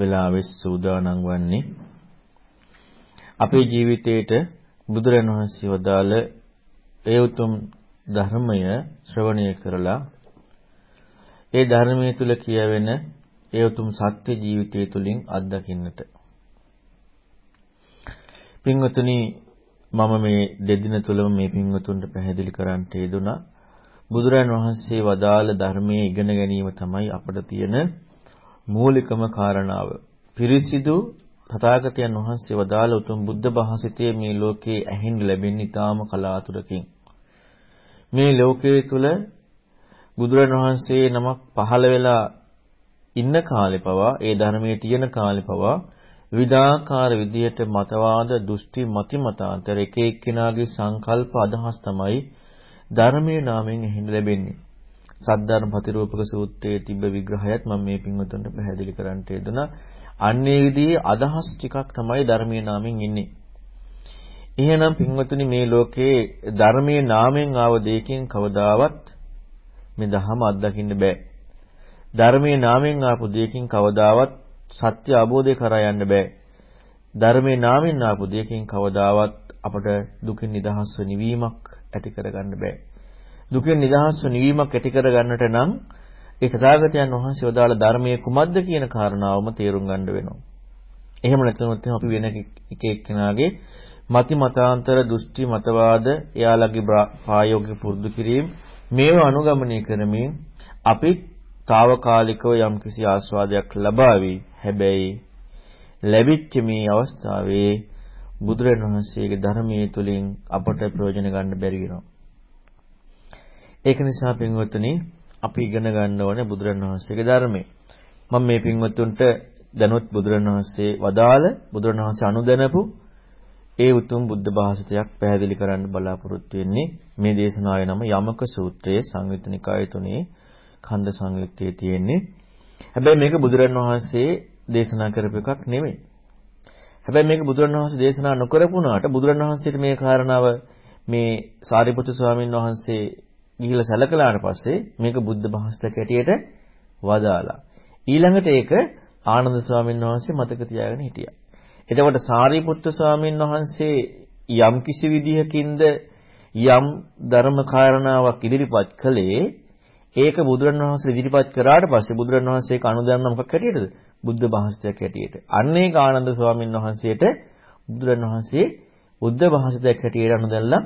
වෙලාවෙ සූදානම් වන්නේ අපේ ජීවිතේට බුදුරන් වහන්සේ වදාළ ඒ උතුම් ධර්මය ශ්‍රවණය කරලා ඒ ධර්මයේ තුල කියවෙන ඒ උතුම් සත්‍ය ජීවිතය තුලින් අත්දකින්නට. පින්වතුනි මම මේ දෙදින තුලම මේ පින්වතුන්ට පැහැදිලි කරන්නට යෙදුනා බුදුරන් වහන්සේ වදාළ ධර්මයේ ඉගෙන ගැනීම තමයි අපට තියෙන මූලිකම කාරණාව. පිරිසිදු තථාගතයන් වහන්සේ වදාළ උතුම් බුද්ධ භාසිතයේ මේ ලෝකේ ඇහෙන්න ලැබෙන්නේ ඊටාම කලාතුරකින්. මේ ලෝකයේ තුල බුදුරන් වහන්සේ නමක් පහළ වෙලා ඉන්න කාලේ පවා ඒ ධර්මයේ තියෙන කාලේ පවා විවිධාකාර විදියට මතවාද දෘෂ්ටි මති මතාන්තර එක එක්කෙනාගේ සංකල්ප අදහස් තමයි ධර්මයේ නාමයෙන් ඇහෙන්න ලැබෙන්නේ. සද්ධර්ම ප්‍රතිරූපක සූත්‍රයේ තිබ්බ විග්‍රහයත් මම මේ පින්වතුන්ට පැහැදිලි කරන්නට යෙදුණා. අන්නේ විදිහේ අදහස් ටිකක් තමයි ධර්මයේ නාමයෙන් ඉන්නේ. එහෙනම් පින්වතුනි මේ ලෝකේ ධර්මයේ නාමයෙන් ආව දෙයකින් කවදාවත් මේ ධහම අත්දකින්න බෑ. ධර්මයේ නාමයෙන් ආපු දෙයකින් කවදාවත් සත්‍ය අවබෝධය කරා යන්න බෑ. ධර්මයේ නාමයෙන් ආපු දෙයකින් කවදාවත් අපට දුකින් නිදහස් වෙනවීමක් ඇති කරගන්න බෑ. දුකෙන් නිදහස්ව නිවීමක් ඇති කර ගන්නට නම් ඒ තථාගතයන් වහන්සේ වදාළ ධර්මයේ කුමක්ද කියන කාරණාවම තේරුම් ගන්න වෙනවා. එහෙම නැත්නම් අපි වෙන එක එක්කෙනාගේ මති මතාන්තර දෘෂ්ටි මතවාද එයාලගේ ප්‍රායෝගික පුරුදු කිරීම මේව අනුගමනය කරමින් අපි తాවකාලිකව යම්කිසි ආස්වාදයක් ලබාවි. හැබැයි ලැබිච්ච මේ අවස්ථාවේ බුදුරණවහන්සේගේ ධර්මයේ තුලින් අපට ප්‍රයෝජන ගන්න බැරි වෙනවා. ඒක නිසා පින්වත්නි අපි ඉගෙන ගන්න ඕනේ බුදුරණවහන්සේගේ ධර්මය. මම මේ පින්වත්තුන්ට දැනුත් බුදුරණවහන්සේ වදාළ බුදුරණවහන්සේ අනුදැනපු ඒ උතුම් බුද්ධ භාෂිතයක් පැහැදිලි කරන්න බලාපොරොත්තු වෙන්නේ මේ දේශනාවේ නම යමක සූත්‍රයේ සංයුත්ත නිකාය තුනේ ඛණ්ඩ සංයුත්තේ තියෙන්නේ. හැබැයි මේක බුදුරණවහන්සේ දේශනා කරපු එකක් නෙමෙයි. හැබැයි මේක බුදුරණවහන්සේ දේශනා නොකරපුණාට බුදුරණවහන්සේට මේ කාරණාව මේ සාරිපුත්තු ස්වාමීන් වහන්සේ ගිහිලා සැලකලාට පස්සේ මේක බුද්ධ භාෂිතක හැටියට වදාලා. ඊළඟට ඒක ආනන්ද ස්වාමීන් වහන්සේ මතක තියාගෙන හිටියා. එතකොට සාරිපුත්ත ස්වාමීන් වහන්සේ යම් කිසි විදිහකින්ද යම් ධර්ම කාරණාවක් ඉදිරිපත් කළේ ඒක බුදුරණවහන්සේ ඉදිරිපත් කරාට පස්සේ බුදුරණවහන්සේ ඒක අනුදැන්න මොකක් හැටියටද? බුද්ධ භාෂිතයක් හැටියට. අන්න ඒක ආනන්ද ස්වාමීන් වහන්සේට බුදුරණවහන්සේ බුද්ධ භාෂිතයක් හැටියට අනුදැල්ලා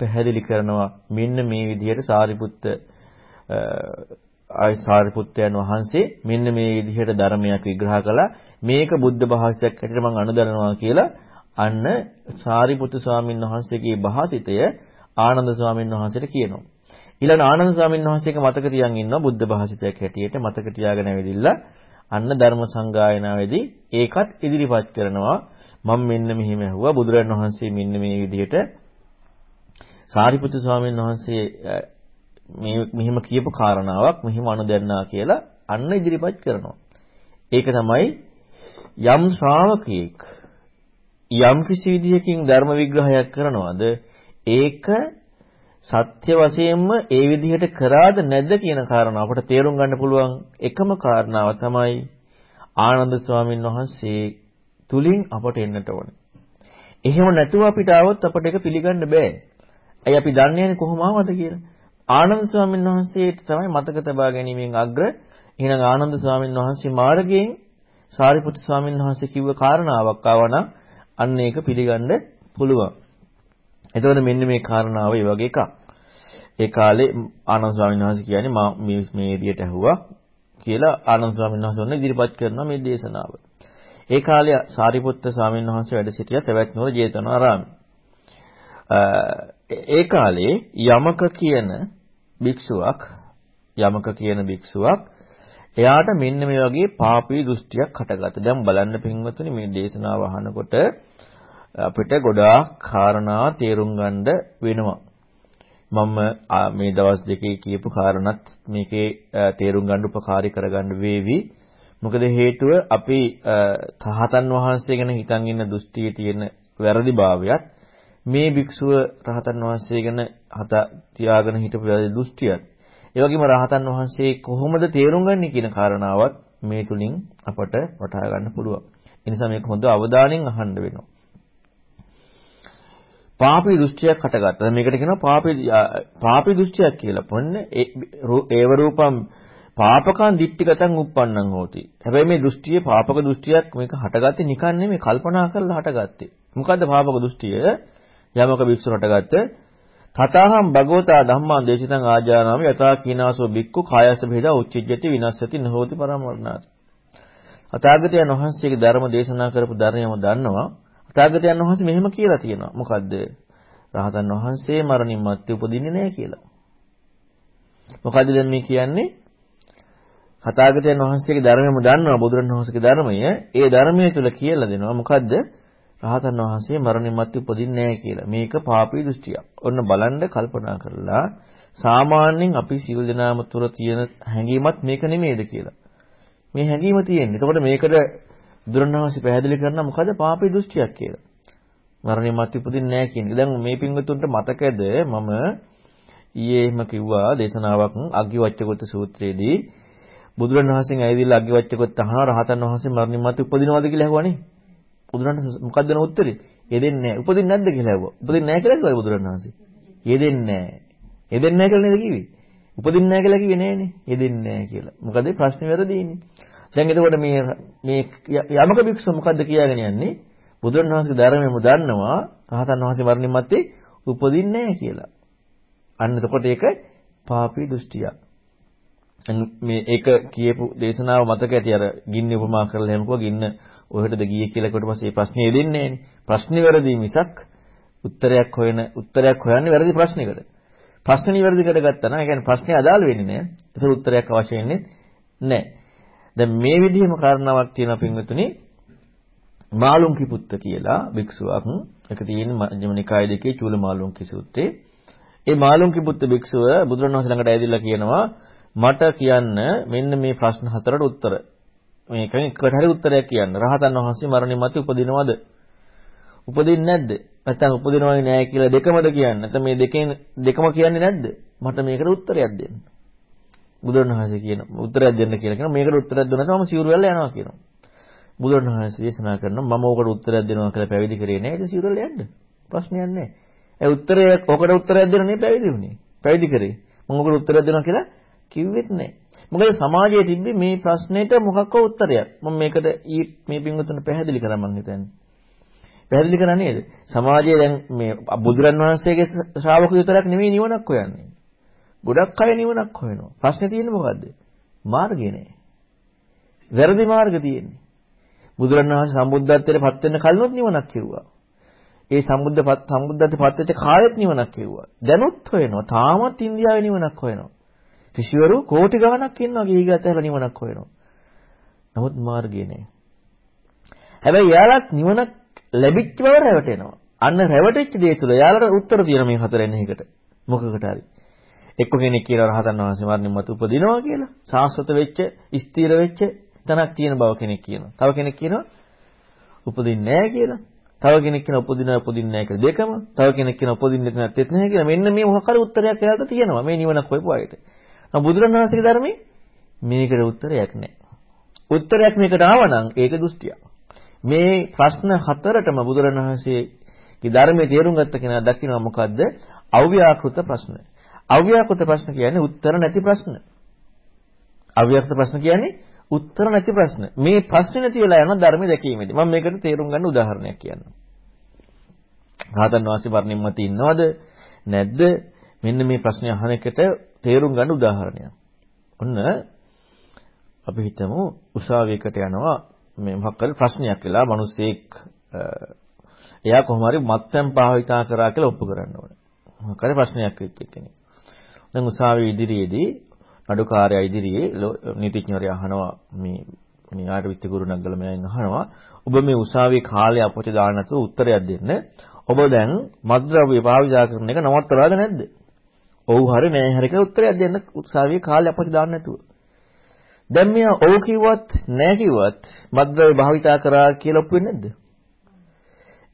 පැහැදිලි කරනවා මෙන්න මේ විදිහට සාරිපුත්ත ආයි සාරිපුත්තයන් වහන්සේ මෙන්න මේ විදිහට ධර්මයක් විග්‍රහ කළා. මේක බුද්ධ භාෂිතයක් හැටියට මම අනුදරනවා කියලා අන්න සාරිපුත්තු ස්වාමීන් වහන්සේගේ භාසිතය ආනන්ද ස්වාමීන් වහන්සේට කියනවා. ඊළඟ ආනන්ද ස්වාමීන් වහන්සේක මතක තියන් ඉන්නවා බුද්ධ භාෂිතයක් හැටියට මතක තියාගෙන ඇවිදිලා අන්න ධර්ම සංගායනාවේදී ඒකත් ඉදිරිපත් කරනවා. මම මෙන්න මෙහිම ඇහුවා. බුදුරජාණන් වහන්සේ මෙන්න මේ විදිහට සාරිපුත්‍ර ස්වාමීන් වහන්සේ මේ මෙහිම කියපු කාරණාවක් මෙහිම අනුදැන්නා කියලා අන්න ඉදිරිපත් කරනවා. ඒක තමයි යම් ශ්‍රාවකයෙක් යම් කිසි විදිහකින් ධර්ම විග්‍රහයක් කරනවාද ඒක සත්‍ය වශයෙන්ම ඒ විදිහට කරාද නැද්ද කියන කාරණාව අපට තේරුම් ගන්න පුළුවන් එකම කාරණාව තමයි ආනන්ද ස්වාමීන් වහන්සේ තුලින් අපට එන්නට ඕනේ. එහෙම නැතුව අපිට આવොත් අපට ඒක පිළිගන්න බෑ. ඇයි අපි දන්නේ නැහැ කොහොම ආවද කියලා. ආනන්ද ස්වාමීන් වහන්සේට තමයි මතක තබා ගැනීමෙන් අග්‍ර. එහෙනම් ආනන්ද ස්වාමීන් වහන්සේ මාර්ගයෙන් සාරිපුත්‍ර ස්වාමීන් වහන්සේ කිව්ව කාරණාවක් ආවනම් අන්න ඒක පිළිගන්න පුළුවන්. එතකොට මෙන්න මේ කාරණාව ඒ වගේ එකක්. ඒ කාලේ ආනන්ද ස්වාමීන් වහන්සේ කියන්නේ මා මේ මේ විදියට ඇහුවා කියලා ආනන්ද ස්වාමීන් වහන්සේ ඔන්න ඉදිරිපත් කරනවා මේ දේශනාව. ඒ කාලේ සාරිපුත්‍ර ස්වාමීන් වහන්සේ වැඩ සිටියා සවැත් නුවර ජේතවනාරාමයේ. ඒ කාලේ යමක කියන භික්ෂුවක් යමක කියන භික්ෂුවක් එයාට මෙන්න මේ වගේ පාපී දෘෂ්ටියක් හටගත්තා. දැන් බලන්න පින්වතුනි මේ දේශනාව අහනකොට අපිට ගොඩාක් කාරණා තේරුම් ගන්න වෙනවා. මම මේ දවස් දෙකේ කියපු කාරණත් මේකේ තේරුම් ගන්න උපකාරී කරගන්න වේවි. මොකද හේතුව අපි තහතන් වහන්සේ ගැන හිතන් ඉන්න දෘෂ්ටියේ තියෙන වැරදිභාවයත් මේ භික්ෂුව රහතන් වහන්සේ ගැන හත තියාගෙන හිටපු වැරදි දෘෂ්ටියත් ඒ වගේම රහතන් වහන්සේ කොහොමද තේරුම් ගන්නේ කියන කාරණාවත් මේ තුලින් අපට වටහා ගන්න පුළුවන්. ඒ නිසා මේක හොඳ අවධානයෙන් අහන්න වෙනවා. පාපී දෘෂ්ටියක් හටගත්තා. මේකට කියනවා පාපී පාපී දෘෂ්ටියක් කියලා. පොන්න ඒව රූපම් පාපකං දිට්ඨිගතං uppannං හෝති. හැබැයි මේ දෘෂ්ටියේ පාපක දෘෂ්ටියක් මේක හටගත්තේ නිකන් නෙමෙයි කල්පනා කරලා හටගත්තේ. මොකද්ද පාපක දෘෂ්ටිය? යමක වික්ෂු හටගත්ත තථාහම් භගවතා ධම්මං දේශිතං ආජානාම යතා කීනාසෝ බික්කු කායස භේදා උච්චිජ්ජති විනස්සති නහෝති පරමවර්ණාති. අතාගතයන් වහන්සේගේ ධර්ම දේශනා කරපු ධර්මයම දන්නවා. අතාගතයන් වහන්සේ මෙහෙම කියලා තියෙනවා. මොකද්ද? රහතන් වහන්සේ මරණින් මත්තේ උපදින්නේ නැහැ කියලා. මොකද්ද දැන් මේ කියන්නේ? හතාගතයන් වහන්සේගේ ධර්මයම දන්නවා බුදුරණවහන්සේගේ ධර්මය. ඒ ධර්මය තුල කියලා දෙනවා මොකද්ද? රහතන් වහන්සේ මරණින් මත්තේ උපදින්නේ නැහැ කියලා. මේක පාපී දෘෂ්ටියක්. ඔන්න බලන්න කල්පනා කරලා සාමාන්‍යයෙන් අපි සියලු දෙනාම තුර තියෙන හැඟීමත් මේක නෙමෙයිද කියලා. මේ හැඟීම තියෙන්නේ. එතකොට මේකට බුදුරණවහන්සේ පැහැදිලි කරනවා මොකද පාපී දෘෂ්ටියක් කියලා. මරණින් මත්තේ උපදින්නේ නැහැ කියන එක. දැන් මේ පින්වතුන්ට මතකද මම ඊයේ එහෙම කිව්වා දේශනාවක් අග්ගිවච්ඡකොත් සූත්‍රයේදී බුදුරණවහන්සේගෙන් ඇවිදලා අග්ගිවච්ඡකොත් අහනවා රහතන් වහන්සේ මරණින් මත්තේ උපදිනවද කියලා ඇහුවානේ. බුදුරණන් මොකක්ද දෙන උත්තරේ? යෙදෙන්නේ නැහැ. උපදින්නේ නැද්ද කියලා ඇහුවා. උපදින්නේ නැහැ කියලා කිව්වා බුදුරණන් වහන්සේ. යෙදෙන්නේ නැහැ. යෙදෙන්නේ නැහැ කියලා නේද කිව්වේ? උපදින්නේ නැහැ කියලා කිව්වේ නෑනේ. යෙදෙන්නේ නැහැ කියලා. මොකද ප්‍රශ්නේ වැරදීනේ. දැන් එතකොට මේ මේ යමක භික්ෂුව මොකද්ද කියාගෙන යන්නේ? බුදුරණන් වහන්සේගේ ධර්මයම දන්නවා රහතන් වහන්සේ මරණින් මත්තේ උපදින්නේ නැහැ කියලා. අන්න එතකොට ඒක පාපී දෘෂ්ටියක්. මේ ඒක කියපු දේශනාව මතක ඇති අර ගින්න උපමා කරලා එහෙම කිව්වා ගින්න ඔහෙටද ගියේ කියලා කොට පස්සේ මේ ප්‍රශ්නේ දෙන්නේ නෑනේ. ප්‍රශ්නේ වැරදි මිසක් උත්තරයක් හොයන උත්තරයක් හොයන්නේ වැරදි ප්‍රශ්නයකට. ප්‍රශ්නේ නිවැරදි කරගත්තා නම් ඒ කියන්නේ ප්‍රශ්නේ අදාළ වෙන්නේ නෑ. ඒක උත්තරයක් අවශ්‍ය වෙන්නේ නෑ. දැන් මේ විදිහම කාරණාවක් තියෙනවා පින්වතුනි. මාළුන්කි පුත්ත කියලා භික්ෂුවක් එක තියෙන මජ්ක්‍ධිම නිකාය දෙකේ චූල මාළුන්කි සූත්‍රයේ. ඒ මාළුන්කි පුත්ත භික්ෂුව බුදුරණවහන්සේ ළඟට ඇවිදලා කියනවා මට කියන්න මෙන්න මේ ප්‍රශ්න හතරට උත්තර මේකෙන් එකට හරි උත්තරයක් කියන්න. රහතන් වහන්සේ මරණින් මතු උපදිනවද? උපදින්නේ නැද්ද? නැත්නම් උපදිනවයි නෑ කියලා දෙකමද කියන්නේ? නැත්නම් මේ දෙකෙන් දෙකම කියන්නේ නැද්ද? මට මේකට උත්තරයක් දෙන්න. බුදුරණවහන්සේ කියන උත්තරයක් දෙන්න කියලා කියනවා. මේකට උත්තරයක් දුන්නා තමයි සිවුරු වෙල්ල යනවා කියනවා. බුදුරණවහන්සේ දේශනා කරනවා මම ඕකට උත්තරයක් දෙනවා කියලා පැවිදි කරේ නෑ. ඒක සිවුරු වෙල්ල යන්න. ප්‍රශ්නයක් නෑ. ඒ උත්තරයක් ඕකට උත්තරයක් දෙන්න නේ පැවිදි වුණේ. පැවිදි කරේ. මම ඕකට උත්තරයක් දෙනවා කියලා කිව්වෙත් නෑ. මොකද සමාජයේ තිබ්බේ මේ ප්‍රශ්නෙට මොකක්ක උත්තරයක්. මම මේකට මේ පින්වතුන්ට පැහැදිලි කරා මං හිතන්නේ. පැහැදිලි කරා නේද? සමාජයේ දැන් මේ බුදුරන් වහන්සේගේ ශ්‍රාවක විතරක් නෙමෙයි නිවනක් හොයන්නේ. ගොඩක් අය නිවනක් හොයනවා. ප්‍රශ්නේ තියෙන්නේ මොකද්ද? මාර්ගය නෑ. වැරදි මාර්ගය තියෙන්නේ. බුදුරන් වහන්සේ සම්බුද්ධත්වයට පත් වෙන්න කලිනුත් නිවනක් කිව්වා. ඒ සම්බුද්ධ සම්බුද්ධත්වයට පත් වෙච්ච කාලෙත් නිවනක් කිව්වා. දැනුත් හොයනවා. තාමත් ඉන්දියාවේ නිවනක් හොයනවා. ඍෂිවරු කෝටි ගණනක් ඉන්නවා ගිහි ගතලා නිවනක් හොයනවා. නමුත් මාර්ගය නෑ. හැබැයි යාලත් නිවනක් ලැබිච්ච බව රැවටෙනවා. අන්න රැවටෙච්ච දේ තුල යාලට උත්තර තියෙන මේ හතරෙන් එකකට. මොකකට හරි. එක්ක කෙනෙක් කියලා රහතන් වහන්සේ මරණින් මතු උපදිනවා කියලා. සාස්වත වෙච්ච, ස්ථිර වෙච්ච තනක් තියෙන බව කෙනෙක් කියනවා. තව කෙනෙක් කියනවා උපදින්නේ නැහැ කියලා. තව කෙනෙක් කියන උපදිනවා උපදින්නේ නැහැ කියලා දෙකම. තව කෙනෙක් කියන උපදින්නේ නැත්තේත් නැහැ කියලා. මෙන්න මේ මොකක් හරි උත්තරයක් එයාට තියෙනවා. මේ නිවනක් හොයපු අයට. බුදුරණවහන්සේගේ ධර්මයේ මේකට උත්තරයක් නැහැ. උත්තරයක් මේකට ආවනම් ඒක දෘෂ්ටියක්. මේ ප්‍රශ්න හතරටම බුදුරණවහන්සේගේ ධර්මයේ තේරුම් ගත්ත කෙනා දකිනවා මොකද්ද? අව්‍යාකෘත ප්‍රශ්න. අව්‍යාකෘත ප්‍රශ්න කියන්නේ උත්තර නැති ප්‍රශ්න. අව්‍යාකෘත ප්‍රශ්න කියන්නේ උත්තර නැති ප්‍රශ්න. මේ ප්‍රශ්න නැති වෙලා යන ධර්මයේ දැකීමේදී මම මේකට තේරුම් ගන්න උදාහරණයක් කියන්නම්. රහතන් වහන්සේ වර්ණින් මත ඉන්නවද? නැද්ද? මෙන්න මේ ප්‍රශ්නේ අහන එකට තේරුම් ගන්න උදාහරණයක්. ඔන්න අපි හිතමු උසාවියකට යනවා මේ මොකක් හරි ප්‍රශ්නයක් වෙලා මිනිස්සෙක් එයා කොහොම හරි මත්පැන් භාවිතා කරා කියලා ඔප්පු කරන්න ඕනේ. මොකක් හරි ප්‍රශ්නයක් වෙච්ච කෙනෙක්. දැන් උසාවිය ඉදිරියේදී නඩුකාරයා ඉදිරියේ නීතිඥවරයා අහනවා මේ මේ ආට විත්ති ගුරු නග්ගල මෙයන් අහනවා ඔබ මේ උසාවියේ කාලය අපොච දාන්න නැතුව උත්තරයක් දෙන්න. ඔබ දැන් මත්ද්‍රව්‍ය භාවිතා කරන එක නවත්තලාද නැද්ද? ඔව් හරි නෑ හරි කියලා උත්තරයක් දෙන්න උසාවියේ කාලය අපොච දාන්න නැතුව. දැන් මෙයා ඔව් කිව්වත් නෑ කිව්වත් මත්ද්‍රව්‍ය භාවිතා කරා කියලා ඔප්පු වෙන්නේ නැද්ද?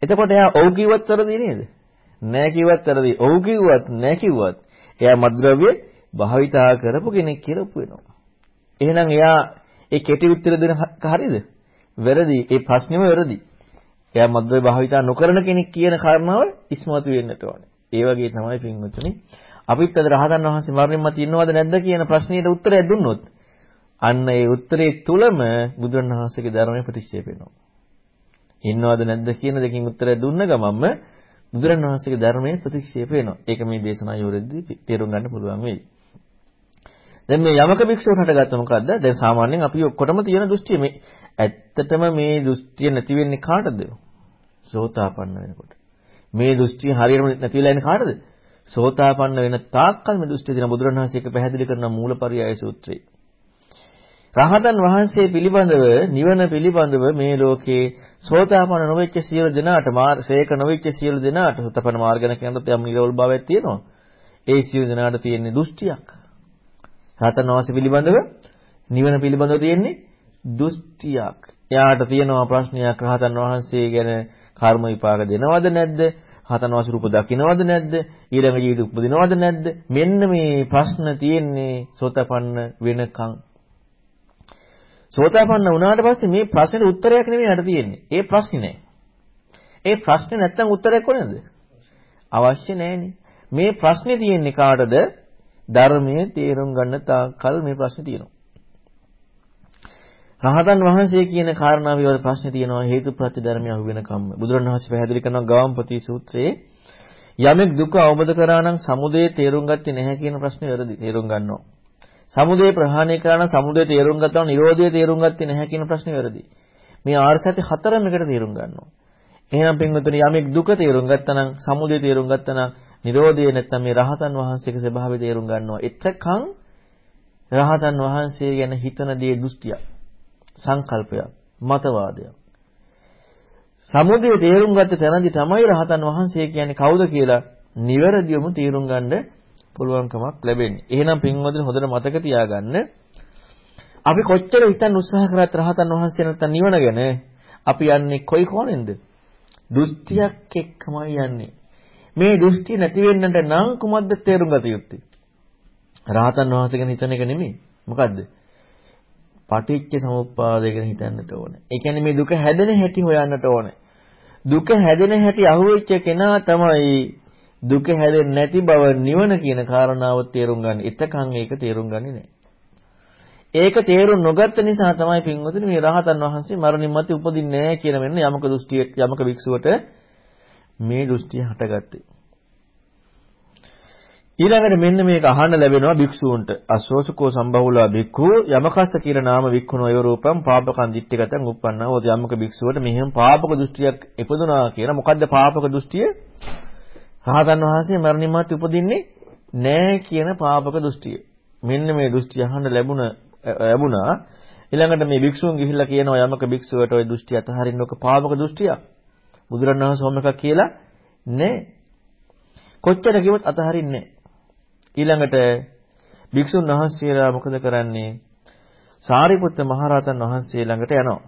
එතකොට එයා ඔව් කිව්වත් වැරදි නේද? නෑ කිව්වත් වැරදි. ඔව් කිව්වත් නෑ කිව්වත් එයා මත්ද්‍රව්‍ය භාවිතා කරපු කෙනෙක් කියලා ඔප්පු වෙනවා. එහෙනම් එයා ඒ කෙටි උත්තර දෙන හරියද? වැරදි. ඒ ප්‍රශ්නේම වැරදි. එයා මද්ද්‍රව්‍ය භාවිතා නොකරන කෙනෙක් කියන කාරණාව ඉස්මතු වෙන්නට ඕනේ. ඒ වගේ තමයි පින්වතුනි අපිත් අද රහතන් වහන්සේ මරණින් මත ඉන්නවද නැද්ද කියන ප්‍රශ්නෙට උත්තරයක් දුන්නොත් අන්න ඒ උත්තරේ තුලම බුදුරණවහන්සේගේ ධර්මය ප්‍රතික්ෂේප වෙනවා. ඉන්නවද නැද්ද කියන දෙකකින් උත්තරය දුන්න ගමන්ම බුදුරණවහන්සේගේ ධර්මය ප්‍රතික්ෂේප වෙනවා. ඒක මේ දේශනාව යොරෙද්දී තේරුම් ගන්න පුළුවන් වෙයි. දැන් මේ යමක භික්ෂුවට හටගත්ත මොකද්ද? දැන් සාමාන්‍යයෙන් අපි ඔක්කොටම තියෙන දෘෂ්ටිය මේ ඇත්තටම මේ දෘෂ්ටිය නැති වෙන්නේ කාටද? සෝතාපන්න වෙනකොට. මේ දෘෂ්ටිය හරියටම නැති වෙලා ඉන්නේ කාටද? සෝතාපන්න වෙන තාක්කල් මේ දෘෂ්ටිය දින බුදුරණවහන්සේ එක පැහැදිලි කරන මූලපරියාය සූත්‍රය. රහතන් වහන්සේ පිළිබඳව නිවන පිළිබඳව මේ ලෝකේ සෝතාපන්න නොවෙච්ච සියලු දෙනාට මාර්ගයක නොවෙච්ච සියලු දෙනාට සෝතාපන්න මාර්ගණ කියනකොට යම් නිරවුල් භාවයක් තියෙනවා. ඒ සියලු දෙනාට තියෙන දෘෂ්ටියක්. රහතන් වහන්සේ පිළිබඳව නිවන පිළිබඳව තියෙන්නේ දෘෂ්ටියක්. එයාට තියෙනවා ප්‍රශ්නයක් රහතන් වහන්සේ ගැන කර්ම විපාක දෙනවද නැද්ද? රහතන් වහන්සේ රූප දකින්නවද නැද්ද? ඊළඟ ජීවිත උපදිනවද නැද්ද? මෙන්න මේ ප්‍රශ්න තියෙන්නේ සෝතපන්න වෙනකන්. සෝතපන්න වුණාට පස්සේ මේ ප්‍රශ්නෙට උත්තරයක් නෙමෙයි අර තියෙන්නේ. ඒ ප්‍රශ්නේ නෑ. ඒ ප්‍රශ්නේ නැත්තම් උත්තරයක් කොහෙන්ද? අවශ්‍ය නෑනේ. මේ ප්‍රශ්නේ තියෙන්නේ කාටද? ධර්මයේ තේරුම් ගන්න තාක්කල් මේ ප්‍රශ්නේ තියෙනවා. රහතන් වහන්සේ කියන කාරණාව විවර ප්‍රශ්නේ තියෙනවා හේතුප්‍රත්‍ය ධර්මය අහු වෙනකම්ම. බුදුරණවහන්සේ පැහැදිලි කරනවා ගාම්පති සූත්‍රයේ යමෙක් දුක අවබෝධ කරා නම් සමුදය තේරුම් ගත්තේ නැහැ කියන ප්‍රශ්නේ වැරදි. තේරුම් ගන්නවා. සමුදය ප්‍රහාණය කරා නම් සමුදය තේරුම් ගත්තා නම් නිරෝධය තේරුම් ගත්තේ නැහැ කියන ප්‍රශ්නේ වැරදි. මේ ආර්ය සත්‍ය හතරම එකට තේරුම් ගන්නවා. එහෙනම් පින්වතුනි යමෙක් දුක තේරුම් ගත්තා නම් සමුදය තේරුම් ගත්තා නම් නිරෝධය නැත්තම් මේ රහතන් වහන්සේගේ ස්වභාවය තේරුම් ගන්නවා. එතකන් රහතන් වහන්සේ ගැන හිතන දේ දෘෂ්ටිය, සංකල්පය, මතවාදය. සමුදය තේරුම් ගත්ත තැනදී තමයි රහතන් වහන්සේ කියන්නේ කවුද කියලා නිවැරදිවම තේරුම් ගන්න පුළුවන්කමක් ලැබෙන්නේ. එහෙනම් පින්වතුනි හොඳට මතක තියාගන්න අපි කොච්චර හිතන්න උත්සාහ කරත් රහතන් වහන්සේ නැත්තම් නිවන ගැන අපි යන්නේ කොයි කොනෙන්ද? දෘෂ්ටියක් එක්කමයි යන්නේ. මේ දෘෂ්ටි නැති වෙන්නට නම් කුමක්ද තේරුම් ගත යුත්තේ? රහතන් වහන්සේ ගැන හිතන එක නෙමෙයි. මොකද්ද? පටිච්ච සමුප්පාදය ගැන හිතන්නට ඕනේ. ඒ කියන්නේ මේ දුක හැදෙන හැටි හොයන්නට ඕනේ. දුක හැදෙන හැටි අහුවෙච්ච කෙනා තමයි දුක හැදෙන්නේ නැති බව නිවන කියන කාරණාව තේරුම් ගන්න. එතකන් ඒක තේරුම් ගන්නේ නැහැ. ඒක තේරුම් නොගත්ත නිසා තමයි පින්වතුනි මේ රහතන් වහන්සේ මරණින් මතු උපදින්නේ නැහැ කියන මෙන්න යමක දෘෂ්ටිය යමක වික්ෂුවට මේ දෘෂ්ටිය හටගත්තේ. ඊළඟට මෙන්න මේක අහන්න ලැබෙනවා භික්ෂූන්ට. අශෝසකෝ සම්බහුලා භික්ඛු යමකස්ස කියලා නාම වික්ඛුනෝ යෝ රූපම් පාපකං දිට්ඨිගතං උප්පන්නා. ඔය යමක භික්ෂුවට මෙහෙම පාපක දෘෂ්ටියක් ඉපදුනා කියලා. මොකද්ද පාපක දෘෂ්ටිය? රහතන් වහන්සේ මරණින් මතු උපදින්නේ නැහැ කියන පාපක දෘෂ්ටිය. මෙන්න මේ දෘෂ්ටිය අහන්න ලැබුණ ලැබුණා. ඊළඟට මේ භික්ෂුන් ගිහිල්ලා කියනවා යමක භික්ෂුවට ওই දෘෂ්ටි අතහරින්න ඔක පාපක දෘෂ්ටියක්. බුදුරණවහන්සේ සෝම එකක් කියලා නෑ. කොච්චර කිව්වත් අතහරින්නේ ඊළඟට භික්ෂුන් වහන්සේලා මොකද කරන්නේ? සාරිපුත්ත මහරහතන් වහන්සේ ළඟට යනවා.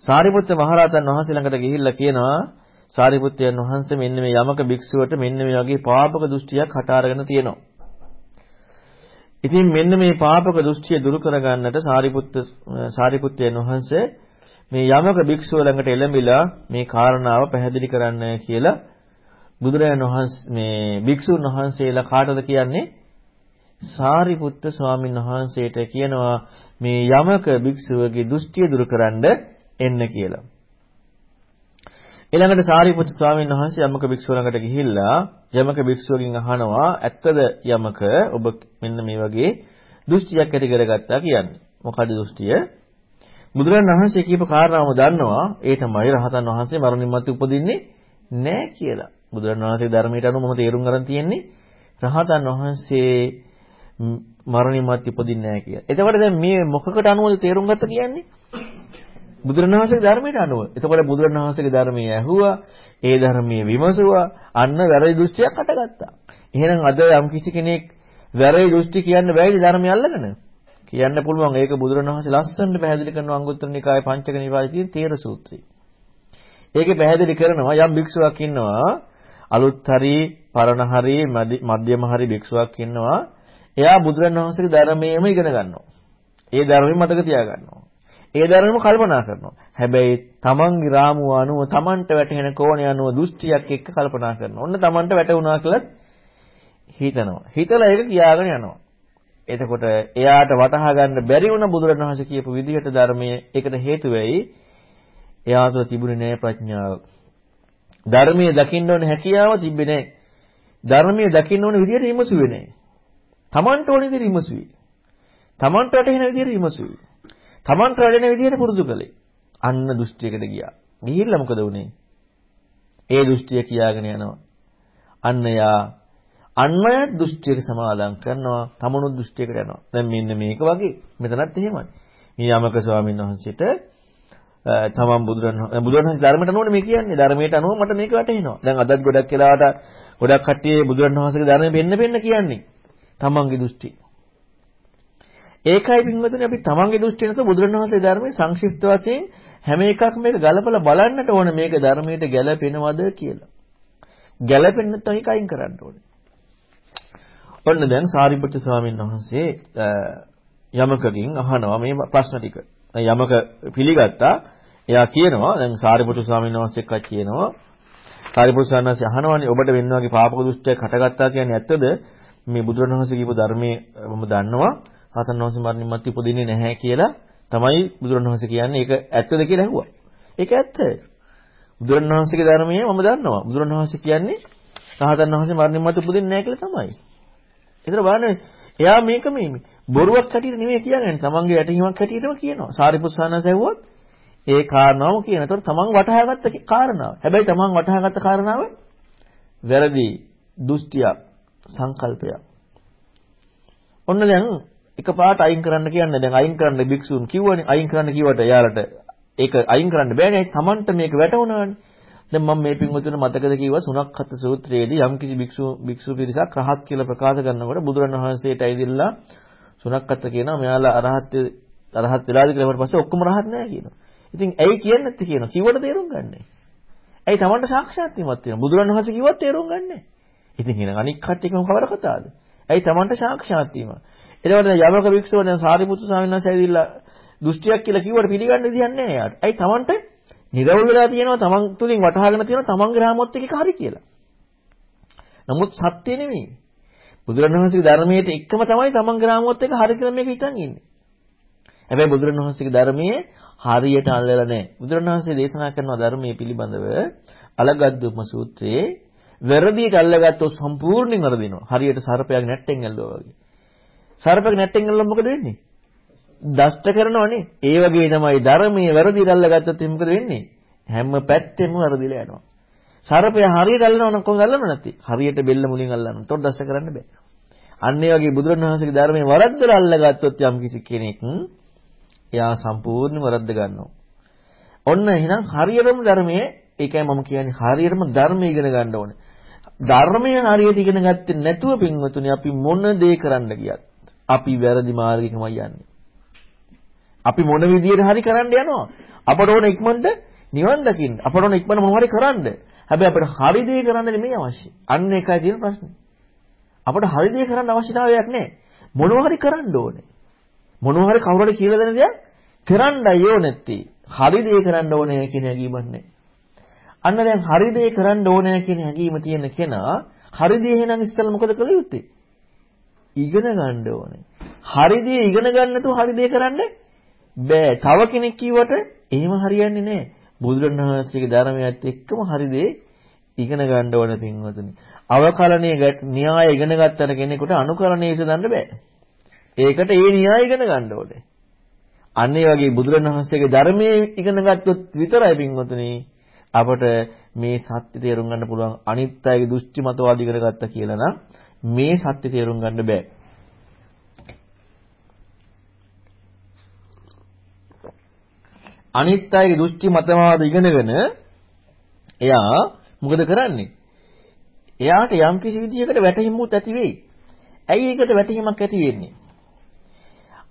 සාරිපුත්ත මහරහතන් වහන්සේ ළඟට ගිහිල්ලා කියනවා සාරිපුත්තයන් වහන්සේ මෙන්න මේ යමක භික්ෂුවට මෙන්න මේ වගේ පාපක දෘෂ්ටියක් හට අරගෙන තියෙනවා. ඉතින් මෙන්න මේ පාපක දෘෂ්ටිය දුරු කරගන්නට සාරිපුත්ත සාරිපුත්තයන් වහන්සේ මේ යමක භික්ෂුව ළඟට එළඹිලා මේ කාරණාව පැහැදිලි කරන්න කියලා බුදුරජාණන් වහන්සේ මේ භික්ෂුන් වහන්සේලා කාටද කියන්නේ? සාරිපුත්ත ස්වාමීන් වහන්සේට කියනවා මේ යමක භික්ෂුවගේ දෘෂ්ටිය දුරු කරන්න එන්න කියලා. ඊළඟට සාරිපුත්ත ස්වාමීන් වහන්සේ යමක භික්ෂුව ළඟට ගිහිල්ලා යමක භික්ෂුවකින් අහනවා ඇත්තද යමක ඔබ මෙන්න මේ වගේ දෘෂ්ටියක් ඇති කරගත්තා කියන්නේ. මොකද දෘෂ්ටිය? බුදුරජාණන් වහන්සේ කියපු කාරණාවම දන්නවා ඒ තමයි රහතන් වහන්සේ මරණින් මතු උපදින්නේ නැහැ කියලා. බුදුරජාණන් වහන්සේ ධර්මයට අනුව මම තේරුම් ගන්න තියෙන්නේ රහතන් වහන්සේ මරණින් මත් ඉපදින්නේ නැහැ කියලා. එතකොට දැන් මේ මොකකට අනුවද තේරුම් ගත්ත කියන්නේ? බුදුරණවහන්සේගේ ධර්මයට අනුව. එතකොට බුදුරණවහන්සේගේ ධර්මයේ ඇහුවා, ඒ ධර්මයේ විමසුවා, අන්න වැරදි දෘෂ්ටියක් අටගත්තා. එහෙනම් අද යම් කිසි කෙනෙක් වැරදි දෘෂ්ටි කියන්න බැයිද ධර්මය අල්ලගෙන? කියන්න පුළුවන්. ඒක බුදුරණවහන්සේ ලස්සනට පැහැදිලි කරන අංගුත්තර නිකායේ පංචක නිපාතයේ තියෙන තේර සූත්‍රය. ඒකේ පැහැදිලි කරනවා යම් භික්ෂුවක් ඉන්නවා අලුත් හරි පරණ හරි මධ්‍යම හරි භික්ෂුවක් ඉන්නවා එයා බුදුරණවහන්සේගේ ධර්මයේම ඉගෙන ගන්නවා. ඒ ධර්මෙ මතක තියාගන්නවා. ඒ ධර්මෙම කල්පනා කරනවා. හැබැයි තමන්ගේ රාමුව අනුව තමන්ට වැටහෙන කෝණය අනුව දෘෂ්ටියක් එක්ක කල්පනා කරනවා. ඔන්න තමන්ට වැටුණා කියලා හිතනවා. හිතලා ඒක කියාගෙන යනවා. එතකොට එයාට වටහා ගන්න බැරි වුණ බුදුරණවහන්සේ කියපු විදිහට ධර්මයේ ඒකට හේතු වෙයි. එයා තුළ තිබුණේ නැහැ ප්‍රඥාව. ධර්මයේ දකින්න ඕන හැකියාව තිබෙන්නේ නැහැ. ධර්මයේ දකින්න ඕන විදිහට විමසුවේ නැහැ. Tamanට ඕන විදිහට විමසුවේ. Tamanට වැටහෙන විදිහට විමසුවේ. Tamanට වැඩෙන විදිහට පුරුදු කළේ. අන්න දෘෂ්ටියකට ගියා. ගිහිල්ලා මොකද වුනේ? ඒ දෘෂ්ටිය කියාගෙන යනවා. අන්න යා අන්මය දෘෂ්ටියක සමාදම් කරනවා. තමනු දෘෂ්ටියකට යනවා. දැන් මෙන්න මේක වගේ. මෙතනත් එහෙමයි. මේ යමක ස්වාමීන් වහන්සේට තමන් බුදුරන් බුදුරන්වහන්සේ ධර්මයට අනුවනේ මේ කියන්නේ. ධර්මයට අනුව මට මේක වැටහෙනවා. දැන් අදත් ගොඩක් වෙලාවට ගොඩක් කට්ටිය බුදුරන්වහන්සේගේ ධර්මයෙන් පෙන්න පෙන්න කියන්නේ. තමන්ගේ දෘෂ්ටි. ඒකයි පින්වතුනි අපි තමන්ගේ දෘෂ්ටි නැතුව බුදුරණවහන්සේ ධර්මයේ සංක්ෂිප්ත වශයෙන් හැම එකක් මේක ගලපලා බලන්නට ඕන මේක ධර්මයට ගැලපෙනවද කියලා. ගැලපෙන්නේ නැත්නම් ඒක අයින් කරන්න ඕනේ. ඔන්න දැන් සාරිපුත්‍ර ස්වාමීන් වහන්සේ යමකකින් අහනවා මේ ප්‍රශ්න ටික. යමක පිළිගත්තා. එයා කියනවා දැන් සාරිපුත්‍ර ස්වාමීන් වහන්සේ එක්කත් කියනවා සාරිපුත්‍ර ස්වාමීන් වහන්සේ අහනවානේ ඔබට වෙන වගේ පාපක දෘෂ්ටියක් හටගත්තා කියන්නේ ඇත්තද? මේ බුදුරණවහන්සේ කියපු ධර්මයේ මම දන්නවා. රහතන් වහන්සේ මරණින් මත් ඉපදින්නේ නැහැ කියලා තමයි බුදුරණවහන්සේ කියන්නේ. ඒක ඇත්තද කියලා ඇහුවා. ඒක ඇත්ත. බුදුරණවහන්සේගේ ධර්මයේ මම දන්නවා. බුදුරණවහන්සේ කියන්නේ රහතන් වහන්සේ මරණින් මත් ඉපදින්නේ නැහැ කියලා තමයි. ඒතර බලන්න එයා මේක මේ බොරුවක් හැටියට නෙමෙයි කියන්නේ. තමන්ගේ යටිහිමක් හැටියටම කියනවා. සාරිපුත් සානස ඇහුවොත් ඒ කාරණාව කියන. ඒතර තමන් වටහාගත්ත කාරණාව. හැබැයි තමන් වටහාගත්ත කාරණාව වැරදි දෘෂ්ටියක් සංකල්පයක්. ඔන්න දැන් එකපාරට අයින් කරන්න කියන්නේ දැන් අයින් කරන්න භික්ෂුන් කිව්වනේ අයින් කරන්න කිව්වට එයාලට ඒක අයින් කරන්න බෑනේ තමන්ට මේක වැටුණානේ. දැන් මම මේ පින්වතුන් මතකද කිව්වා සුණක්ඛත් සූත්‍රයේදී යම්කිසි භික්ෂු භික්ෂු පිරිසක් රහත් කියලා ප්‍රකාශ කරනකොට බුදුරණවහන්සේට ඇවිදilla සුණක්ඛත් කියනවා මෙයාලා අරහත් අරහත් වෙලාද කියලා ඊට පස්සේ ඔක්කොම රහත් නෑ කියනවා. ඉතින් ඇයි කියන්නේ නැති කියනවා. කිව්වට තේරුම් ගන්නෑ. ඇයි තමන්ට සාක්ෂාත් වීමක් තියෙනවා. බුදුරණවහන්සේ කිව්වත් තේරුම් ගන්නෑ. ඉතින් එහෙනම් අනික් කට්ටියකම කවර කතාවද? ඇයි තමන්ට සාක්ෂාත් වීම? එතකොට යමක වික්ෂුව දැන් සාරිපුත්තු ස්වාමීන් වහන්සේ ඇවිදilla දෘෂ්ටියක් කියලා කිව්වට පිළිගන්න විදියක් නැහැ යාට. ඇයි තමන්ට නිරවුල් වෙලා තියෙනවා තමන් තුලින් වටහාගෙන තියෙනවා තමන්ගේ රාමොත් එක හරි කියලා. නමුත් සත්‍ය නෙමෙයි. බුදුරණවහන්සේගේ ධර්මයේ එකම තමයි තමන්ගේ රාමොත් එක හරි කියලා මේක හිතන් ඉන්නේ. හැබැයි බුදුරණවහන්සේගේ ධර්මයේ හරියට අල්ලලා නැහැ. බුදුරණවහන්සේ දේශනා කරන ධර්මයේ පිළිබඳව අලගද්දුම සූත්‍රයේ වැරදියට අල්ලගත්තොත් සම්පූර්ණයෙන් වරදිනවා. හරියට සර්පයක් නැට්ටෙන් ඇල්ලුවා වගේ. සර්පෙක් නැට්ටෙන් ඇල්ලුවම මොකද වෙන්නේ? දෂ්ට කරනවනේ. ඒ වගේ තමයි ධර්මයේ වැරදියට අල්ලගත්තොත් මොකද වෙන්නේ? හැම පැත්තෙම වරදිලා යනවා. සර්පය හරියට අල්ලනවා නම් කොහොමද අල්ලන්නේ නැති? හරියට බෙල්ල මුලින් අල්ලනවා. එතකොට දෂ්ට කරන්න බෑ. අන්න ඒ වගේ බුදුරණවහන්සේගේ ධර්මයේ වරද්දලා අල්ලගත්තොත් යම් කිසි කෙනෙක් එයා සම්පූර්ණ වරද්ද ගන්නවා. ඔන්න එහෙනම් හරියටම ධර්මයේ ඒකයි මම කියන්නේ හරියටම ධර්මය ඉගෙන ගන්න ඕනේ. ධර්මය හරියට ඉගෙන ගත්තේ නැතුව පින්වතුනි අපි මොන දේ කරන්න ගියත් අපි වැරදි මාර්ගයකමයි යන්නේ. අපි මොන විදියට හරි කරන්න යනවා. අපට ඕන ඉක්මනට නිවන් දකින්න. අපට ඕන ඉක්මනට මොනවා හරි කරන්න. හැබැයි අපිට හරි දේ කරන්න නෙමෙයි අවශ්‍ය. අන්න ඒකයි තියෙන ප්‍රශ්නේ. අපට හරි දේ කරන්න අවශ්‍යතාවයක් නැහැ. මොනවා හරි කරන්න ඕනේ. මොනවා හරි කවුරු හරි කියලා දෙන දේ කරන්නයි ඕනෙtti. හරි දේ කරන්න ඕනේ කියන හැඟීමක් නැහැ. අන්න දැන් හරි දේ කරන්න ඕනේ කියන හැඟීම තියෙන කෙනා හරි දේ එහෙනම් ඉස්සෙල්ලා මොකද කළ යුත්තේ? ඉගෙන ගන්න ඕනේ. හරි දේ ඉගෙන ගන්න නැතුව හරි දේ කරන්න බෑ. තව කෙනෙක් කිව්වට එහෙම හරියන්නේ නැහැ. බුදුරණවහන්සේගේ ධර්මයත් එක්කම හරි දේ ඉගෙන ගන්න ඕන පින්වතුනි. අවකලනීය න්‍යාය ඉගෙන ගත්තට කෙනෙකුට අනුකරණීය විසඳන්න බෑ. ඒකට ඒ න්‍යාය ඉගෙන ගන්න ඕනේ. අන්න ඒ වගේ බුදුරණවහන්සේගේ ධර්මයේ ඉගෙන ගත්තොත් විතරයි පින්වතුනි අපට මේ සත්‍ය තේරුම් ගන්න පුළුවන් අනිත් අයගේ දෘෂ්ටි මතවාදී කරගත්තා කියලා නම් මේ සත්‍ය තේරුම් ගන්න බෑ. අනිත් අයගේ දෘෂ්ටි මතවාද ඉගෙනගෙන එයා මොකද කරන්නේ? එයාට යම් කිසි විදියකට වැටහිමුත් ඇති වෙයි. ඇයි ඒකට වැටහීමක් ඇති වෙන්නේ?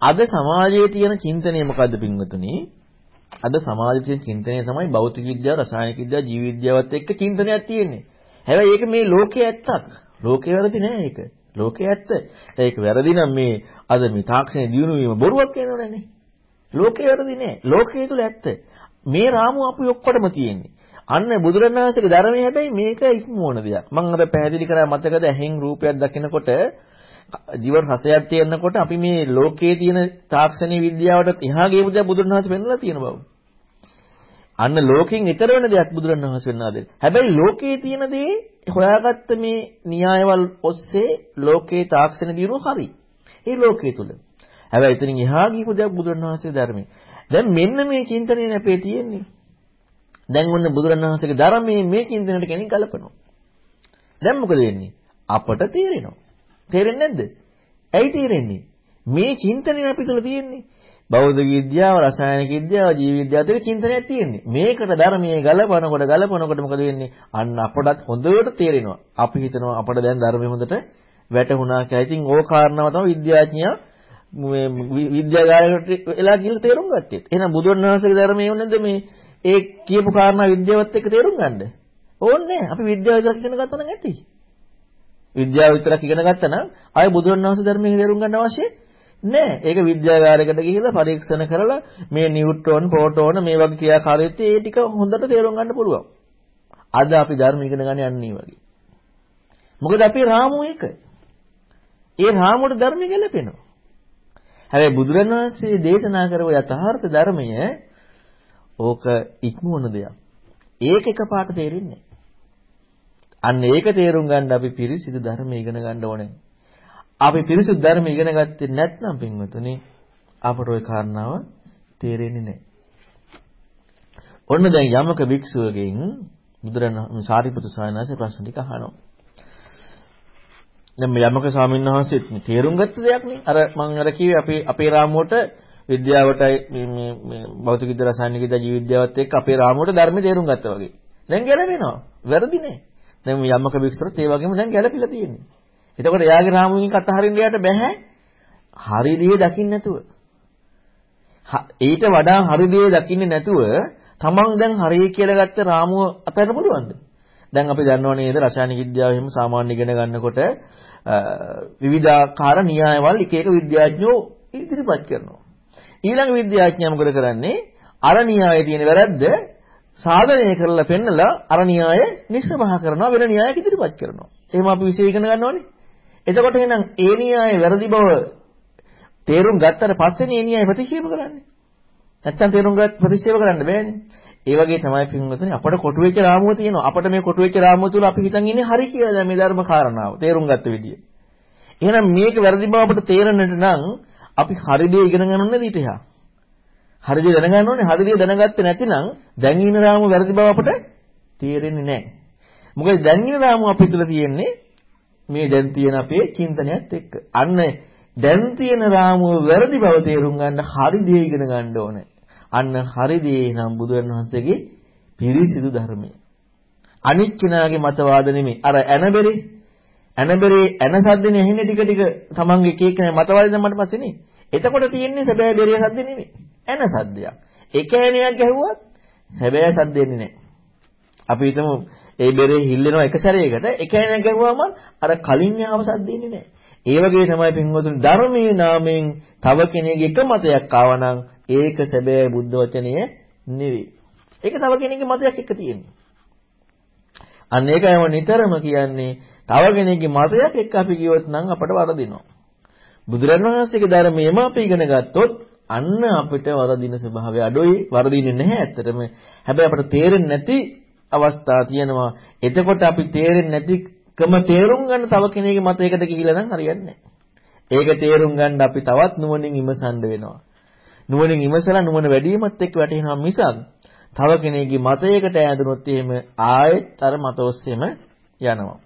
අද සමාජයේ තියෙන චින්තනය මොකද්ද පින්වතුනි? අද සමාජයේ තියෙන චින්තනය තමයි භෞතික විද්‍යාව, රසායනික විද්‍යාව, ජීව විද්‍යාවත් එක්ක චින්තනයක් තියෙන්නේ. හැබැයි ඒක මේ ලෝකයේ ඇත්තක්. ලෝකේ වැරදි නෑ ඒක. ලෝකයේ ඇත්ත. ඒක වැරදි නම් මේ අද මේ තාක්ෂණයේ දියුණු වීම බොරුවක් වෙනවනේ. ලෝකේ වැරදි නෑ. ලෝකයේ තුල ඇත්ත. මේ රාමුව අපි ඔක්කොටම තියෙන්නේ. අන්න බුදුරණාහිසේගේ ධර්මයේ හැබැයි මේක ඉක්මවන දෙයක්. මම අර පැහැදිලි කරා මතකද ඇහෙන් රූපයක් දකිනකොට ජීවන රසයක් තියෙනකොට අපි මේ ලෝකයේ තියෙන තාක්ෂණීය විද්‍යාවට එහා ගියපු දේ බුදුරණවහන්සේ පෙන්වලා තියෙන බව. අන්න ලෝකෙන් ඈතර වෙන දෙයක් බුදුරණවහන්සේ වෙන්නා දෙන්නේ. හැබැයි ලෝකයේ තියෙන දේ හොයාගත්ත මේ න්‍යායවල ඔස්සේ ලෝකයේ තාක්ෂණ දියුණුව හරි. ඒ ලෝකයේ තුල. හැබැයි එතනින් එහා ගියපු දෙයක් බුදුරණවහන්සේ ධර්මයේ. දැන් මෙන්න මේ චින්තනය අපේ තියෙන්නේ. දැන් ඔන්න බුදුරණවහන්සේගේ ධර්මයේ මේ චින්තනයට කෙනෙක් ගලපනවා. දැන් මොකද වෙන්නේ? අපට තේරෙනවා. තේරෙන්නේ නැද්ද? ඇයි තේරෙන්නේ? මේ චින්තනය අපි තුල තියෙන්නේ. බෞද්ධ විද්‍යාව, රසායනික විද්‍යාව, ජීව විද්‍යාව දෙක චින්තනයක් තියෙන්නේ. මේකට ධර්මයේ ගලපනකොට ගලපනකොට මොකද වෙන්නේ? අන්න අපටත් හොඳට තේරෙනවා. අපි හිතනවා අපට දැන් ධර්මයේ හොඳට වැටහුණා කියලා. ඉතින් ඕක කාරණාව තමයි විද්‍යාඥයා මේ විද්‍යාගාරයකට එලා ගිහලා තේරුම් ගත්තේ. එහෙනම් බුදුන් වහන්සේගේ ධර්මයේ වුණද මේ ඒ කියපු කාරණා විද්‍යාවත් එක්ක තේරුම් ගන්නද? ඕනේ අපි විද්‍යාව විතර ඉගෙන ගත්තා නම් ඇති. විද්‍යාව විතරක් ඉගෙන ගත්තා නම් ආය බුදුන් වහන්සේ ධර්මයේ තේරුම් ගන්න අවශ්‍ය නෑ. ඒක විද්‍යාගාරයකට ගිහිල්ලා පරීක්ෂණ කරලා මේ නියුට්‍රෝන, ප්‍රෝටෝන මේ වගේ ක්‍රියාකාරීත්වය ඒ ටික හොඳට තේරුම් ගන්න පුළුවන්. අද අපි ධර්ම ඉගෙන ගන්න යන්නේ වගේ. මොකද අපේ රාමුව එක. ඒ රාමුවට ධර්ම ගැලපෙනවා. හැබැයි බුදුරණවහන්සේ දේශනා කරපු යථාර්ථ ධර්මය ඕක ඉක්මවන දෙයක්. ඒක එකපාරට තේරෙන්නේ අන්න ඒක තේරුම් ගන්න අපි පිරිසිදු ධර්ම ඉගෙන ගන්න ඕනේ. අපි පිරිසිදු ධර්ම ඉගෙන ගත්තේ නැත්නම් පින්වතුනි අපට ওই කාරණාව තේරෙන්නේ නැහැ. ඔන්න දැන් යමක භික්ෂුවගෙන් බුදුරණන් සාරිපුත්‍ර ස්වාමීන් ප්‍රශ්න ටික අහනවා. දැන් මේ යමක ස්වාමීන් වහන්සේත් තේරුම් ගත්ත දෙයක් නේ. අර මම අර කිව්වේ අපේ අපේ රාමුවට විද්‍යාවටයි මේ මේ මේ භෞතික විද්‍යාව රසායනික විද්‍යාව ජීව විද්‍යාවත් එක්ක අපේ රාමුවට ධර්ම තේරුම් ගත්තා වගේ. දැන් ගැලපෙනවා. වැරදි නෑ. දැන් යමක විස්තරත් ඒ වගේම දැන් ගැලපිලා තියෙන්නේ. එතකොට එයාගේ රාමුවෙන් අතහරින්න යාට බෑ. හරි දේ දකින්න නැතුව. ඊට වඩා හරි දේ දකින්නේ නැතුව තමන් දැන් හරිය කියලා ගත්ත රාමුව අතහැරන්න පුළුවන්ද? දැන් අපි දන්නව නේද රසායනික විද්‍යාව එහෙම සාමාන්‍ය ඉගෙන ගන්නකොට විවිධාකාර න්‍යායවල එක එක විද්‍යාඥයෝ ඉදිරිපත් කරනවා. ඊළඟ විද්‍යාඥයා මොකද කරන්නේ? අර න්‍යායයේ තියෙන වැරද්ද සාධනය කරලා පෙන්නලා අර න්‍යාය නිෂ්ප්‍රභා කරනවා වෙන න්‍යායයක් ඉදිරිපත් කරනවා. එහෙම අපි විශේෂ ඉගෙන ගන්නවනේ. එතකොට එහෙනම් ඒ න්‍යාය වැරදි බව තේරුම් ගත්තට පස්සේ මේ න්‍යාය ප්‍රතික්ෂේප කරන්නේ. නැත්තම් තේරුම් ගත් ප්‍රතික්ෂේප කරන්න බෑනේ. ඒ වගේ තමයි පින්වතුනි අපට කොටු වෙච්ච රාමුව තියෙනවා. අපට මේ කොටු වෙච්ච රාමුව තුල අපි හිතන් ඉන්නේ හරි කියලා දැන් මේ ධර්ම කාරණාව තේරුම් ගත්ත විදිය. එහෙනම් මේක වැරදි බව අපට තේරෙන්නට නම් අපි හරි දේ ඉගෙන ගන්න ඕනේ ඊට එහා. හරි දේ දැනගන්න ඕනේ. හරි දේ දැනගත්තේ නැතිනම් දැන් ඉන්න රාමුව වැරදි බව අපට තේරෙන්නේ නැහැ. මොකද දැන් ඉන්න රාමුව අපි තුල තියෙන්නේ මේ දැන් තියෙන අපේ චින්තනයත් එක්ක. අන්න දැන් තියෙන රාමුව වැරදි බව තේරුම් ගන්න හරි දේ ඉගෙන ගන්න ඕනේ. අන්න හරි දේ නම් බුදුන් වහන්සේගේ පිරිසිදු ධර්මය. අනිත් කෙනාගේ මතවාද නෙමෙයි. අර ඇනබෙරේ ඇනබෙරේ ඇන සද්දනේ ඇහෙන්නේ ටික ටික තමන්ගේ එක එක මතවාද දැම්මට පස්සේනේ. එතකොට තියෙන්නේ සැබෑ බෙරේ සද්ද නෙමෙයි. ඇන සද්දයක්. එක ඇණයක් ගැහුවත් සැබෑ සද්ද එන්නේ නැහැ. අපි හිතමු ඒ බෙරේ හිල්ලෙනවා එක සැරයකට එක ඇණයක් ගැහුවාම අර කලින් ආව සද්ද එන්නේ නැහැ. ඒ වගේ තමයි පින්වතුනි ධර්මයේ නාමයෙන් තව කෙනෙක්ගේ එක මතයක් ආවනම් ඒක සැබෑ බුද්ධ වචනය නෙවෙයි. ඒක තව කෙනෙක්ගේ මතයක් එක්ක තියෙන්නේ. අන්න ඒකම නිතරම කියන්නේ තව කෙනෙක්ගේ මතයක් එක්ක අපි ගියොත් නම් අපට වරදිනවා. බුදුරණවහන්සේගේ ධර්මයේම අපි ඉගෙන ගත්තොත් අන්න අපිට වරදින ස්වභාවය අඩුයි. වරදින්නේ නැහැ ඇත්තටම. හැබැයි අපට තේරෙන්නේ නැති අවස්ථා තියෙනවා. එතකොට අපි තේරෙන්නේ නැතිකම තේරුම් ගන්න තව කෙනෙකුගේ මතයකට ගිහිලා නම් හරියන්නේ නැහැ. ඒක තේරුම් ගන්න අපි තවත් නුවණින් විමසන්න වෙනවා. නුවණින් ඉමසලා නුවණ වැඩිවීමත් එක්ක වැටෙනවා මිසක් තව කෙනෙකුගේ මතයකට ඈඳුනොත් එහෙම ආයෙත් අර මත ඔස්සේම යනවා.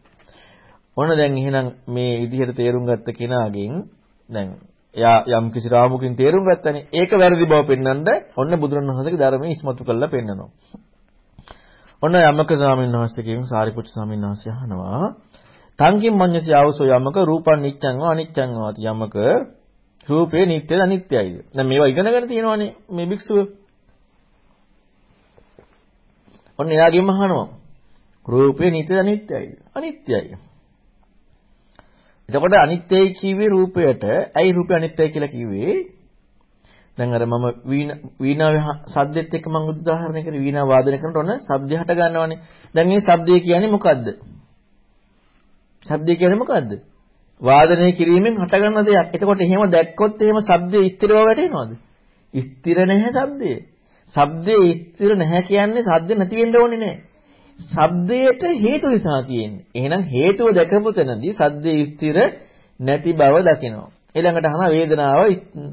ඔන්න දැන් එහෙනම් මේ විදිහට තේරුම් ගත්ත කෙනාගෙන් දැන් එයා යම් කිසි රාමුකින් තේරුම් ගත්තනේ. ඒක වැරදි බව පෙන්වන්න ඔන්න බුදුරණවහන්සේගේ ධර්මයේ ඉස්මතු කරලා පෙන්නනවා. ඔන්න යමක ස්වාමීන් වහන්සේ කියන සාරිපුත්‍ර ස්වාමීන් වහන්සේ අහනවා තංකින් මඤ්ඤසි ආවසෝ යමක රූපං නිච්ඡං වා අනිච්ඡං වාති යමක රූපේ නිට්ටයද අනිත්‍යයිද දැන් මේවා ඉගෙනගෙන තියෙනවානේ මේ භික්ෂුව. ඔන්න එයාගෙම අහනවා. රූපේ නිට්ටයද අනිත්‍යයිද අනිත්‍යයි එතකොට අනිත්‍යයි කිව්වේ රූපයට. ඇයි රූපය අනිත්‍යයි කියලා කිව්වේ? දැන් අර මම වීණාවේ සද්දෙත් එක්ක මම උදාහරණය කරේ වීණා වාදනය කරනකොට ඔන්න ශබ්දය හට ගන්නවානේ. දැන් මේ ශබ්දය කියන්නේ මොකද්ද? ශබ්දය කියන්නේ මොකද්ද? වාදනය කිරීමෙන් හට ගන්න දෙයක්. එතකොට එහෙම දැක්කොත් එහෙම ශබ්දය ස්ථිර බව වැටෙනවද? ස්ථිර නැහැ ශබ්දය. ශබ්දය ස්ථිර නැහැ කියන්නේ ශබ්ද නැති වෙන්න ඕනේ නැහැ. ශබ්දයට හේතු නිසා තියෙන්නේ. එහෙනම් හේතුව දැකපු තැනදී ශබ්දය ස්ථිර නැති බව දකිනවා. ඊළඟට අහනවා වේදනාව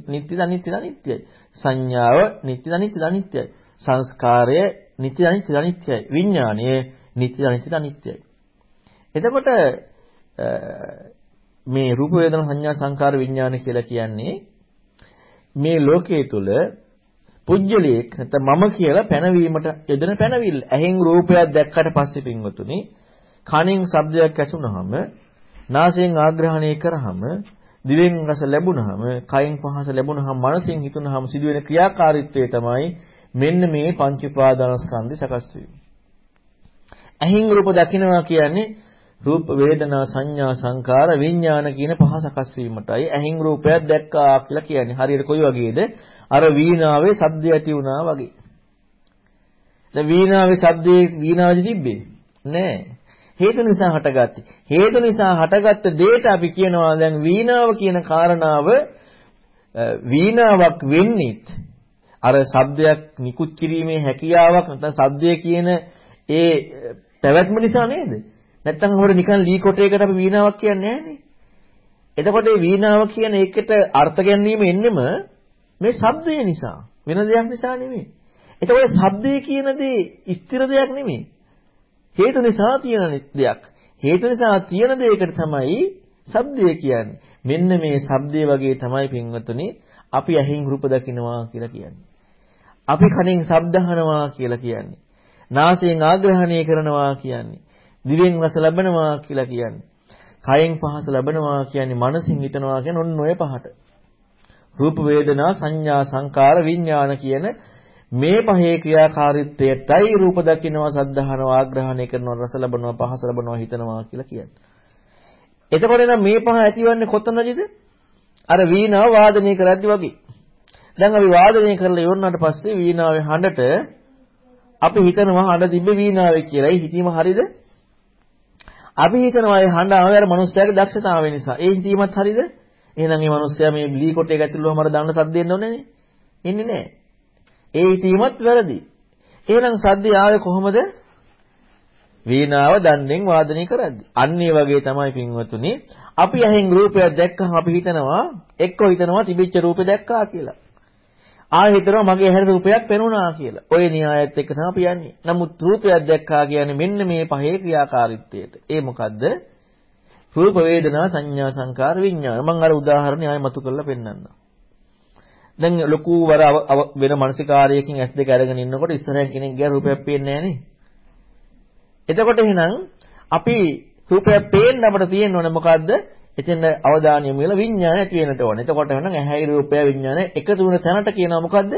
නිත්‍යද අනිත්‍යද අනිත්‍යයි. සංඥාව නිත්‍යද අනිත්‍යද අනිත්‍යයි. සංස්කාරය නිත්‍යද අනිත්‍යද අනිත්‍යයි. විඥාණය නිත්‍යද අනිත්‍යද අනිත්‍යයි. එතකොට මේ රූප වේදනා සංඥා සංකාර විඥාන කියලා කියන්නේ මේ ලෝකයේ තුල පුජ්‍යලයක් නැත්නම් මම කියලා පැනවීමට යෙදෙන පැනවිල්ල. ඇහෙන් රූපයක් දැක්කට පස්සේ පින්වතුනි කනින් ශබ්දයක් ඇසුනහම නාසයෙන් ආග්‍රහණය කරාම දිවෙන් රස ලැබුණාම, කයෙන් පහස ලැබුණාම, මනසෙන් හිතුණාම සිදුවෙන ක්‍රියාකාරීත්වය තමයි මෙන්න මේ පංච උපාදානස්කන්ධය සකස් වීම. ඇහින් රූප දකින්නවා කියන්නේ රූප වේදනා සංඥා සංකාර විඥාන කියන පහ සකස් වීමටයි ඇහින් රූපයක් දැක්කා කියලා කියන්නේ. හරියට කොයි වගේද? අර වීණාවේ ශබ්දය ඇති වුණා වගේ. දැන් වීණාවේ ශබ්දේ වීණාවේදී තිබ්බේ නෑ. හේතු නිසා හටගත්තේ. හේතු නිසා හටගත්ත දෙයට අපි කියනවා දැන් වීණාව කියන කාරණාව වීණාවක් වෙන්නේත් අර ශබ්දයක් නිකුත් කිරීමේ හැකියාවක් නැත්නම් ශබ්දය කියන ඒ පැවැත්ම නිසා නේද? නැත්නම් හොර නිකන් ලී කොටයකට අපි වීණාවක් කියන්නේ නැහනේ. එතකොට මේ වීණාව කියන එකට අර්ථ ගැනීම එන්නෙම මේ ශබ්දය නිසා. වෙන දෙයක් නිසා නෙමෙයි. එතකොට ශබ්දය කියන දේ ස්ථිර දෙයක් නෙමෙයි. හේතු නිසා තියෙන දෙයක්. හේතු නිසා තියෙන දෙයකට තමයි ශබ්දය කියන්නේ. මෙන්න මේ ශබ්දය වගේ තමයි පින්වතුනි අපි ඇහින් රූප දකින්නවා කියලා කියන්නේ. අපි කනෙන් ශබ්ද අහනවා කියලා කියන්නේ. නාසයෙන් ආග්‍රහණය කරනවා කියන්නේ. දිවෙන් රස ලබනවා කියලා කියන්නේ. කයෙන් පහස ලබනවා කියන්නේ මනසින් හිතනවා කියන ඔන්න ඔය පහට. රූප වේදනා සංඥා සංකාර විඥාන කියන මේ පහේ ක්‍රියාකාරීත්වයටයි රූප දකින්නවා සද්ධාහනවා ආග්‍රහණය කරනවා රස ලබනවා පහස ලබනවා හිතනවා කියලා කියන්නේ. එතකොට නම් මේ පහ ඇතිවන්නේ කොතනදද? අර වීණාව වාදනය කරද්දි වගේ. දැන් අපි වාදනය කරලා ඉවරනාට පස්සේ වීණාවේ හඬට අපි හිතනවා හඬ තිබ්බේ වීණාවේ කියලා. ඒ හිතීම හරියද? අපි හිතනවා ඒ හඬ ආවේ අර මිනිස්යාගේ දක්ෂතාවය නිසා. ඒ හිතීමත් හරියද? එහෙනම් මේ මිනිස්යා මේ ලී කොටේ ඇතුළේ වහම අර දාන්න සද්ද එන්න ඕනේ නේ? එන්නේ නැහැ. ඒ හිතීමත් වැරදි. එහෙනම් සද්දය ආවේ කොහොමද? වීණාව දන්නෙන් වාදනය කරද්දි. අන්න ඒ වගේ තමයි පින්වතුනි අපි ඇහෙන් රූපයක් දැක්කම අපි හිතනවා එක්ක හිතනවා තිබිච්ච රූපේ දැක්කා කියලා. ආයෙ හිතනවා මගේ ඇහැට රූපයක් පෙනුණා කියලා. ඔය න්‍යායත් එක්ක තමයි අපි යන්නේ. නමුත් රූපයක් දැක්කා කියන්නේ මෙන්න මේ පහේ ක්‍රියාකාරීත්වයට. ඒ මොකද්ද? රූප වේදනා සංඥා සංකාර විඥාන. මම අර උදාහරණය ආයෙ මතු කරලා පෙන්නන්නම්. දැන් ලොකු වර වෙන මානසිකාරයකින් S2 අරගෙන ඉන්නකොට ඉස්සරහින් කෙනෙක් ගියා රූපයක් පේන්නේ නැහැ එතකොට එහෙනම් අපි රූපයක් පේන්න අපිට තියෙන්න ඕනේ මොකද්ද? එතෙන් අවධානය යොමු වෙලා විඥානය ඇති වෙන්නට ඕනේ. එතකොට එහෙනම් ඇහැයි රූපය විඥානය එකතු වෙන තැනට කියනවා මොකද්ද?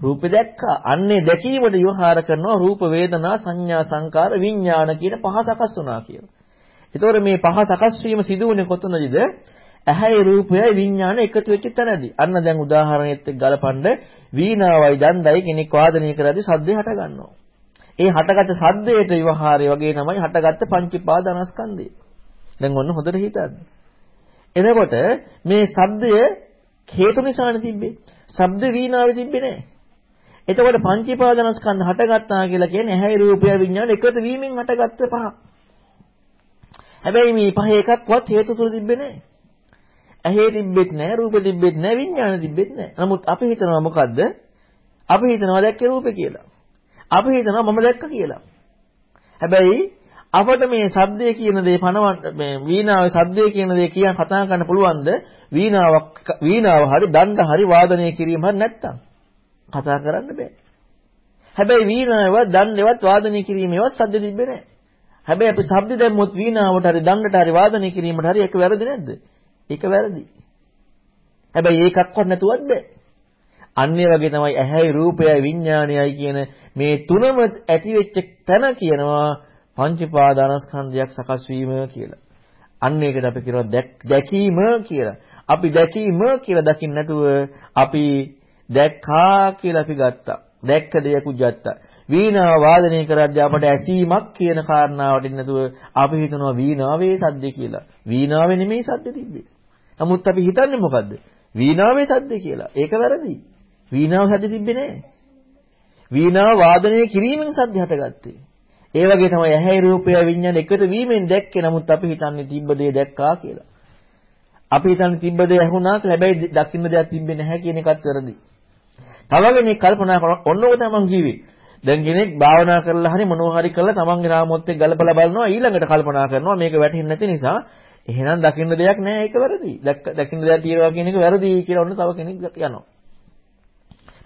රූපේ දැක්කා. අන්නේ දැකීමට විවහාර කරනවා රූප වේදනා සංඥා සංකාර විඥාන කියන පහ සකස් වුණා කියලා. එතකොට මේ පහ සකස් වීම සිදු වුණේ කොතනදද? ඇහැයි රූපයයි විඥාන එකතු වෙච්ච තැනදී. අන්න දැන් උදාහරණෙත් එක්ක ගලපන්න වීණාවයි දණ්ඩයි කෙනෙක් වාදනය කරද්දී සද්දේ හට ගන්නවා. ඒ හටගත්ත සද්දයට විවහාරය වගේ තමයි හටගත්ත පංචීපාදනස්කන්ධය. දැන් ඔන්න හොඳට හිතන්න. එතකොට මේ සද්දය හේතු නිසානේ තිබ්බේ. ශබ්ද වීණාවේ තිබ්බේ නැහැ. එතකොට පංචීපාදනස්කන්ධ හටගත්තා කියලා කියන්නේ ඇහැයි රූපය විඥාන එකතු වීමෙන් හටගත්ත පහ. හැබැයි මේ පහ එකක්වත් හේතු තුල තිබ්බේ නැහැ. ඇහි තිබෙත් නැහැ, රූපෙ තිබෙත් නැහැ, විඥාන තිබෙත් නැහැ. නමුත් අපි හිතනවා මොකද්ද? අපි හිතනවා දැක්කේ රූපේ කියලා. අපි හිතනවා මම දැක්ක කියලා. හැබැයි අපට මේ සද්දේ කියන දේ පනවන්න මේ වීණාවේ සද්දේ කියන දේ කියන කතා කරන්න පුළුවන්ද? වීණාවක් වීණාව හරි දණ්ඩ හරි වාදනය කිරීම හරි නැත්තම් කතා කරන්න බෑ. හැබැයි වීණාවවත් දණ්ඩේවත් වාදනය කිරීමේවත් සද්ද තිබ්බේ නැහැ. හැබැයි අපි ශබ්ද දැම්මොත් වීණාවට හරි දණ්ඩට හරි වාදනය කිරීමට හරි ඒක වැරදි නැද්ද? ඒක වැරදි. හැබැයි ඒකක්වත් නැතුවත් බෑ. අන්නේ වගේ තමයි ඇහැයි රූපයයි විඥානයයි කියන මේ තුනම ඇති වෙච්ච තැන කියනවා පංචපාදානස්කන්ධයක් සකස් වීම කියලා. අන්න ඒකට අපි කියනවා දැකීම කියලා. අපි දැකීම කියලා දකින්න නැතුව අපි දැක්කා කියලා අපි ගත්තා. දැක්ක දෙයක් උජත්තා. වීණාව වාදනය කරද්දී අපට ඇසීමක් කියන කාරණාවට නැතුව අපි හිතනවා වීණාවේ සද්ද කියලා. වීණාවේ නෙමෙයි සද්ද තිබ්බේ. නමුත් අපි හිතන්නේ මොකද්ද? වීණාවේ සද්ද කියලා. ඒක වැරදි. වීණාව සද්ද තිබ්බේ නෑ. වීණාව වාදනය කිරීමෙන් සද්ද හටගත්තේ. ඒ වගේ තමයි ඇහැයි රූපය විඤ්ඤාණ එකතු වීමෙන් දැක්කේ. නමුත් අපි හිතන්නේ තිබ්බ දේ දැක්කා කියලා. අපි හිතන්නේ තිබ්බ දේ ඇහුණා කියලා. හැබැයි දකින්න දෙයක් තිබ්බේ නැහැ කියන එකත් වැරදි. තව කෙනෙක් කල්පනා කරන ඔන්නෝක තමයි මම කිව්වේ. දැන් කෙනෙක් භාවනා කරලා හරි මොනවා හරි කරලා තමන්ගේ නාමොත් එක්ක ගලපලා බලනවා ඊළඟට කල්පනා කරනවා මේක වැටහෙන්නේ නැති නිසා එහෙනම් දකින්න දෙයක් නැහැ ඒක වැරදි. දකින්න දෙයක් තියෙනවා කියන එක වැරදි කියලා ඔන්න තව කෙනෙක් යනවා.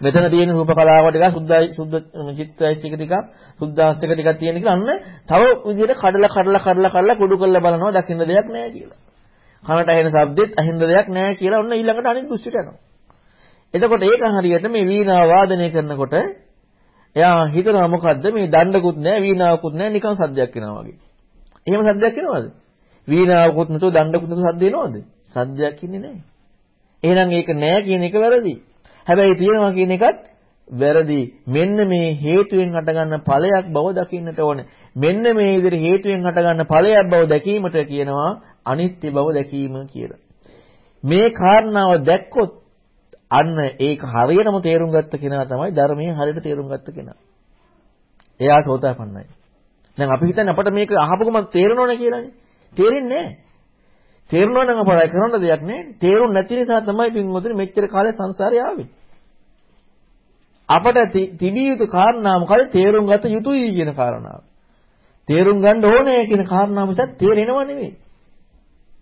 මෙතන තියෙන රූප කලාව ටික සුද්ධයි සුද්ධ චිත්තයිසික ටික සුද්ධාස්තික ටිකක් තියෙන කියලා අන්න තව විදිහට කඩලා කඩලා කඩලා කඩලා කුඩු කරලා බලනවා දකින්න දෙයක් නැහැ කියලා. කනට ඇහෙන ශබ්දෙත් ඇහෙන දෙයක් නැහැ කියලා ඔන්න ඊළඟට අනිත් දෘෂ්ටිට යනවා. එතකොට ඒක හරියට මේ වීණාව වාදනය කරනකොට එයා හිතනවා මොකද්ද මේ දණ්ඩකුත් නැහැ වීණාවකුත් නැහැ නිකන් සද්දයක් එනවා වගේ. එහෙම සද්දයක් එනවද? වීණාවකුත් නැතුව දණ්ඩකුත් නැතුව සද්ද එනවද? සද්දයක් ඉන්නේ නැහැ. එහෙනම් ඒක නැහැ කියන එක වැරදි. හැබැයි තියනවා කියන එකත් වැරදි. මෙන්න මේ හේතුවෙන් හටගන්න ඵලයක් බව දකින්නට ඕනේ. මෙන්න මේ විදිහට හේතුවෙන් හටගන්න ඵලයක් බව දැකීමට කියනවා අනිත්‍ය බව දැකීම කියලා. මේ කාරණාව දැක්කොත් අන්න ඒක හරියටම තේරුම් ගත්ත කෙනා තමයි ධර්මයේ හරියට තේරුම් ගත්ත කෙනා. එයා සෝතාපන්නයි. දැන් අපි හිතන්නේ අපිට මේක අහපුවම තේරෙනවනේ කියලානේ. තේරෙන්නේ නැහැ. තේරුණා නම් අපරාය කරන්න දෙයක් නැහැ. තේරුම් නැති නිසා තමයි පින්වතුනි මෙච්චර කාලේ සංසාරේ ආවේ. අපට තිබිය යුතු කාරණා මොකද තේරුම් ගත යුතුයි කියන කාරණාව. තේරුම් ගන්න ඕනේ කියන කාරණාව මිසක් තේරෙනව නෙමෙයි.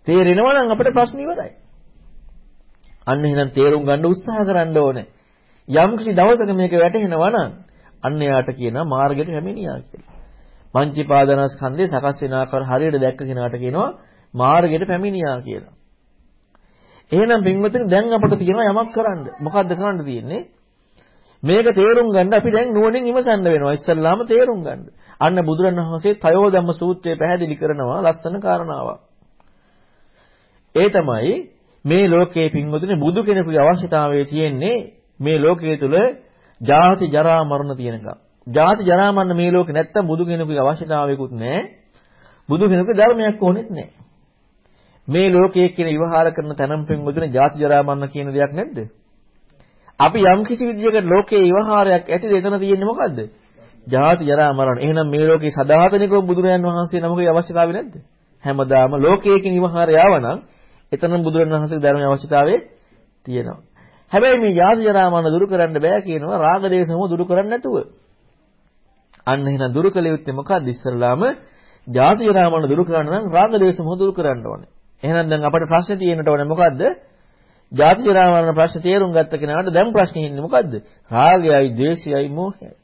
තේරෙනව නම් අපිට ප්‍රශ්න ඉවරයි. අන්න එහෙනම් තේරුම් ගන්න උත්සාහ කරන්න ඕනේ. යම් කිසි දවසක මේක වැටහෙනවා නම් අන්න එයාට කියනවා මාර්ගයට පැමිණියා කියලා. පංචීපාදනස්කන්ධේ සකස් වෙන ආකාර හරියට දැක්ක කෙනාට කියනවා මාර්ගයට පැමිණියා කියලා. එහෙනම් පින්වතුනි දැන් අපට තියෙනවා යමක් කරන්න. මොකද්ද කරන්න තියෙන්නේ? මේක තේරුම් ගන්න අපි දැන් නුවණින් ඉමසන්න වෙනවා. ඉස්සල්ලාම තේරුම් ගන්න. අන්න බුදුරණවහන්සේ තයෝ ධම්ම සූත්‍රය පැහැදිලි කරනවා ලස්සන කාරණාවක්. ඒ තමයි මේ ලෝකයේ පින්වතුනි බුදු කෙනෙකුගේ අවශ්‍යතාවය තියෙන්නේ මේ ලෝකයේ තුල ජාති ජරා මරණ තියෙනකම්. ජාති ජරා මරණ මේ ලෝකේ නැත්තම් බුදු කෙනෙකුගේ අවශ්‍යතාවයකුත් නැහැ. බුදු කෙනෙකුගේ ධර්මයක් ඕනෙත් නැහැ. මේ ලෝකයේ කියන විවහාර කරන තැනම් පින්වතුනි ජාති ජරා මරණ කියන දෙයක් නැද්ද? අපි යම් කිසි විදියකට ලෝකයේ විවහාරයක් ඇතිද එතන තියෙන්නේ මොකද්ද? ජාති ජරා මරණ. එහෙනම් මේ ලෝකේ සදාතනිකව බුදුරජාන් වහන්සේ නමකේ අවශ්‍යතාවය නැද්ද? හැමදාම ලෝකයේ කියන විවහාරය ආවනම් එතනම බුදුරජාණන් වහන්සේගේ ධර්මයේ අවශ්‍යතාවය තියෙනවා. හැබැයි මේ ජාති ජරා මරණ දුරු කරන්න බෑ කියනවා රාග දේශම දුරු කරන්න නැතුව. අන්න එහෙනම් දුරු කළ යුත්තේ මොකක්ද? ඉස්සරලාම ජාති ජරා මරණ දුරු කරන්න නම් රාග දේශම දුරු කරන්න ඕනේ. එහෙනම් දැන් අපිට ප්‍රශ්නේ තියෙන්නට ඕනේ මොකද්ද? ජාති ජරා මරණ ප්‍රශ්න තේරුම් ගත්ත කෙනාට දැන් ප්‍රශ්නේ ඉන්නේ මොකද්ද? රාගයයි, ද්වේෂයයි, මෝහයයි.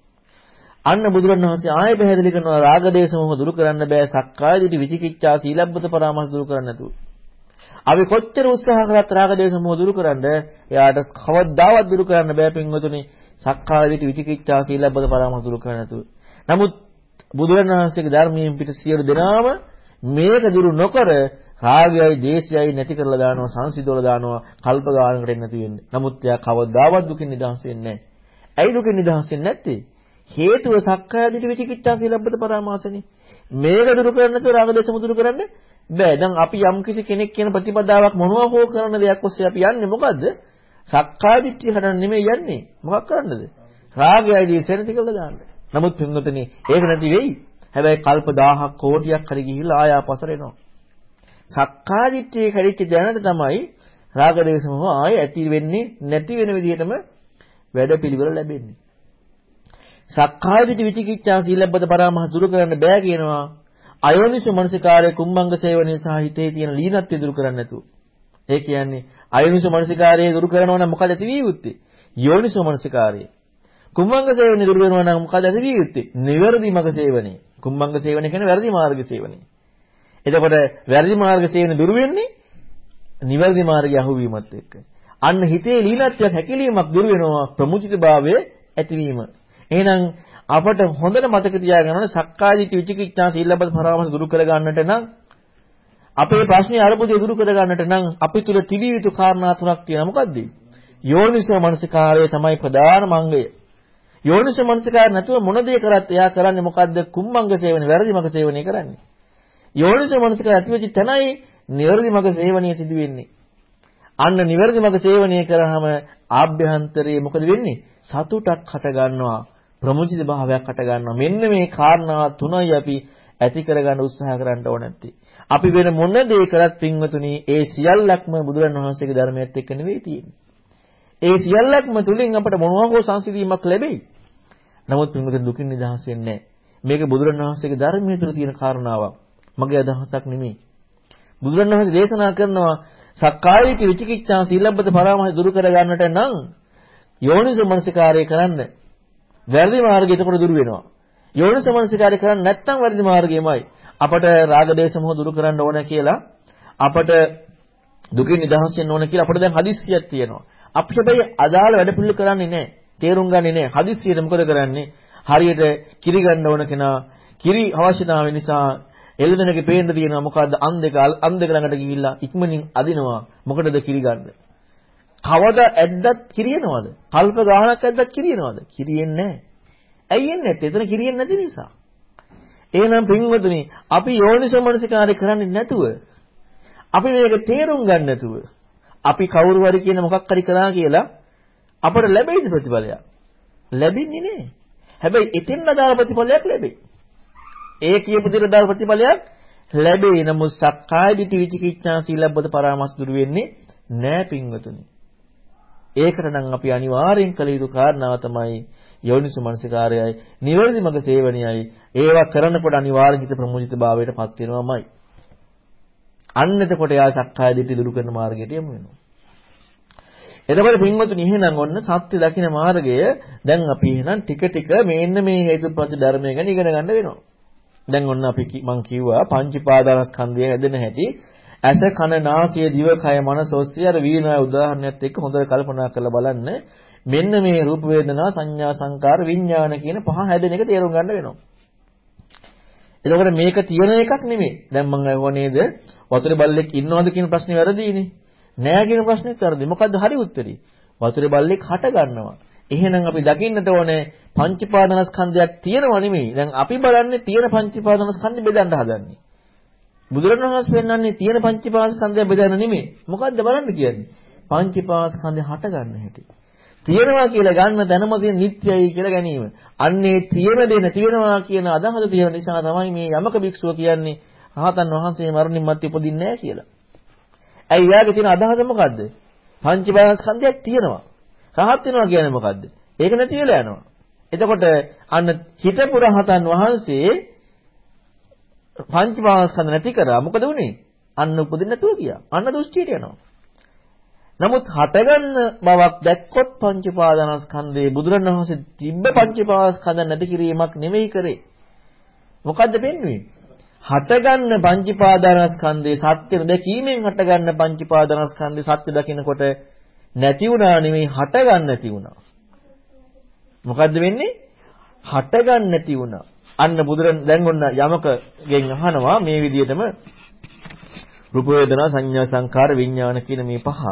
අන්න බුදුරණවහන්සේ ආයෙ පැහැදිලි කරනවා රාග දේශ මොහ දුරු කරන්න බෑ සක්කාය දිටි විචිකිච්ඡා සීලබ්බත පරාමාස දුරු කරන්න නැතුව. අපි කොච්චර උත්සාහ කරත් රාග දේශ මොහ දුරු කරන්න එයාට කවදාවත් දුරු කරන්න බෑ පින්වතුනි සක්කාය දිටි විචිකිච්ඡා සීලබ්බත පරාමාස දුරු කරන්න නැතුව. නමුත් බුදුරණවහන්සේගේ ධර්මයෙන් පිට සියලු දෙනාම මේක දුරු නොකර රාගයයි දේශයයි නැති කරලා දානවා සංසිඳවලා දානවා කල්ප ගානකට එන්න තියෙන්නේ. නමුත් එයා කවදාවත් දුකින් නිදහස් වෙන්නේ නැහැ. ඇයි දුකින් නිදහස් වෙන්නේ නැත්තේ? හේතුව සක්කාය දිටි විචිකිච්ඡා සීලබ්බත පරාමාසනේ. මේක දුරු කරන්න තු රාග දේශ මුදුරු කරන්න බෑ. දැන් අපි යම් කිසි කෙනෙක් කියන ප්‍රතිපදාවක් මොනවා හෝ කරන දෙයක් ඔස්සේ අපි යන්නේ මොකද්ද? සක්කාය දිට්ඨිය හදන්න නෙමෙයි යන්නේ. මොකක් කරන්නද? රාගයයි දේශය නැති කරලා දාන්න. නමුත් පින්වතුනි ඒක නැති වෙයි. හැබැයි කල්ප 1000ක් කෝටියක් හරි ගිහිල්ලා ආය ආපසර එනවා. සක්කාදිට්ඨිය කැඩිච්ච දැනට තමයි රාග දේශ මොහ ආයේ ඇති වෙන්නේ නැති වෙන විදිහටම වැඩපිළිවෙල ලැබෙන්නේ. සක්කාදිට්ඨි විචිකිච්ඡා සීලබ්බත පරාමහ දුරු කරන්න බෑ කියනවා. අයෝනිසෝ මනසිකාරයේ කුම්භංග සේවනයේ සහ හිතේ තියෙන ලීනත්වය දුරු කරන්නේ නැතුව. ඒ කියන්නේ අයෝනිසෝ මනසිකාරයේ දුරු කරනවා නම් මොකද ඇති විය යුත්තේ? යෝනිසෝ මනසිකාරයේ. කුම්භංග සේවනයේ දුරු කරනවා නම් මොකද ඇති විය යුත්තේ? නිවැරදි මඟ සේවනයේ. කුම්භංග සේවනය කියන්නේ වැරදි මාර්ග සේවනයේ. එතකොට වැරදි මාර්ග සේවනය දුරු වෙන්නේ නිවැරදි මාර්ගය අහුවීමත් එක්ක. අන්න හිතේ ලීනත්වයක් හැකිලීමක් දුරු වෙනවා ප්‍රමුචිතභාවයේ ඇතිවීම. එහෙනම් අපට හොඳට මතක තියාගන්න ඕනේ සක්කායදිට්ඨි විචිකිච්ඡා සීලබ්බත පරාමස දුරු කර ගන්නට නම් අපේ ප්‍රශ්නේ අරුබුදේ දුරු කර ගන්නට නම් අපි තුල තිබිය යුතු කාරණා තුනක් තියෙනවා මොකද්ද? යෝනිසෝ මනසිකාරය තමයි ප්‍රධාන මංගය. යෝනිසෝ මනසිකාරය නැතුව මොන දේ කරත් එයා කරන්නේ මොකද්ද? කුම්මංග සේවන වැරදි මඟ සේවනය කරන්නේ. යෝනිසෝ මනසිකාරය ඇතිවෙච්ච තැනයි නිවැරදි මඟ සේවනය සිදු වෙන්නේ. අන්න නිවැරදි මඟ සේවනය කරාම ආභ්‍යන්තරයේ මොකද වෙන්නේ? සතුටක් හට ගන්නවා. ප්‍රමුජිත භාවයක් හට ගන්නවා. මෙන්න මේ කාරණා තුනයි අපි ඇති කරගන්න උත්සාහ කරන්න ඕන නැත්තේ. අපි වෙන මොන දේ කරත් පින්වතුනි ඒ සියල්ලක්ම බුදුරන් වහන්සේගේ ධර්මයේත් එක්ක නෙවෙයි තියෙන්නේ. ඒ සියල්ලක්ම තුලින් අපට මොනවා හෝ සංසිඳීමක් ලැබෙයි. නමුත් පින්වතුනි දුකින් නිදහස් වෙන්නේ නැහැ. මේක බුදුරන් වහන්සේගේ ධර්මයේ තුල තියෙන කාරණාවක්. මගේ අදහසක් නෙමෙයි. බුදුරන් වහන්සේ දේශනා කරනවා සක්කායික විචිකිච්ඡා සීලබ්බත පරාමහය දුරු කර ගන්නට නම් යෝනිසෝ මනසිකාරය කරන්න. වැරදි මාර්ගය එතකොට දුරු වෙනවා. යෝනිසෝ මනසිකාරය කරන්නේ නැත්නම් වැරදි මාර්ගයමයි. අපට රාග දේශ මොහ දුරු කරන්න ඕන කියලා අපට දුකින් නිදහස් වෙන්න ඕන කියලා අපිට දැන් හදිස්සියක් තියෙනවා. අපි හැබැයි අදාළ වැඩ පිළිවෙල කරන්නේ නැහැ. තේරුම් ගන්නේ නැහැ. හදිස්සියට මොකද කරන්නේ? හරියට කිරි ගන්න ඕන කෙනා කිරි අවශ්‍යතාවය නිසා එළදෙනගේ පේන්න තියෙනවා මොකද්ද අන් දෙක අන් දෙක ළඟට ගිහිල්ලා ඉක්මනින් අදිනවා මොකටද කිරි ගන්න. කවද ඇද්දත් කිරියනවද? කල්ප ගාණක් ඇද්දත් කිරියනවද? කිරියෙන්නේ නැහැ. ඇයි එන්නේ නැත්තේ? එතන කිරියෙන්නේ නැති නිසා. එහෙනම් පින්වතුනි අපි යෝනිසෝමනසිකාරය කරන්නේ නැතුව අපි මේක තේරුම් ගන්න නැතුව අපි කවුරු හරි කියන මොකක් හරි කරා කියලා අපට ලැබෙයිද ප්‍රතිඵලයක්? ලැබෙන්නේ නැහැ. හැබැයි එතෙන් අදාළ ප්‍රතිඵලයක් ලැබෙයි. ඒ කියපු දේ අදාළ ප්‍රතිඵලයක් ලැබෙයි. නමුත් සක්කාය දිටි විචිකිච්ඡා සීලබ්බත පරාමස් දුරු වෙන්නේ නැහැ පින්වතුනි. ඒකට නම් අපි අනිවාර්යෙන් කළ යුතු කාරණාව තමයි යෝනිසු මනසිකාරයයි නිවැරදි මඟ සේවනයයි ඒවා කරනකොට අනිවාර්ය හිත ප්‍රමුජිත භාවයට පත් වෙනවමයි. අන්න එතකොට යා සක්කාය දිට්ඨි දුරු කරන මාර්ගයට යමු වෙනවා. එතකොට පින්වතුනි එහෙනම් ඔන්න සත්‍ය දකින මාර්ගය දැන් අපි එහෙනම් ටික ටික මේන්න මේ හේතුප්‍රති ධර්මය ගැන ඉගෙන ගන්න වෙනවා. දැන් ඔන්න අපි මං කිව්වා පංචීපාදානස්කන්ධය හැදෙන හැටි ඇස කන නාසය දිව කය මනස ඔස්සේ අර වීණා උදාහරණයත් එක්ක හොඳට කල්පනා කරලා බලන්න මෙන්න මේ රූප වේදනා සංඥා සංකාර විඥාන කියන පහ හැදෙන එක තේරුම් ගන්න වෙනවා. එතකොට මේක තියෙන එකක් නෙමෙයි. දැන් මම අහුවා නේද? වතුරේ බල්ලෙක් ඉන්නවද කියන ප්‍රශ්නේ වැරදීනේ. නෑ කියන ප්‍රශ්නෙත් වැරදි. මොකද්ද හරි උත්තරේ? වතුරේ බල්ලෙක් හට ගන්නවා. එහෙනම් අපි දකින්නට ඕනේ පංචපාදනස්කන්ධයක් තියෙනව නෙමෙයි. දැන් අපි බලන්නේ තියෙන පංචපාදනස්කන්ධය බෙදන්න හදන්නේ. බුදුරණවහන්සේ පෙන්වන්නේ තියෙන පංචපාදස්කන්ධය බෙදන්න නෙමෙයි. මොකද්ද බලන්න කියන්නේ? පංචපාදස්කන්ධය හට ගන්න හැටි. තියෙනවා කියලා ගන්න දැනම තියෙන නිත්‍යයි කියලා ගැනීම. අන්නේ තියෙන දේ නැති වෙනවා කියන අදහස තියෙන නිසා තමයි මේ යමක භික්ෂුව කියන්නේ රහතන් වහන්සේ මරණින් මත්තේ උපදින්නේ නැහැ කියලා. ඇයි යාගේ තියෙන අදහස මොකද්ද? පංචපාදස්කන්ධයක් තියෙනවා. රහත් වෙනවා කියන්නේ මොකද්ද? ඒක නැති වෙලා යනවා. එතකොට අන්න හිතපු රහතන් වහන්සේ පංචපාදස්කන්ධ නැති කරා මොකද වුනේ? අන්න උපදින්න නැතුව ගියා. අන්න දෘෂ්ටියට යනවා. නමුත් හටගන්න බවක් දැක්කොත් පංච පාදානස්කන්ධේ බුදුරණවහන්සේ තිබ්බ පංච පාදානස්කන්ධ නැති කිරීමක් නෙමෙයි කරේ. මොකද්ද පෙන්වන්නේ? හටගන්න පංච පාදානස්කන්ධේ සත්‍ය දැකීමෙන් හටගන්න පංච පාදානස්කන්ධේ සත්‍ය දකිනකොට නැති වුණා නෙමෙයි හටගන්න නැති වුණා. මොකද්ද වෙන්නේ? හටගන්න නැති වුණා. අන්න බුදුරන් දැන් ඔන්න යමකගෙන් අහනවා මේ විදිහටම රූප වේදනා සංඥා සංකාර විඥාන කියන මේ පහ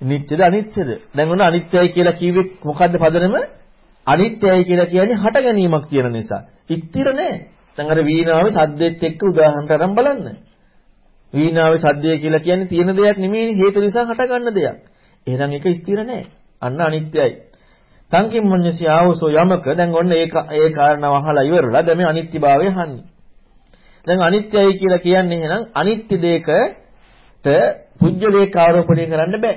නිත්‍යද අනිත්‍යද? දැන් ඔන්න අනිත්‍යයි කියලා කිව්වේ මොකද්ද පදනම? අනිත්‍යයි කියලා කියන්නේ හට ගැනීමක් තියෙන නිසා. ස්ථිර නෑ. දැන් අර වීණාවේ සද්දෙත් එක්ක උදාහරණයක් අරන් බලන්න. වීණාවේ සද්දය කියලා කියන්නේ තියෙන දෙයක් නෙමෙයි හේතු නිසා හට ගන්න දෙයක්. එහෙනම් ඒක ස්ථිර නෑ. අන්න අනිත්‍යයි. සංකිම්මඤ්ඤසී ආවසෝ යමක දැන් ඔන්න ඒ ඒ කාරණාව අහලා ඉවරලා දැන් මේ අනිත්‍යභාවය අහන්නේ. දැන් අනිත්‍යයි කියලා කියන්නේ එහෙනම් අනිත්‍ය දෙයකට පුජ්‍යලේක ආරෝපණය කරන්න බෑ.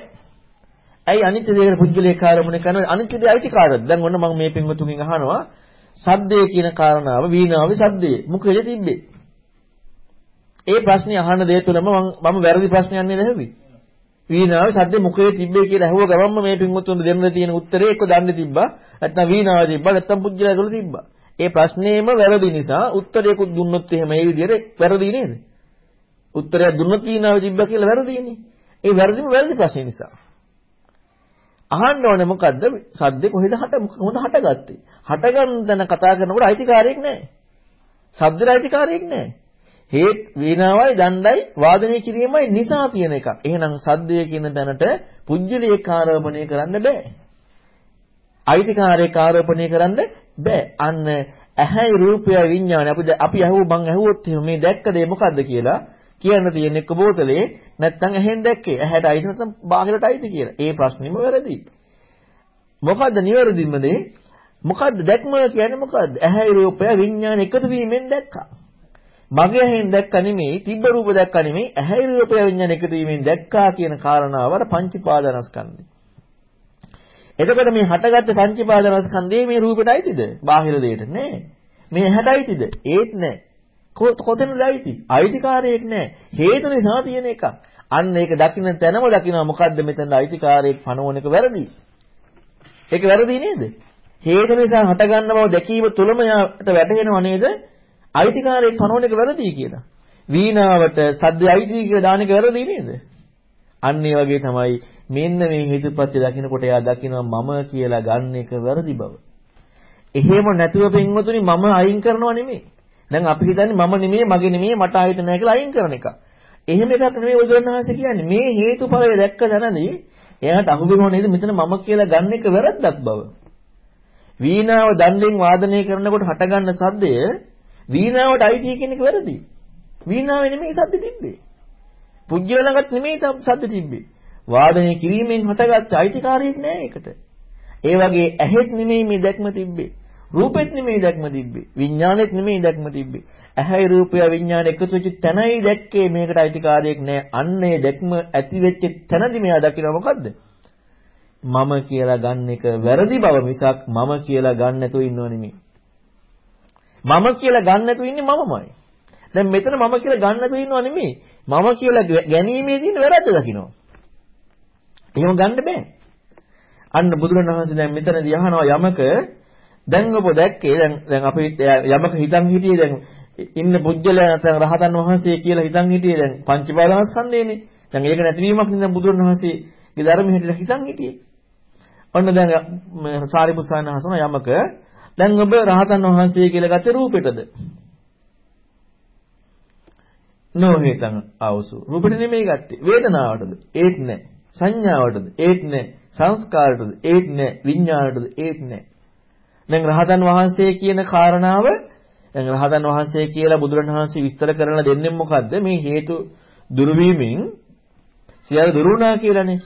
ඇයි අනිත්‍ය දෙයකට පුජ්‍යලේක ආරෝපණය කරන අනිත්‍ය දෙය අයිති කාටද? දැන් ඔන්න මම මේ පින්වතුන්ගෙන් අහනවා සද්දේ කියන කාරණාව වීණාවේ සද්දේ මොකද තිබ්බේ? ඒ ප්‍රශ්නේ අහන දේ තුලම මම වැරදි ප්‍රශ්නයක් නේද ඇහුවේ? වීණාවේ සද්දේ මොකේ තිබ්බේ කියලා ඇහුව ගමන්ම මේ පින්වතුන් දෙන්න තියෙන උත්තරේ එක්ක දන්නේ තිබ්බා නැත්නම් වීණාව තිබ්බා නැත්නම් පුජ්‍යලා තුල තිබ්බා. ඒ ප්‍රශ්නේම වැරදි නිසා උත්තරයකුත් දුන්නොත් එහෙම ඒ විදිහට වැරදි නේද? උත්තරයක් දුන්නොත් වීණාව තිබ්බා කියලා වැරදිනේ. ඒ වැරදිම වැරදි ප්‍රශ්නේ නිසා. අහන්න ඕනේ මොකද්ද? සද්දේ කොහෙද හට මොකද හටගත්තේ? හටගන්න තැන කතා කරනකොට අයිතිකාරයෙක් නැහැ. සද්දේ අයිතිකාරයෙක් නැහැ. හේත් වේනාවයි දණ්ඩයි වාදනය කිරීමයි නිසා තියෙන එකක්. එහෙනම් සද්දය කියන තැනට පුජ්‍යලයක ආරෝපණය කරන්න බෑ. අයිතිකාරයක ආරෝපණය කරන්න බෑ. අන්න ඇහැයි රූපය විඥානය අපි අපි අහුව මං ඇහුවොත් මේ දැක්ක දේ මොකද්ද කියලා කියන්න තියෙන එක බෝතලේ නැත්තම් ඇහෙන් දැක්කේ ඇහැට අයිති නැත්නම් බාහිරට අයිති කියලා. ඒ ප්‍රශ්නෙම වැරදි. මොකද්ද නිවැරදිම දේ? මොකද්ද දැක්ම කියන්නේ මොකද්ද? ඇහැයි රූපය විඥාන එකතු වීමෙන් දැක්කා. මගේ ඇහෙන් දැක්ක නෙමෙයි, තිබ්බ රූප දැක්ක නෙමෙයි, ඇහැයි රූපය විඥාන එකතු වීමෙන් දැක්කා කියන කාරණාව අර පංචපාදනස්කන්ධය. එතකොට මේ හටගත්ත පංචපාදනස්කන්ධයේ මේ රූපෙට අයිතිද? බාහිර දෙයට නෑ. මේ ඇහැට අයිතිද? ඒත් නෑ. කොතැනද අයිති? අයිතිකාරයෙක් නෑ. හේතු නිසා තියෙන එකක්. අන්න ඒක දකින්න තැනම දකිනවා මොකද්ද මෙතන අයිතිකාරයෙක් පනවන එක වැරදි. ඒක වැරදි නේද? හේතු නිසා හටගන්න බව දැකීම තුළම යාට වැටහෙනව නේද? අයිතිකාරයෙක් පනවන එක වැරදි කියලා. වීණාවට සද්ද අයිති කියලා දාන එක වැරදි නේද? අන්න ඒ වගේ තමයි මෙන්න මේ හේතුපත්‍ය දකින්නකොට එයා දකිනවා මම කියලා ගන්න එක වැරදි බව. එහෙම නැතුව පින්වතුනි මම අයින් කරනව නෙමෙයි. දැන් අපි හිතන්නේ මම නෙමෙයි මගේ නෙමෙයි මට ආයත නැහැ කියලා අයින් කරන එක. එහෙම එකක් නෙමෙයි බුදුරණවහන්සේ කියන්නේ. මේ හේතුඵලය දැක්ක දැනදී එයාට අහුවෙනව නේද මෙතන මම කියලා ගන්න එක වැරද්දක් බව. වීණාව දණ්ඩෙන් වාදනය කරනකොට හටගන්න සද්දය වීණාවට අයිති කියන එක වැරදි. වීණාවේ නෙමෙයි සද්ද තිබ්බේ. පුජ්‍යල ළඟත් නෙමෙයි සද්ද තිබ්බේ. වාදනය කිරීමෙන් හටගත්ත අයිතිකාරයෙක් නෑ ඒකට. ඒ වගේ ඇහෙත් නෙමෙයි මේ දැක්ම තිබ්බේ. රූපෙත් නෙමෙයි දැක්ම තිබ්බේ. විඥානෙත් නෙමෙයි දැක්ම තිබ්බේ. ඇහැයි රූපය විඥාන එකතු වෙච්ච තැනයි දැක්කේ මේකට අයිතිකාරයක් නෑ. අන්නේ දැක්ම ඇති වෙච්ච තැනදි මෙයා දකිනවා මොකද්ද? මම කියලා ගන්න එක වැරදි බව මිසක් මම කියලා ගන්න නැතුව ඉන්නව නෙමෙයි. මම කියලා ගන්න නැතුව ඉන්නේ මමමයි. දැන් මෙතන මම කියලා ගන්න නැතුව ඉන්නව නෙමෙයි. මම කියලා ගැනීමේ තියෙන වැරද්ද දකින්න. එහෙම ගන්න බෑ. අන්න බුදුරණවහන්සේ දැන් මෙතනදී අහනවා යමක දැන් ඔබ දැක්කේ දැන් දැන් අපි යමක හිතන් හිටියේ දැන් ඉන්න පුජ්‍යල නැත්නම් රහතන් වහන්සේ කියලා හිතන් හිටියේ දැන් පංචපාදස්කන්ධයනේ. දැන් ඒක නැතිවීමක් නෙවෙයි බුදුරණවහන්සේගේ ධර්මයේ හිටලා හිතන් හිටියේ. ඔන්න දැන් සාරිපුත්සාන හසන යමක දැන් ඔබ රහතන් වහන්සේ කියලා ගත්තේ රූපෙටද? නොහේතං ආවසු. රූපෙට නෙමෙයි ගත්තේ. වේදනාවටද? ඒත් නෑ. සංඥාවටද? ඒත් නෑ. සංස්කාරයටද? ඒත් නෑ. විඤ්ඤාණයටද? ඒත් නෑ. දැන් රහතන් වහන්සේ කියන කාරණාව දැන් රහතන් වහන්සේ කියලා බුදුරණවහන්සේ විස්තර කරලා දෙන්නේ මොකද්ද? මේ හේතු දුරු වීමෙන් සියල්ල දුරු වුණා කියලානේ.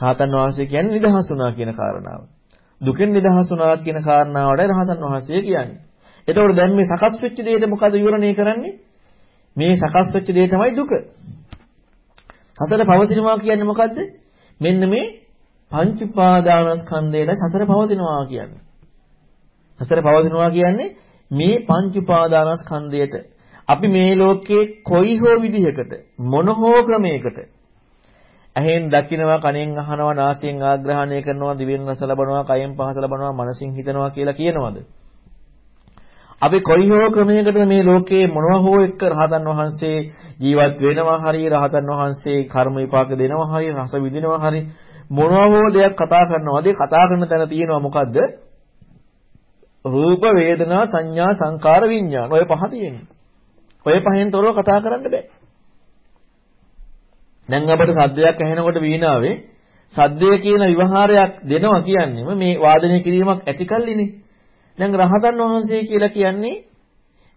රහතන් වහන්සේ කියන්නේ නිදහස් වුණා කියන කාරණාව. දුකෙන් නිදහස් වුණා කියන කාරණාවටයි රහතන් වහන්සේ කියන්නේ. එතකොට දැන් මේ සකස් වෙච්ච දෙයට මොකද විවරණය කරන්නේ? මේ සකස් වෙච්ච දේ තමයි දුක. සසර පවතිනවා කියන්නේ මොකද්ද? මෙන්න මේ පංච උපාදානස්කන්ධයට සසර පවතිනවා කියන්නේ. සසර පවතිනවා කියන්නේ මේ පංච උපාදානස්කන්ධයට අපි මේ ලෝකයේ කොයි හෝ විදිහකට මොන හෝ ක්‍රමයකට ඇහෙන් දකිනවා කනෙන් අහනවා නාසයෙන් ආග්‍රහණය කරනවා දිවෙන් රස ලබනවා කයෙන් පහස ලබනවා මනසින් හිතනවා කියලා කියනවද අපි කොයි හෝ ක්‍රමයකට මේ ලෝකයේ මොනවා හෝ එක්ක රහතන් වහන්සේ ජීවත් වෙනවා හරි රහතන් වහන්සේ කර්ම විපාක දෙනවා හරි රස විඳිනවා හරි මොනවා හෝ දෙයක් කතා කරනවාද කතා කරන තැන තියෙනවා මොකද්ද රූප වේදනා සංඥා සංකාර විඥාන ඔය පහ තියෙනවා. ඔය පහෙන් තොරව කතා කරන්න බෑ. දැන් අපිට සද්දයක් ඇහෙනකොට වීණාවේ සද්දය කියන විවහාරයක් දෙනවා කියන්නේම මේ වාදනය කිරීමක් ඇතිකල්ලිනේ. දැන් රහතන් වහන්සේ කියලා කියන්නේ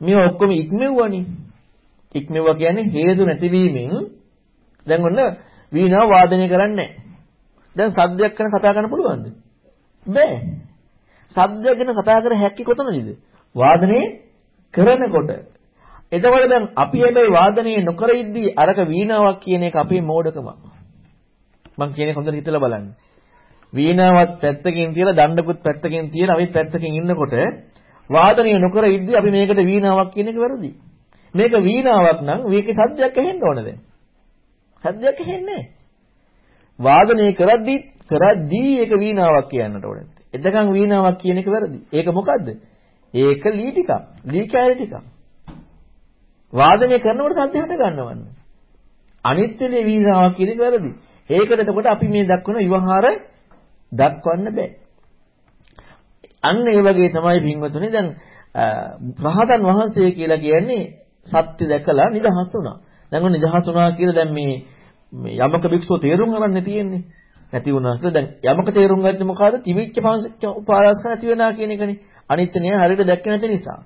මේ ඔක්කොම ඉක්මෙව්වනේ. ඉක්මෙව්වා කියන්නේ හේතු නැතිවීමෙන් දැන් ඔන්න වීණාව වාදනය කරන්නේ දැන් සද්දයක් ගැන කතා කරන්න පුළුවන්ද? බෑ. සද්ද ගැන කතා කර හැක්කේ කොතනදද? වාදනය කරනකොට. එතකොට දැන් අපි හැබැයි වාදනය නොකර ඉද්දී අරක වීණාවක් කියන එක අපේ මෝඩකම. මම කියන්නේ හොඳට හිතලා බලන්න. වීණාවත් පැත්තකින් තියලා දණ්ඩකුත් පැත්තකින් තියලා අපි පැත්තකින් ඉන්නකොට වාදනය නොකර ඉද්දි අපි මේකට වීණාවක් කියන එක වැරදි. මේක වීණාවක් නම් මේකේ සද්දයක් ඇහෙන්න ඕන දැන්. සද්දයක් ඇහෙන්නේ වාදනය කරද්දි කරද්දී ඒක වීණාවක් කියන්නට ඕනේ. එතකන් වීණාවක් කියන එක වැරදි. ඒක මොකද්ද? ඒක ලී ටිකක්. ලී කැලේ ටිකක්. වාදනය කරනකොට සද්ද හට ගන්නවන්නේ. අනිත්‍යලේ වීණාවක් කියන එක වැරදි. ඒකට එතකොට අපි මේ දක්වන විවහාර දක්වන්න බෑ. අන්න ඒ වගේ තමයි පින්වතුනි දැන් රහතන් වහන්සේ කියලා කියන්නේ සත්‍ය දැකලා නිදහස් වුණා. දැන් ඔන්න නිදහස් වුණා කියලා දැන් මේ මේ යමක භික්ෂුව තේරුම් ගන්න තියෙන්නේ. නැති වුණා කියලා දැන් යමක තේරුම් ගත්තේ මොකද්ද? තිවිච්ච පංච උපාදාස නැති වෙනා කියන එකනේ. අනිත්‍ය නේ හරියට දැක්කේ නැති නිසා.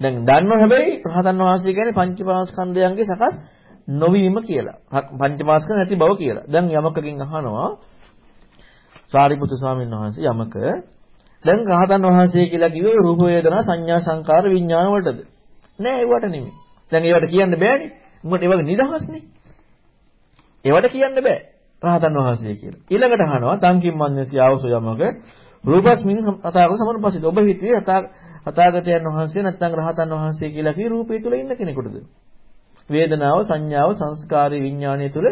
දැන් දන්නව හැබැයි රහතන් වහන්සේ කියන්නේ පංචපාස්කන්ධයන්ගේ සකස් නොවීම කියලා. පංචපාස්කන්ධ නැති බව කියලා. දැන් යමකකින් අහනවා සාරිපුත්තු ස්වාමීන් වහන්සේ යමක දැන් රහතන් වහන්සේ කියලා කිව්වේ රූප වේදනා සංඥා සංකාර විඥාන වලටද? නෑ ඒවට නෙමෙයි. දැන් ඒවට කියන්න බෑනේ. උඹට ඒවගේ නිදහස්නේ. ඒවට කියන්න බෑ. රහතන් වහන්සේ කියලා. ඊළඟට අහනවා තංකින් මඤ්ඤසි ආවසෝ යමක රූපස්මින් අතාවක සමනුපස්සිත. ඔබ හිතුවේ අතාගතයන් වහන්සේ නැත්නම් රහතන් වහන්සේ කියලා කී රූපය තුල ඉන්න කෙනෙකුටද? වේදනාව සංඥාව සංස්කාරී විඥානය තුල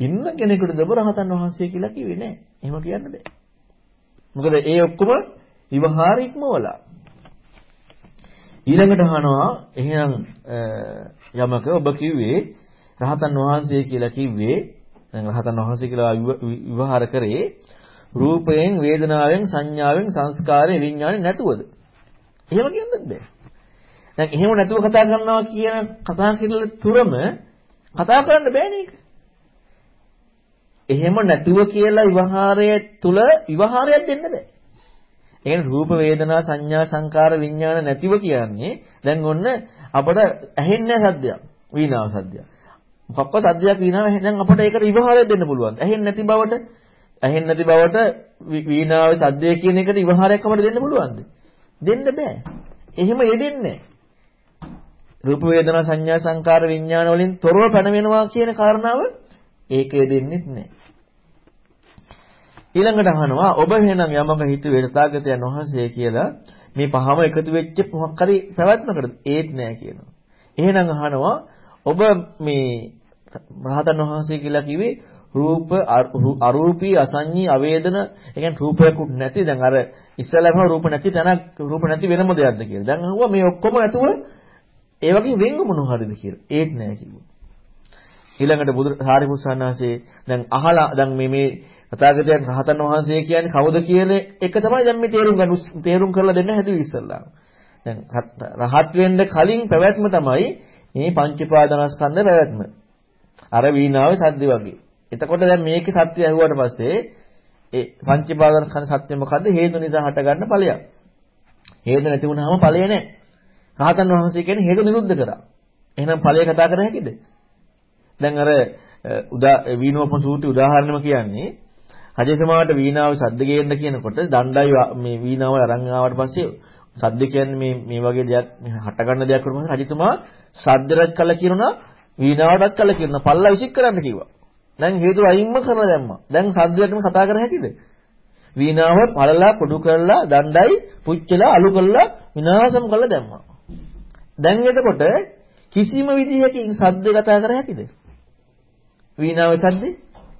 ඉන්න කෙනෙකුටද ඔබ රහතන් වහන්සේ කියලා කිව්වේ නෑ. එහෙම කියන්න බෑ. මොකද ඒ ඔක්කොම විවහාර ඉක්මවලා. ඊළඟට අහනවා එහෙනම් යමක ඔබ කිව්වේ රහතන් වහන්සේ කියලා කිව්වේ දැන් රහතන් වහන්සේ කියලා විවහාර කරේ රූපයෙන් වේදනාවෙන් සංඥාවෙන් සංස්කාරයෙන් විඥාණයෙන් නැතුවද? එහෙම කියන්නත් බෑ. දැන් එහෙම නැතුව කතා කරනවා කියන කතා කිරල තුරම කතා කරන්න බෑනේ ඒක. එහෙම නැතුව කියලා විවහාරය තුල විවහාරයක් දෙන්න බෑ. ඒ කියන්නේ රූප වේදනා සංඥා සංකාර විඥාන නැතිව කියන්නේ දැන් ඔන්න අපට ඇහෙන්නේ සද්දයක් වීණාව සද්දයක්. මොකක්ක සද්දයක් වීණාව එහෙනම් අපට ඒකට විවහාරයක් දෙන්න පුළුවන්. ඇහෙන්නේ නැති බවට ඇහෙන්නේ නැති බවට වීණාවේ සද්දය කියන එකට විවහාරයක් අපට දෙන්න පුළුවන්ද? දෙන්න බෑ. එහෙම යෙදෙන්නේ රූප වේදනා සංඥා සංකාර විඥාන වලින් තොරව පැන වෙනවා කියන කාරණාව ඒක යෙදෙන්නේ නැහැ. ඊළඟට අහනවා ඔබ එහෙනම් යමක හිතුවේ තථාගතයන් වහන්සේ කියලා මේ පහම එකතු වෙච්ච මොකක් හරි පැවැත්මකටද ඒත් නෑ කියනවා. එහෙනම් අහනවා ඔබ මේ රහතන් වහන්සේ කියලා කිව්වේ රූප අරූපී අසඤ්ඤී අවේදන ඒ කියන්නේ රූපයකුත් නැති දැන් අර ඉස්සෙල්ලාම රූප නැති තැනක් රූප නැති වෙනම දෙයක්ද කියලා. දැන් අහුවා මේ ඔක්කොම නැතුව ඒ වගේ වෙන්ග මොන හරිද කියලා. ඒත් නෑ කිව්වා. ඊළඟට බුදු සාරිපුත්සානාසේ දැන් අහලා දැන් මේ මේ තථාගතයන් රහතන් වහන්සේ කියන්නේ කවුද කියන එක තමයි දැන් මේ තේරුම් ගන්න තේරුම් කරලා දෙන්න හැදුවේ ඉස්සල්ලා. දැන් රහත් වෙන්න කලින් පැවැත්ම තමයි මේ පංච පාදනස්කන්ධ පැවැත්ම. අර වීණාවේ සද්ද වගේ. එතකොට දැන් මේකේ සත්‍ය ඇහුවට පස්සේ ඒ පංච පාදනස්කන්ධ සත්‍ය මොකද්ද? හේතු නිසා හටගන්න ඵලයක්. හේතු නැති වුනහම ඵලය නැහැ. රහතන් වහන්සේ කියන්නේ හේතු නිරුද්ධ කරා. එහෙනම් ඵලය කතා කර හැකිද? දැන් අර උදා වීණෝපම සූත්‍රය උදාහරණම කියන්නේ රජතුමාට වීණාවේ සද්ද ගේන්න කියනකොට දණ්ඩයි මේ වීණාව අරන් ආවට පස්සේ සද්ද කියන්නේ මේ මේ වගේ දෙයක් හට ගන්න දෙයක් වුණාම රජතුමා සද්ද රැස් කළා කියනවා වීණාවටත් කළා කියනවා පල්ලා විසික් කරන්න කිව්වා. දැන් හේතු අයින්ම කරලා දැම්මා. දැන් සද්දයටම කතා කර හැකිද? වීණාව පළලා පොඩු කරලා දණ්ඩයි පුච්චලා අලු කරලා විනාශම් කරලා දැම්මා. දැන් එතකොට කිසිම විදිහකින් සද්ද කතා කර හැකිද? වීණාවේ සද්දේ?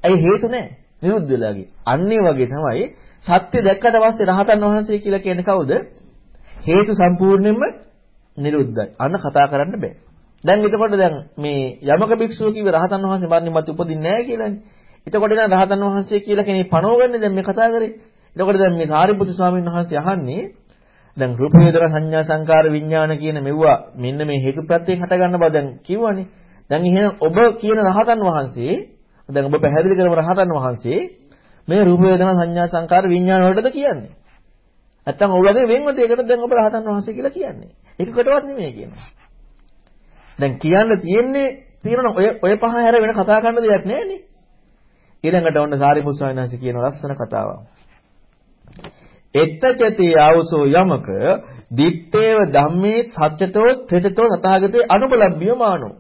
ඇයි හේතු නැහැ. නිරුද්ධ වෙලා ගියේ. අන්න වගේ තමයි සත්‍ය දැක්කට පස්සේ රහතන් වහන්සේ කියලා කියන්නේ කවුද? හේතු සම්පූර්ණයෙන්ම නිරුද්ධයි. අන්න කතා කරන්න බෑ. දැන් එතකොට දැන් මේ යමක භික්ෂුව කිව්වේ රහතන් වහන්සේ මරණින් මතු උපදින්නේ නැහැ කියලානේ. එතකොට දැන් රහතන් වහන්සේ කියලා කෙනෙක් පනවගන්නේ දැන් මේ කතා කරේ. එතකොට දැන් මේ සාරිපුත්තු ස්වාමීන් වහන්සේ අහන්නේ දැන් රූප වේදනා සංඥා සංකාර විඥාන කියන මෙවුවා මෙන්න මේ හේතුප්‍රත්‍යයෙන් හටගන්න බව දැන් කිව්වනේ. දැන් එහෙනම් ඔබ කියන රහතන් වහන්සේ දැන් ඔබ පැහැදිලි කරම රහතන් වහන්සේ මේ රූප වේදනා සංඥා සංකාර විඥාන වලටද කියන්නේ. නැත්තම් ඔයගොල්ලෝගේ වෙන්ව දෙයකට දැන් ඔබ රහතන් වහන්සේ කියලා කියන්නේ. ඒකකටවත් නෙමෙයි කියනවා. දැන් කියන්න තියෙන්නේ තියෙන ඔය ඔය පහ හැර වෙන කතා කරන්න දෙයක් නැහැ ඊළඟට ඔන්න සාරිපුත් ස්වාමීන් වහන්සේ කියන ලස්සන කතාවක්. එත්තචති ආවසෝ යමක දිත්තේව ධම්මේ සත්‍යතෝ ත්‍රිතතෝ තථාගතේ අනුබලබ්බිය මානෝ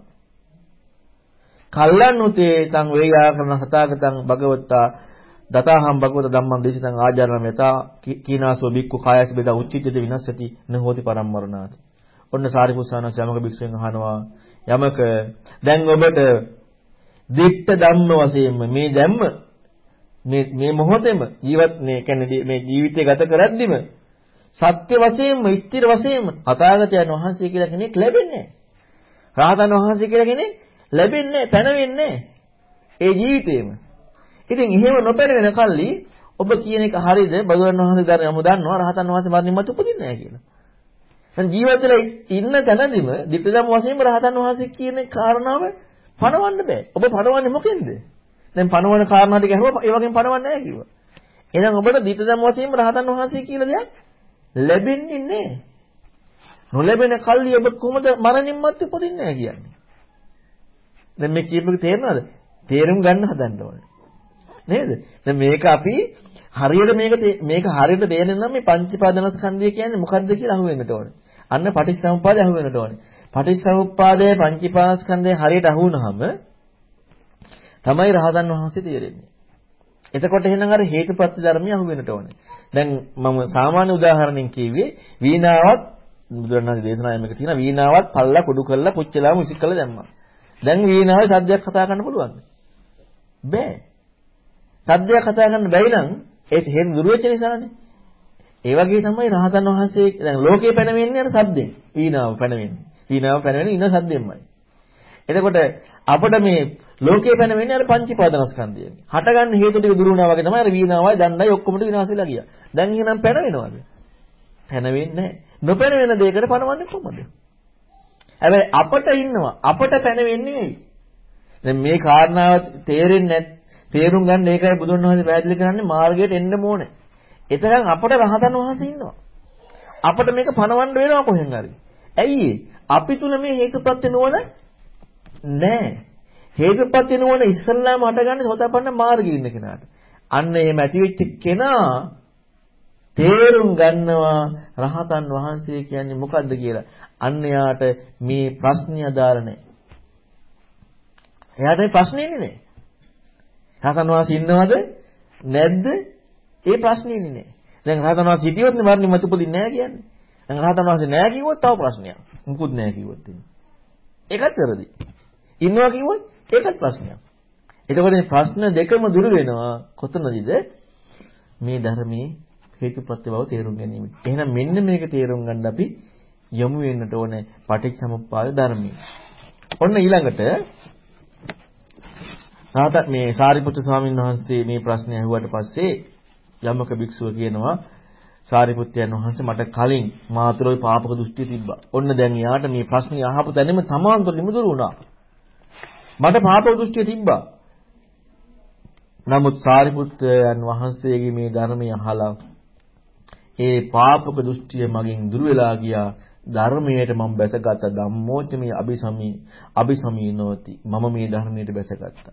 කල්ලන්නුතේ තං වේයාකරණ සතාගතං භගවත්තා දතාහම් භගවත ධම්මං දේශිතං ආජානම යතා කීනාසෝ බික්කු කායස බෙදා උච්චිතද විනස්සති නහෝති පරම්මරණාති. ඔන්න සාරිපුත්සානස් යමක භික්ෂුවෙන් අහනවා යමක දැන් ඔබට දිට්ඨ ධම්ම වශයෙන්ම මේ දැම්ම මේ මේ මොහොතේම ජීවත් මේ කියන්නේ මේ ජීවිතය ගත කරද්දිම සත්‍ය වශයෙන්ම ස්ථිර වශයෙන්ම අතාගතයන් වහන්සේ කියලා කෙනෙක් ලැබෙන්නේ නැහැ. රහතන් වහන්සේ කියලා කෙනෙක් ලැබෙන්නේ පැනවෙන්නේ ඒ ජීවිතේම. ඉතින් එහෙම නොපැනවෙන කල්ලි ඔබ කියන එක හරියද? බදුරන් වහන්සේ ධර්ම යමු දන්නවා රහතන් වහන්සේ මරණින් මතු උපදින්නේ නැහැ කියලා. දැන් ජීවිත වෙලා ඉන්න තැනදීම ditthදම් වශයෙන්ම රහතන් වහන්සේ කියන කාරණාව පණවන්න බෑ. ඔබ පණවන්නේ මොකෙන්ද? දැන් පණවන කාරණා ටික අහුවා ඒ වගේම පණවන්නේ නැහැ කිව්වා. එහෙනම් ඔබට ditthදම් වශයෙන්ම රහතන් වහන්සේ කියලා දෙයක් ලැබෙන්නේ නැහැ. නොලැබෙන කල්ලි ඔබ කොහොමද මරණින් මතු උපදින්නේ නැහැ කියන්නේ. දැන් මේ කියපු එක තේරෙනවද? තේරුම් ගන්න හදන්න ඕනේ. නේද? දැන් මේක අපි හරියට මේක මේක හරියට තේරෙන්න නම් මේ පංචපාදනස්කන්ධය කියන්නේ මොකද්ද කියලා අහුවෙන්නට ඕනේ. අන්න පටිච්චසමුප්පාදය අහුවෙන්නට ඕනේ. පටිච්චසමුප්පාදයේ පංචපාදස්කන්ධය හරියට අහුවුනහම තමයි රහතන් වහන්සේ තේරෙන්නේ. එතකොට එහෙනම් අර හේතුපත්‍ය ධර්මය අහුවෙන්නට ඕනේ. දැන් මම සාමාන්‍ය උදාහරණයක් කිව්වේ වීණාවත් බුදුරණන්ගේ දේශනාවේ මේක තියෙනවා වීණාවත් පල්ලා කුඩු කරලා පුච්චලාම විසික් කරලා දැම්මා. දැන් වීණාවේ සද්දයක් කතා කරන්න පුළුවන්ද? බෑ. සද්දයක් කතා කරන්න බැරි නම් ඒ හේතු දුර වෙච්ච නිසානේ. ඒ වගේ තමයි රහතන් වහන්සේ දැන් ලෝකේ පැනවෙන්නේ අර සද්දෙන්. වීණාව පැනවෙන්නේ. වීණාව පැනවෙන්නේ ඉන සද්දෙන්මයි. එතකොට අපිට මේ ලෝකේ පැනවෙන්නේ අර පංචීපාදනස්කන්ධයෙන්. හටගන්න හේතු ටික දුරු වුණා වගේ තමයි අර වීණාවයි දණ්ඩයි ඔක්කොම විනාශ වෙලා ගියා. දැන් එහෙනම් පැනවෙනවද? පැනවෙන්නේ නැහැ. නොපැනවෙන දෙයකට පනවන්නේ කොහොමද? හැබැයි අපට ඉන්නවා. අපට පැනවෙන්නේ නෙවෙයි. දැන් මේ කාරණාව තේරෙන්නේ තේරුම් ගන්න ඒකයි බුදුන් වහන්සේ පැහැදිලි කරන්නේ මාර්ගයට එන්න ඕනේ. එතරම් අපට රහතන් වහන්සේ ඉන්නවා. අපට මේක පණවන්න වෙනවා කොහෙන් හරි. ඇයි අපි තුල මේ හේතුපත් වෙනවන නෑ. හේතුපත් වෙනවන ඉස්සල්ලාම හටගන්නේ සෝතාපන්න මාර්ගයේ ඉන්න කෙනාට. අන්න ඒ මැටි වෙච්ච කෙනා තේරුම් ගන්නවා රහතන් වහන්සේ කියන්නේ මොකද්ද කියලා. අන්න යාට මේ ප්‍රශ්නේ අදාළ නැහැ. එයාට මේ ප්‍රශ්නේ ඉන්නේ නැහැ. රහතන් වහන්සේ ඉන්නවද නැද්ද? ඒ ප්‍රශ්නේ ඉන්නේ නැහැ. දැන් රහතන් වහන්සේ හිටියොත් නේ මරණින් මතු උපදින්නේ නැහැ කියන්නේ. දැන් රහතන් වහන්සේ නැහැ කිව්වොත් තව ප්‍රශ්නයක්. මුකුත් නැහැ කිව්වොත් එන්නේ. ඒකත් වැරදි. ඉන්නවා කිව්වොත් ඒකත් ප්‍රශ්නයක්. එතකොට මේ ප්‍රශ්න දෙකම දුර වෙනවා කොතනදද? මේ ධර්මයේ හේතුප්‍රත්‍ය බව තේරුම් ගැනීම. එහෙනම් මෙන්න මේක තේරුම් ගන්න අපි යමු වෙන්නට ඕනේ පටිච්චසමුප්පාද ධර්මයේ. ඔන්න ඊළඟට රාතත් මේ සාරිපුත්‍ර ස්වාමීන් වහන්සේ මේ ප්‍රශ්නේ අහුවට පස්සේ යමක භික්ෂුව කියනවා සාරිපුත්‍රයන් වහන්සේ මට කලින් මාතරෝයි පාපක දෘෂ්ටිය තිබ්බා. ඔන්න දැන් යාට මේ ප්‍රශ්නේ අහපු තැනම තමාන්තර නිමුදුරු වුණා. මට පාපක දෘෂ්ටිය තිබ්බා. නමුත් සාරිපුත්‍රයන් වහන්සේගේ මේ ධර්මය අහලා ඒ පාපක දෘෂ්ටිය මගෙන් දුර වෙලා ගියා. ධර්මයට මම බැසගත ධම්මෝච මේ අபிසමී අபிසමීනෝති මම මේ ධර්මයට බැසගත්තා.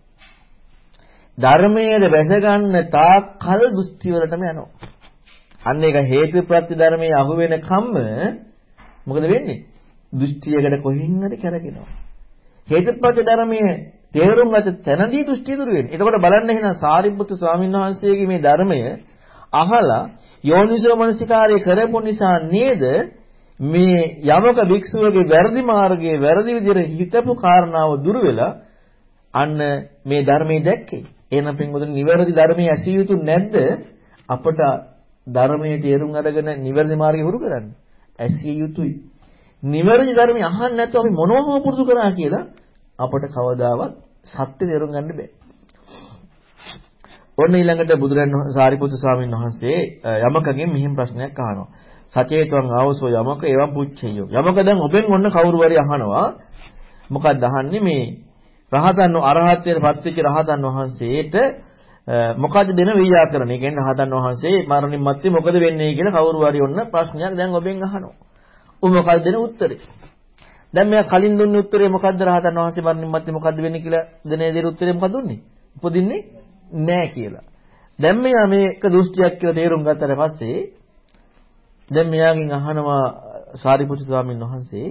ධර්මයට බැස ගන්න තාක් කල් දෘෂ්ටි වලටම යනවා. අන්න ඒක හේතු ප්‍රත්‍ය ධර්මයේ අහු වෙන කම්ම මොකද වෙන්නේ? දෘෂ්ටියකට කොහෙන් හරි කැරගෙනවා. හේතු ප්‍රත්‍ය ධර්මයේ තේරුම් ගත තැනදී දෘෂ්ටි දුර වෙන්නේ. එතකොට බලන්න එහෙනම් සාරිපුත්තු ස්වාමීන් වහන්සේගේ මේ ධර්මය අහලා යෝනිසෝ මනසිකාරය කරපු නිසා නේද මේ යමක භික්ෂුවගේ වැරදි මාර්ගයේ වැරදි විදිහට හිතපු කාරණාව දුර වෙලා අන්න මේ ධර්මයේ දැක්කේ. එහෙනම් පින්වතුනි නිවැරදි ධර්මයේ ඇසිය යුතු නැද්ද? අපට ධර්මයේ තේරුම් අරගෙන නිවැරදි මාර්ගය හුරු කරන්න. ඇසිය යුතුයි. නිවැරදි ධර්මය අහන්න නැත්නම් අපි මොනවම පුරුදු කරා කියලා අපට කවදාවත් සත්‍ය තේරුම් ගන්න බෑ. ඔන්න ඊළඟට බුදුරන් සාරිපුත්තු ස්වාමීන් වහන්සේ යමකගෙන් මෙහිම ප්‍රශ්නයක් අහනවා. සචේතවං ආවසෝ යමක එවම් පුච්චෙයෝ. යමක දැන් ඔබෙන් ඔන්න කවුරු හරි අහනවා. මොකක්ද අහන්නේ මේ රහතන් අරහත්ත්වයට පත්වෙච්ච රහතන් වහන්සේට මොකද දෙන ව්‍යාකරණ. ඒ කියන්නේ රහතන් වහන්සේ මරණින් මත්තේ මොකද වෙන්නේ කියලා කවුරු හරි ඔන්න ප්‍රශ්නයක් දැන් ඔබෙන් අහනවා. උන් මොකද දෙන උත්තරේ? දැන් මෙයා කලින් දුන්නේ උත්තරේ මොකද්ද රහතන් වහන්සේ මරණින් මත්තේ මොකද්ද වෙන්නේ කියලා දෙන දේ උත්තරේ මොකද දුන්නේ? උපදින්නේ නැහැ කියලා. දැන් මෙයා මේක දෘෂ්ටියක් කියලා තේරුම් ගත්තට පස්සේ දැන් මෙයාගෙන් අහනවා සාරිපුත්‍ර ස්වාමීන් වහන්සේ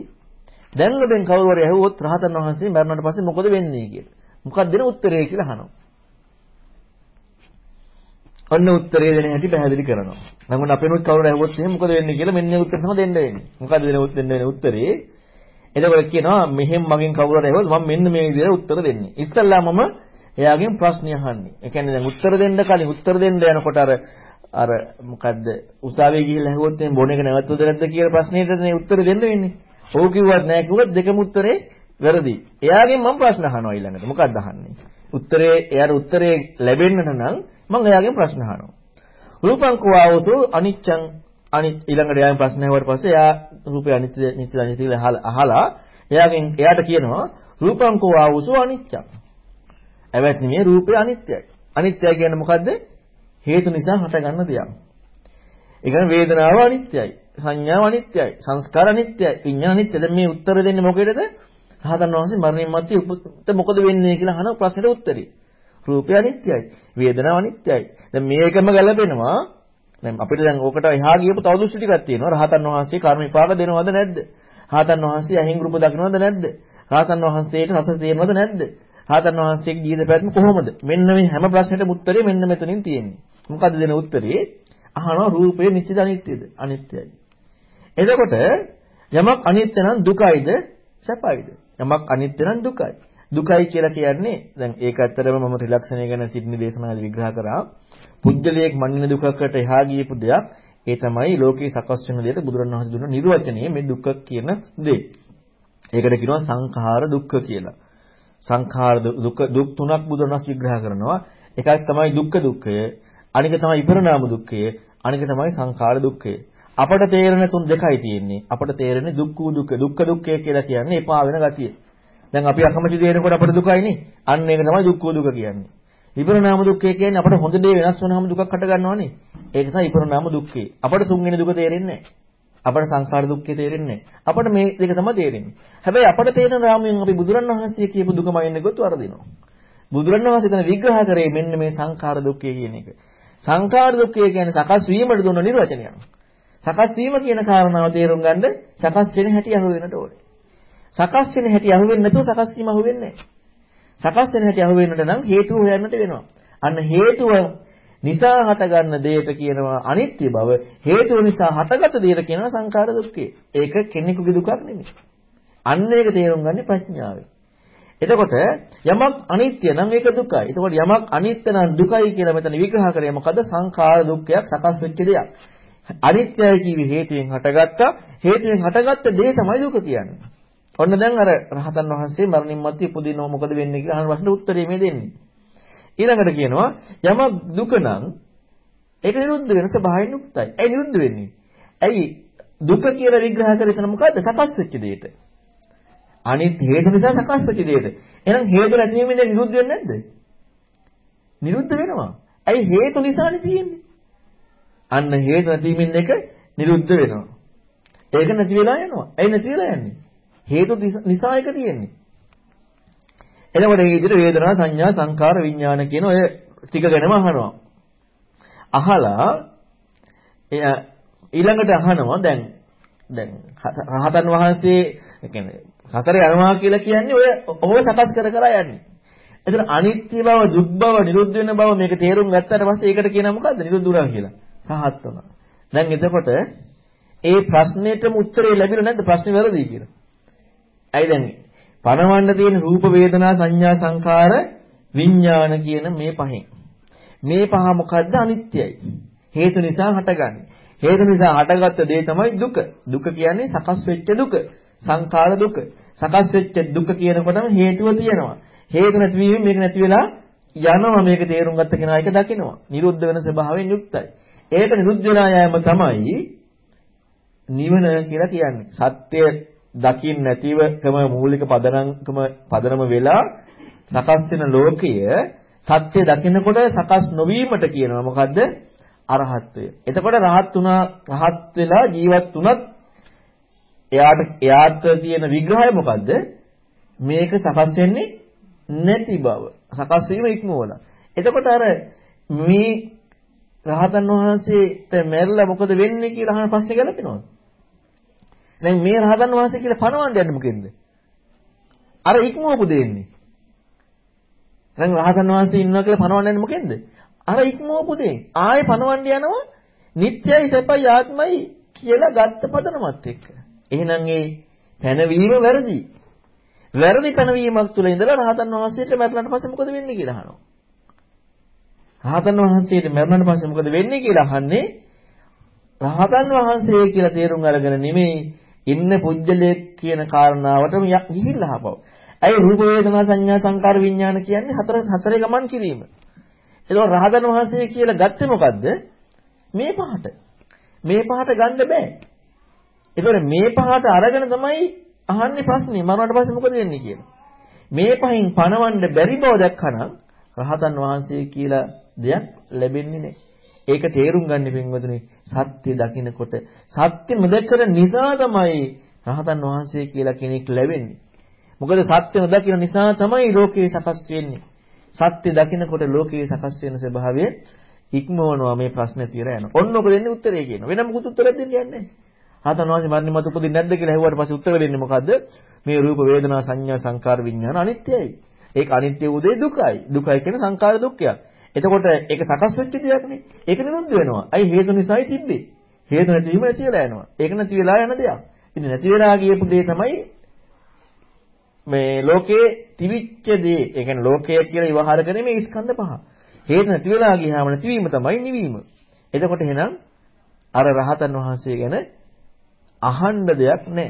දැන් ඔබෙන් කවුරු හරි ඇහුවොත් රහතන් වහන්සේ මරණයට පස්සේ මොකද වෙන්නේ කියලා. මොකක්ද දෙන උත්තරේ කියලා අහනවා. ඔන්න උත්තරේ දෙන හැටි පැහැදිලි කරනවා. නමුත් අපේනොත් කවුරු ඇහුවොත් එහෙනම් මොකද වෙන්නේ කියලා මෙන්න උත්තර තමයි දෙන්න වෙන්නේ. මොකද දෙන දෙන්න වෙන උත්තරේ එතකොට කියනවා මෙහෙම මගෙන් කවුරු හරි ඇහුවොත් මම මෙන්න මේ විදිහට උත්තර දෙන්නේ. ඉස්සල්ලා මම එයාගෙන් ප්‍රශ්න අහන්නේ. ඒ කියන්නේ දැන් උත්තර දෙන්න කලින් උත්තර දෙන්න යනකොට අර අර මොකද්ද උසාවියේ ගිහිල්ලා ඇහුවොත් එම් බොන එක නැවතුද නැද්ද කියලා ප්‍රශ්නෙටනේ උත්තර දෙන්න වෙන්නේ. ඔව් කිව්වත් නැහැ කිව්වත් දෙකම උත්තරේ වැරදි. එයාගෙන් මම ප්‍රශ්න අහනවා ඊළඟට. මොකක්ද අහන්නේ? උත්තරේ එයාට උත්තරේ ලැබෙන්නට නම් මම එයාගෙන් ප්‍රශ්න අහනවා. රූපං කෝවතු අනිච්ඡං අනිත් ඊළඟට එයාගෙන් ප්‍රශ්න අහුවට පස්සේ එයා රූපය අනිත්‍ය නිත්‍ය අනිත්‍ය කියලා අහලා එයාගෙන් එයාට කියනවා රූපං කෝවතු අනිච්ඡං. එවැත්නි මේ රූපය අනිත්‍යයි. අනිත්‍යයි කියන්නේ මොකද්ද? හේතු නිසා හටගන්න දෙයක්. ඒ කියන්නේ වේදනාව අනිත්‍යයි. සංඥාව අනිත්‍යයි. සංස්කාර අනිත්‍යයි. විඤ්ඤාණ අනිත්‍යයි. දැන් මේ උත්තර දෙන්නේ මොකේදද? රහතන් වහන්සේ මරණයන් මැත්තේ උපත මොකද වෙන්නේ කියලා අහන ප්‍රශ්නෙට උත්තරي. රූපය අනිත්‍යයි. වේදනාව අනිත්‍යයි. දැන් මේකම ගැලපෙනවා. දැන් අපිට දැන් ඕකට එහා ගියපු තව දෘෂ්ටි ටිකක් තියෙනවා. රහතන් වහන්සේ කර්ම විපාක දෙනවද නැද්ද? රහතන් වහන්සේ අහිං රූප දකින්නවද නැද්ද? රහතන් වහන්සේට රස තේරෙනවද නැද්ද? රහතන් වහන්සේගේ ජීවිත පැවැත්ම කොහොමද? මෙන්න මේ හැම ප්‍රශ්නෙටම උත්තරේ මෙන්න මෙතනින් තියෙන්නේ. මොකද්ද දෙන උත්තරේ? අහනවා රූපය නිත්‍යද අනිත්‍යද? අනිත්‍යයි. එතකොට යමක් අනිත්‍ය නම් දුකයිද සැපයිද? යමක් අනිත්‍ය නම් දුකයි. දුකයි කියලා කියන්නේ දැන් ඒක ඇත්තටම මම ත්‍රිලක්ෂණය ගැන සිටින දේශනාවල විග්‍රහ කරා. පුජ්‍යලයක් මනින දුකකට එහා ගියපු දෙයක් ඒ තමයි ලෝකේ සකස් වෙන දෙයට බුදුරණවහන්සේ දුන්න නිර්වචනය මේ දුක්ඛ කියන දේ. ඒකට කියනවා සංඛාර දුක්ඛ කියලා. සංඛාර දුක දුක් තුනක් බුදුරණස් විග්‍රහ කරනවා. එකක් තමයි දුක්ඛ දුක්ඛය, අනික තමයි විපරණාම දුක්ඛය, අනික තමයි සංඛාර දුක්ඛය. අපට තේරෙන තුන් දෙකයි තියෙන්නේ. අපට තේරෙන්නේ දුක්ඛ දුක්ඛ දුක්ඛ දුක්ඛය කියලා කියන්නේ එපා වෙන ගතිය. දැන් අපි අකමැති දේනකොට අපට දුකයිනේ. අන්න ඒක තමයි දුක්ඛ දුක කියන්නේ. විපරණාම දුක්ඛය කියන්නේ අපට හොඳ දේ වෙනස් වුනහම දුකක් හට ගන්නවනේ. ඒක තමයි විපරණාම දුක්ඛය. අපට තුන්වෙනි දුක තේරෙන්නේ අපට සංසාර දුක්ඛය තේරෙන්නේ අපට මේ දෙක තමයි තේරෙන්නේ. හැබැයි අපට තේරෙන රාමයෙන් අපි බුදුරණවහන්සේ කියපු දුකම එන්නේ ගොත් වරදිනවා. බුදුරණවහන්සේ තන විග්‍රහ කරේ මෙන්න මේ සංඛාර දුක්ඛය කියන එක. සංඛාර දුක්ඛය කියන්නේ සකස් වීමට දුන්න නිර්වචනයක්. සකස් වීම කියන කාරණාව තේරුම් ගන්න සකස් වෙන හැටි අහු වෙනට ඕනේ. සකස් වෙන හැටි අහු වෙන්නේ නැතුව සකස් වීම අහු වෙන්නේ නැහැ. සකස් වෙන හැටි අහු වෙන්නට නම් හේතුව හොයන්නට වෙනවා. අන්න හේතුව නිසා හටගන්න දෙයට කියනවා අනිත්‍ය බව. හේතුව නිසා හටගත දෙයට කියනවා සංඛාර දුක්ඛය. ඒක කෙනෙකුගේ දුකක් නෙමෙයි. අන්න ඒක තේරුම් ගන්න ප්‍රඥාවෙන්. එතකොට යමක් අනිත්‍ය නම් ඒක දුකයි. එතකොට යමක් අනිත්‍ය නම් දුකයි කියලා මෙතන විග්‍රහ කරේ මොකද සංඛාර දුක්ඛයක් සකස් වෙච්ච දෙයක්. අනිත්‍යයි කියවි හේතුයෙන් හටගත්තා. හේතුයෙන් හටගත්ත දේ තමයි දුක කියන්නේ. ඔන්න දැන් අර රහතන් වහන්සේ මරණින් මත්තේ උපදිනව මොකද වෙන්නේ කියලා අහන ප්‍රශ්නේ උත්තරේ මේ දෙන්නේ. ඊළඟට කියනවා යමක් දුක නම් ඒක නිරුද්ධ වෙන ස්වභාවයෙන් යුක්තයි. ඇයි නිරුද්ධ වෙන්නේ? ඇයි දුක කියලා විග්‍රහ කරේ මොකද්ද? සකස් වෙච්ච දෙයට. අනිත් හේතු නිසා සකස් වෙච්ච දෙයට. එහෙනම් හේතු නැති වීමෙන් නිරුද්ධ වෙන්නේ නැද්ද? නිරුද්ධ වෙනවා. ඇයි හේතු නිසානේ තියෙන්නේ? අන්න හේතු නැතිවීමෙන් එක නිරුද්ධ වෙනවා. ඒක නැති වෙලා යනවා. ඇයි නැති වෙලා යන්නේ? හේතු නිසා එක තියෙන්නේ. එතකොට මේ විදිහට වේදනා සංඥා සංකාර විඥාන කියන ඔය ටික ගැනම අහනවා. අහලා ඊළඟට අහනවා දැන් දැන් රහතන් වහන්සේ කියන්නේ හතරේ යනවා කියලා කියන්නේ ඔය ඔහොම සකස් කර කර යන්නේ. එතන අනිත්‍ය බව, දුක් බව, නිරුද්ධ වෙන බව මේක තේරුම් ගත්තට පස්සේ ඒකට කියනවා මොකද්ද? නිරුද්ධ වුණා කියලා. රහත් වුණා. දැන් එතකොට ඒ ප්‍රශ්නෙටම උත්තරේ ලැබෙන්නේ නැද්ද? ප්‍රශ්නේ වැරදි කියලා. ඇයි දැන් පණවන්න තියෙන රූප වේදනා සංඥා සංකාර විඥාන කියන මේ පහෙන්. මේ පහ මොකද්ද? අනිත්‍යයි. හේතු නිසා හටගන්නේ. හේතු නිසා හටගත්ත දේ තමයි දුක. දුක කියන්නේ සකස් වෙච්ච දුක. සංඛාර දුක. සකස් වෙච්ච දුක කියනකොටම හේතුව තියෙනවා. හේතු නැතිවීම මේක නැති වෙලා යනවා මේක තේරුම් ගත්ත කෙනා එක දකිනවා. නිරුද්ධ වෙන ස්වභාවයෙන් යුක්තයි. ඒක නිරුද්ධ වෙලා යෑම තමයි නිවන කියලා කියන්නේ. සත්‍ය දකින්න නැතිවකම මූලික පදනම්කම පදනම වෙලා සකස් වෙන ලෝකය සත්‍ය දකින්නකොට සකස් නොවීමට කියනවා මොකද්ද අරහත්ත්වය. එතකොට රහත් වුණා රහත් වෙලා ජීවත් වුණත් එයාට එයාට තියෙන විග්‍රහය මොකද්ද? මේක සකස් වෙන්නේ නැති බව. සකස් වීම ඉක්මවලා. එතකොට අර මේ රහතන් වහන්සේට මැරිලා මොකද වෙන්නේ කියලා අහන ප්‍රශ්නේ ගැලපෙනවද? දැන් මේ රහතන් වහන්සේ කියලා පණවන්න යන්නේ මොකෙන්ද? අර ඉක්මවපු දෙන්නේ. දැන් රහතන් වහන්සේ ඉන්නවා කියලා පණවන්න යන්නේ මොකෙන්ද? අර ඉක්මවපු දේ ආයෙ පණවන්න යනවා නිට්ටයයි සැපයි ආත්මයි කියලා ගත්ත පදනමත් එක්ක. එහෙනම් ඒ පැනවීම වැරදි. වැරදි පැනවීමක් තුළ ඉඳලා රහතන් වහන්සේට මරණයට පස්සේ මොකද වෙන්නේ කියලා අහනවා. රහතන් වහන්සේට මරණයට පස්සේ මොකද වෙන්නේ කියලා අහන්නේ රහතන් වහන්සේ කියලා තේරුම් අරගෙන නෙමෙයි ඉන්න පුජ්‍යලයක් කියන කාරණාවටම ගිහිල්ලා ආපහු. ඇයි රූප වේදනා සංඥා සංකාර විඥාන කියන්නේ හතර හතරේ ගමන් කිරීම. ඒක රහතන් වහන්සේ කියලා ගත්තේ මොකද්ද? මේ පහට. මේ පහට ගන්න බෑ. ඒතකොට මේ පහට අරගෙන තමයි අහන්නේ ප්‍රශ්නේ මරණයට පස්සේ මොකද වෙන්නේ කියලා. මේ පහින් පණවන්න බැරි බව දැක්කනම් රහතන් වහන්සේ කියලා දෙයක් ලැබෙන්නේ නැහැ. ඒක තේරුම් ගන්න පින්වතුනි සත්‍ය දකින්නකොට සත්‍ය නොදකර නිසා තමයි රහතන් වහන්සේ කියලා කෙනෙක් ලැබෙන්නේ. මොකද සත්‍ය නොදකින නිසා තමයි ලෝකේ සකස් වෙන්නේ. සත්‍ය දකින්නකොට ලෝකේ සකස් වෙන ස්වභාවය ඉක්මවනවා මේ ප්‍රශ්නේ තියලා යනවා. ඔන්න ඔක දෙන්නේ උත්තරේ කියනවා. වෙන මොකුත් උත්තරයක් දෙන්න යන්නේ නැහැ. රහතන් වහන්සේ මරණින් මතු උපදින්නේ නැද්ද කියලා ඇහුවාට පස්සේ උත්තර දෙන්නේ මොකද්ද? මේ රූප වේදනා සංඥා සංකාර විඥාන අනිත්‍යයි. ඒක අනිත්‍ය උදේ දුකයි. දුකයි කියන්නේ සංකාර දුක්ඛයක්. එතකොට ඒක සකස් වෙච්ච දෙයක් නේ. ඒක නිරුද්ධ වෙනවා. අයි හේතු නිසායි තිබ්බේ. හේතු නැතිවීම නැති වෙලා යනවා. ඒක නැති වෙලා යන දෙයක්. ඉතින් නැති වෙලා ගියපු දේ තමයි මේ ලෝකේ තිවිච්ච දේ. ඒ කියන්නේ ලෝකය කියලා ඉවහාර කරන්නේ මේ ස්කන්ධ පහ. හේතු නැති වෙලා ගියාම නැතිවීම තමයි නිවීම. එතකොට එහෙනම් අර රහතන් වහන්සේ ගැන අහන්න දෙයක් නැහැ.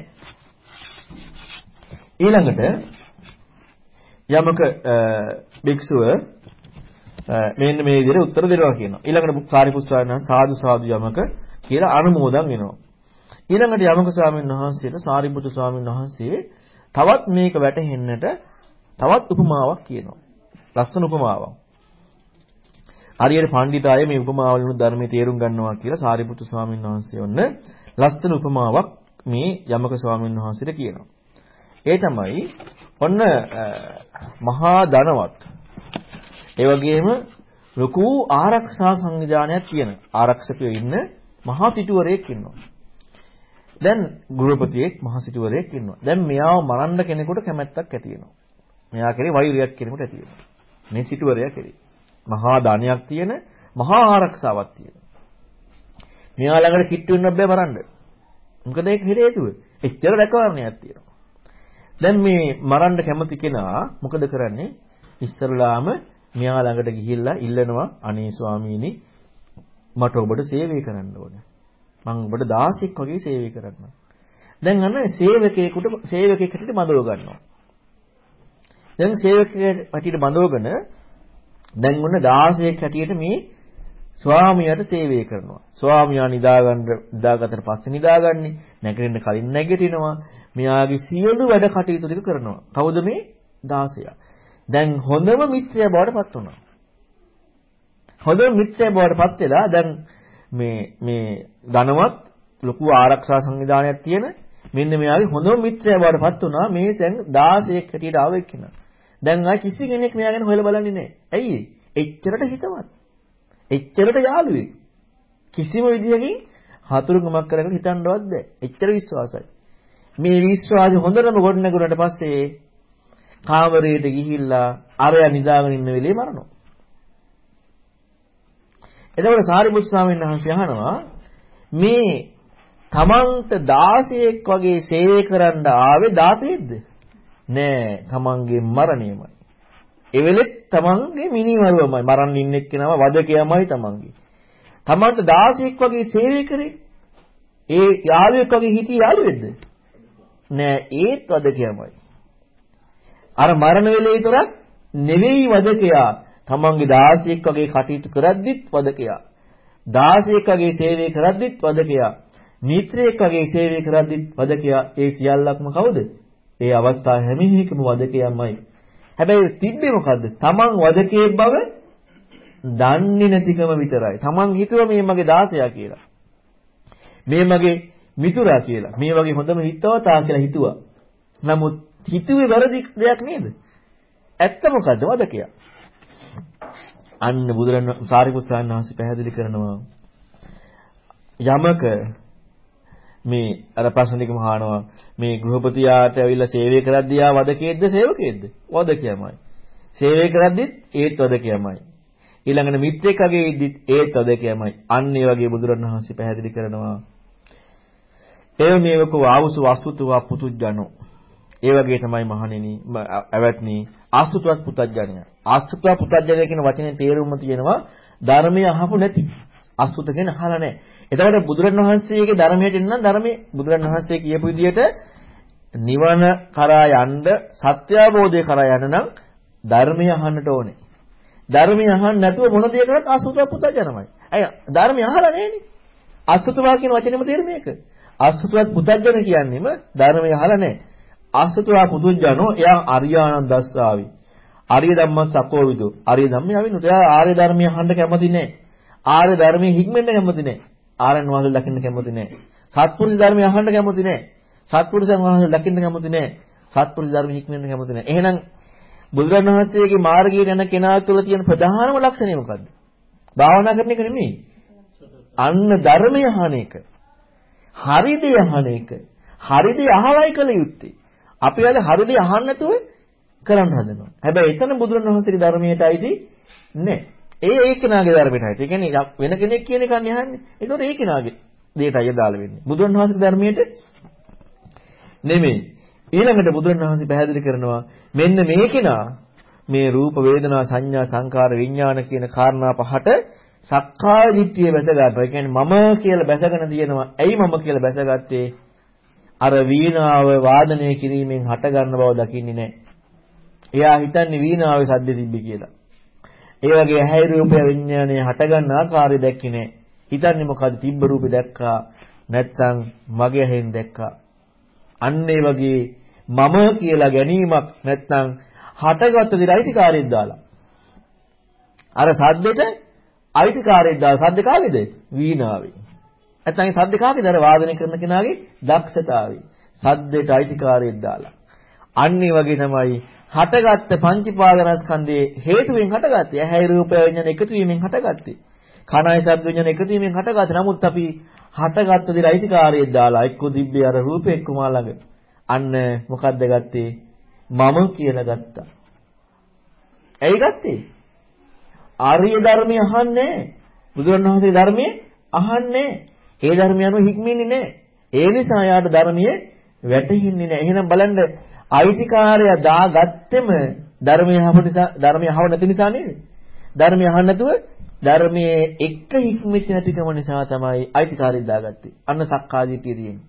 ඊළඟට යමක භික්ෂුව මෙන්න මේ විදිහට උත්තර දෙනවා කියනවා. ඊළඟට සාරිපුත් ස්වාමීන් වහන්සේ සාදු සාදු යමක කියලා අනුමෝදන් වෙනවා. ඊළඟට යමක ස්වාමීන් වහන්සේට සාරිපුත් ස්වාමීන් වහන්සේ තවත් මේක වැටහෙන්නට තවත් උපමාවක් කියනවා. ලස්සන උපමාවක්. හරියට පඬිතාය මේ උපමාවලින් ධර්මයේ තේරුම් ගන්නවා කියලා සාරිපුත්තු ස්වාමීන් වහන්සේ ඔන්න ලස්සන උපමාවක් මේ යමක ස්වාමීන් වහන්සේට කියනවා. ඒ තමයි ඔන්න මහා ධනවත් ඒ වගේම ලොකු ආරක්ෂා සංවිධානයක් තියෙන ආරක්ෂකයෝ ඉන්න මහා සිටුවරයෙක් ඉන්නවා. දැන් ගෘහපතියෙක් මහා සිටුවරයෙක් ඉන්නවා. දැන් මෙයාව මරන්න කෙනෙකුට කැමැත්තක් ඇති වෙනවා. මෙයා කෙරේ වෛරයක් කෙනෙකුට ඇති වෙනවා. මේ සිටුවරයා කෙරේ. මහා ධනයක් තියෙන මහා ආරක්ෂාවක් තියෙන. මෙයා ළඟට කිට්ටු වෙන්න බෑ මරන්න. මොකද ඒක හේතුව. එච්චර රැකවරණයක් තියෙනවා. දැන් මේ මරන්න කැමති කෙනා මොකද කරන්නේ? ඉස්සරලාම මෙයා ළඟට ගිහිල්ලා ඉල්ලනවා අනේ ස්වාමීනි මට ඔබට සේවය කරන්න ඕනේ. මම ඔබට 16ක් වගේ සේවය කරන්න. දැන් අන්න සේවකයෙකුට සේවකයෙක් හැටියට බඳව ගන්නවා. දැන් සේවකයෙක් හැටියට බඳවගෙන දැන් ඔන්න 16ක් හැටියට මේ ස්වාමියාට සේවය කරනවා. ස්වාමියා නිදාගන්න නිදාගත්තට පස්සේ නිදාගන්නේ නැගිටින්න කලින් නැගිටිනවා. මෙයාගේ සියලු වැඩ කටයුතු ටික කරනවා. කවුද මේ 16? දැන් හොඳම මිත්‍රයා බවට පත් වුණා. හොඳම මිත්‍රයා බවට පත් වෙලා දැන් මේ මේ ධනවත් ලොකු ආරක්ෂා සංවිධානයක් තියෙන මෙන්න මෙයාගේ හොඳම මිත්‍රයා බවට පත් වුණා මේ දැන් 16ක් හැටියට ආව එක්කෙනා. දැන් ආ කිසි කෙනෙක් මෙයා ගැන හොයලා බලන්නේ නැහැ. ඇයි? එච්චරට හිතවත්. එච්චරට යාළුවෙක්. කිසිම විදියකින් හතුරුකමක් කරගෙන හිතන්නවත් බෑ. එච්චර විශ්වාසයි. මේ විශ්වාසය හොඳටම ගොඩනගුණාට පස්සේ කාමරයට ගිහිල්ලා අරයා නිදාගෙන ඉන්න වෙලේ මරනවා. එතකොට සාරිපුත් ස්වාමීන් වහන්සේ අහනවා මේ තමන්ට 16ක් වගේ සේවය කරන්න ආවේ 16ක්ද? නෑ තමන්ගේ මරණයමයි. ඒ වෙලෙත් තමන්ගේ මිනිමරුවමයි මරන්න ඉන්න එක්කෙනාම වදකයමයි තමන්ගේ. තමන්ට 16ක් වගේ සේවය කරේ ඒ යාළුවෙක් වගේ හිටිය යාළුවෙක්ද? නෑ ඒත් වදකයමයි. අර මරණ වෙලේ විතරක් නෙවෙයි වදකයා. තමන්ගේ 16ක් වගේ කටයුතු කරද්දිත් වදකයා. 16ක් වගේ සේවය කරද්දිත් වදකයා. මිත්‍රයෙක් වගේ සේවය කරද්දිත් වදකයා. ඒ සියල්ලක්ම කවුද? ඒ අවස්ථාව හැම එකම වදකයමයි. හැබැයි තිබ්බේ මොකද්ද? තමන් වදකේ බව දන්නේ නැතිකම විතරයි. තමන් හිතුවා මේ මගේ 16ා කියලා. මේ මගේ මිතුරා කියලා. මේ වගේ හොඳම හිතවතා කියලා හිතුවා. නමුත් හිතුවේ වැරදි දෙයක් නේද? ඇත්ත මොකද්ද වදකයා? අන්න බුදුරන් සාරිපුත් සාන්හන්සේ පැහැදිලි කරනවා යමක මේ අර ප්‍රශ්න ටිකම අහනවා මේ ගෘහපතියාට ඇවිල්ලා සේවය කරද්දී ආ වදකේද්ද සේවකේද්ද? වදකයමයි. සේවය කරද්දිත් ඒත් වදකයමයි. ඊළඟට මිත්‍රෙක්ගේ ඉද්දිත් ඒත් අදකයමයි. අන්න ඒ වගේ බුදුරණවහන්සේ පැහැදිලි කරනවා. එව මේවක ආවුසු වස්තුතුවා පුතුජනෝ. ඒ වගේ තමයි මහණෙනි ඇවැත්නි ආස්තුතවත් පුතඥය. ආස්තුතවත් පුතඥය කියන වචනේ තේරුම තියෙනවා ධර්මය අහපු නැති. අසුත කියන අහලා නැහැ. එතකොට බුදුරණවහන්සේගේ ධර්මයට එන්න ධර්මයේ බුදුරණවහන්සේ කියපු විදිහට නිවන කරා යන්න සත්‍ය අවබෝධය කරා යන්න නම් ධර්මය අහන්නට ඕනේ. ධර්මය අහන්න නැතුව මොන දේ කරත් අසුත පුතඥමයි. අය ධර්මය අහලා නැහෙනේ. අසුතවා කියන වචනේම තේරුම මේක. අසුතවත් පුතඥ කියන්නේම ධර්මය අහලා නැහැ. අසුතවා පුදුජනෝ එයා අරියාණන් දස්සාවි. ආර්ය ධම්මස් අකෝවිදෝ. ආර්ය ධම්මය අවිනුත්. එයා ආර්ය ධර්මය අහන්න කැමති නැහැ. ආර්ය ධර්මයේ හික්මෙන්න කැමති නැහැ. ආරයන් වහන්සේ දකින්න කැමති නැහැ. සත්පුරුෂ ධර්මය අහන්න කැමති නැහැ. සත්පුරුෂයන් වහන්සේ දකින්න කැමති නැහැ. සත්පුරුෂ ධර්ම හික්මෙන්න කැමති නැහැ. එහෙනම් බුදුරණන් වහන්සේගේ මාර්ගයේ යන කෙනා තුළ තියෙන ප්‍රධානම ලක්ෂණය මොකද්ද? භාවනා කරන එක නෙමෙයි. අන්න ධර්මය අහන එක. හරිද අහන එක. හරිද අහලයි කළ යුත්තේ. අපි වල හරිද අහන්න නැතුව කරන්න හදනවා. හැබැයි එතන බුදුරණන් වහන්සේගේ ධර්මයට අයිති නෑ. ඒ ඒ කෙනාගේ ධර්මයට අයිති. ඒ කියන්නේ වෙන කෙනෙක් කියන එක අහන්නේ. ඒතකොට ඒ කෙනාගේ දෙයටයි අදාළ වෙන්නේ. බුදුරණන් වහන්සේගේ ධර්මයට නෙමෙයි. ඊළඟට බුදුරණවහන්සේ පැහැදිලි කරනවා මෙන්න මේ කෙනා මේ රූප වේදනා සංඥා සංකාර විඥාන කියන කාරණා පහට සක්කාය දිට්ඨිය බැස ගන්නවා. ඒ කියන්නේ මම කියලා බැසගෙන තියෙනවා. ඇයි මම කියලා බැසගත්තේ? අර වීණාව වාදනය කිරීමෙන් හට ගන්න බව දකින්නේ නැහැ. එයා හිතන්නේ වීණාවේ සද්ද තිබ්බි කියලා. ඒ වගේ ඇහැ රූපය විඥානයේ හට ගන්න ආකාරය දැක්කේ නැහැ. හිතන්නේ මොකද තිබ්බ රූපේ දැක්කා නැත්නම් මගේ ඇහෙන් දැක්කා. අන්න ඒ වගේ මම කියලා ගැනීමක් නැත්නම් හටගත්ත දේ අයිතිකාරයෙක් දාලා. අර සද්දෙට අයිතිකාරයෙක් දාලා සද්ද කාගේද? වීණාවේ. නැත්නම් සද්ද කාගේද? අර වාදනය කරන කෙනාගේ දක්ෂතාවයි. සද්දෙට අයිතිකාරයෙක් දාලා. අන්න ඒ වගේ තමයි හටගත්ත පංචීපාදනස්කන්ධයේ හේතුවෙන් හටගත්තේ. ඇහැයි රූපය විඤ්ඤාණ එකතු වීමෙන් හටගත්තේ. කනයි ශබ්ද විඤ්ඤාණ එකතු වීමෙන් හටගත්තේ. නමුත් අපි හටගත්ත දේ අයිතිකාරයෙක් දාලා එක්ක තිබ්බේ අර රූපේ එක්ක මා ළඟ. අන්න මොකද්ද ගත්තේ? මම කියලා ගත්තා. ඇයි ගත්තේ? ආර්ය ධර්මය අහන්නේ බුදුරණවහන්සේ ධර්මයේ අහන්නේ. ඒ ධර්මය අනුව හික්මෙන්නේ නැහැ. ඒ නිසා යාට ධර්මයේ වැටහින්නේ නැහැ. එහෙනම් බලන්න අයිතිකාරය දාගත්තෙම ධර්මයේ අහව නිසා ධර්මයේ අහව නැති නිසා නේද? ධර්මයේ අහන්න නැතුව ධර්මයේ එක්ක හික්මෙච්ච නැතිකම නිසා තමයි අයිතිකාරය දාගත්තේ. අන්න සක්කාදිටිය තියෙන්නේ.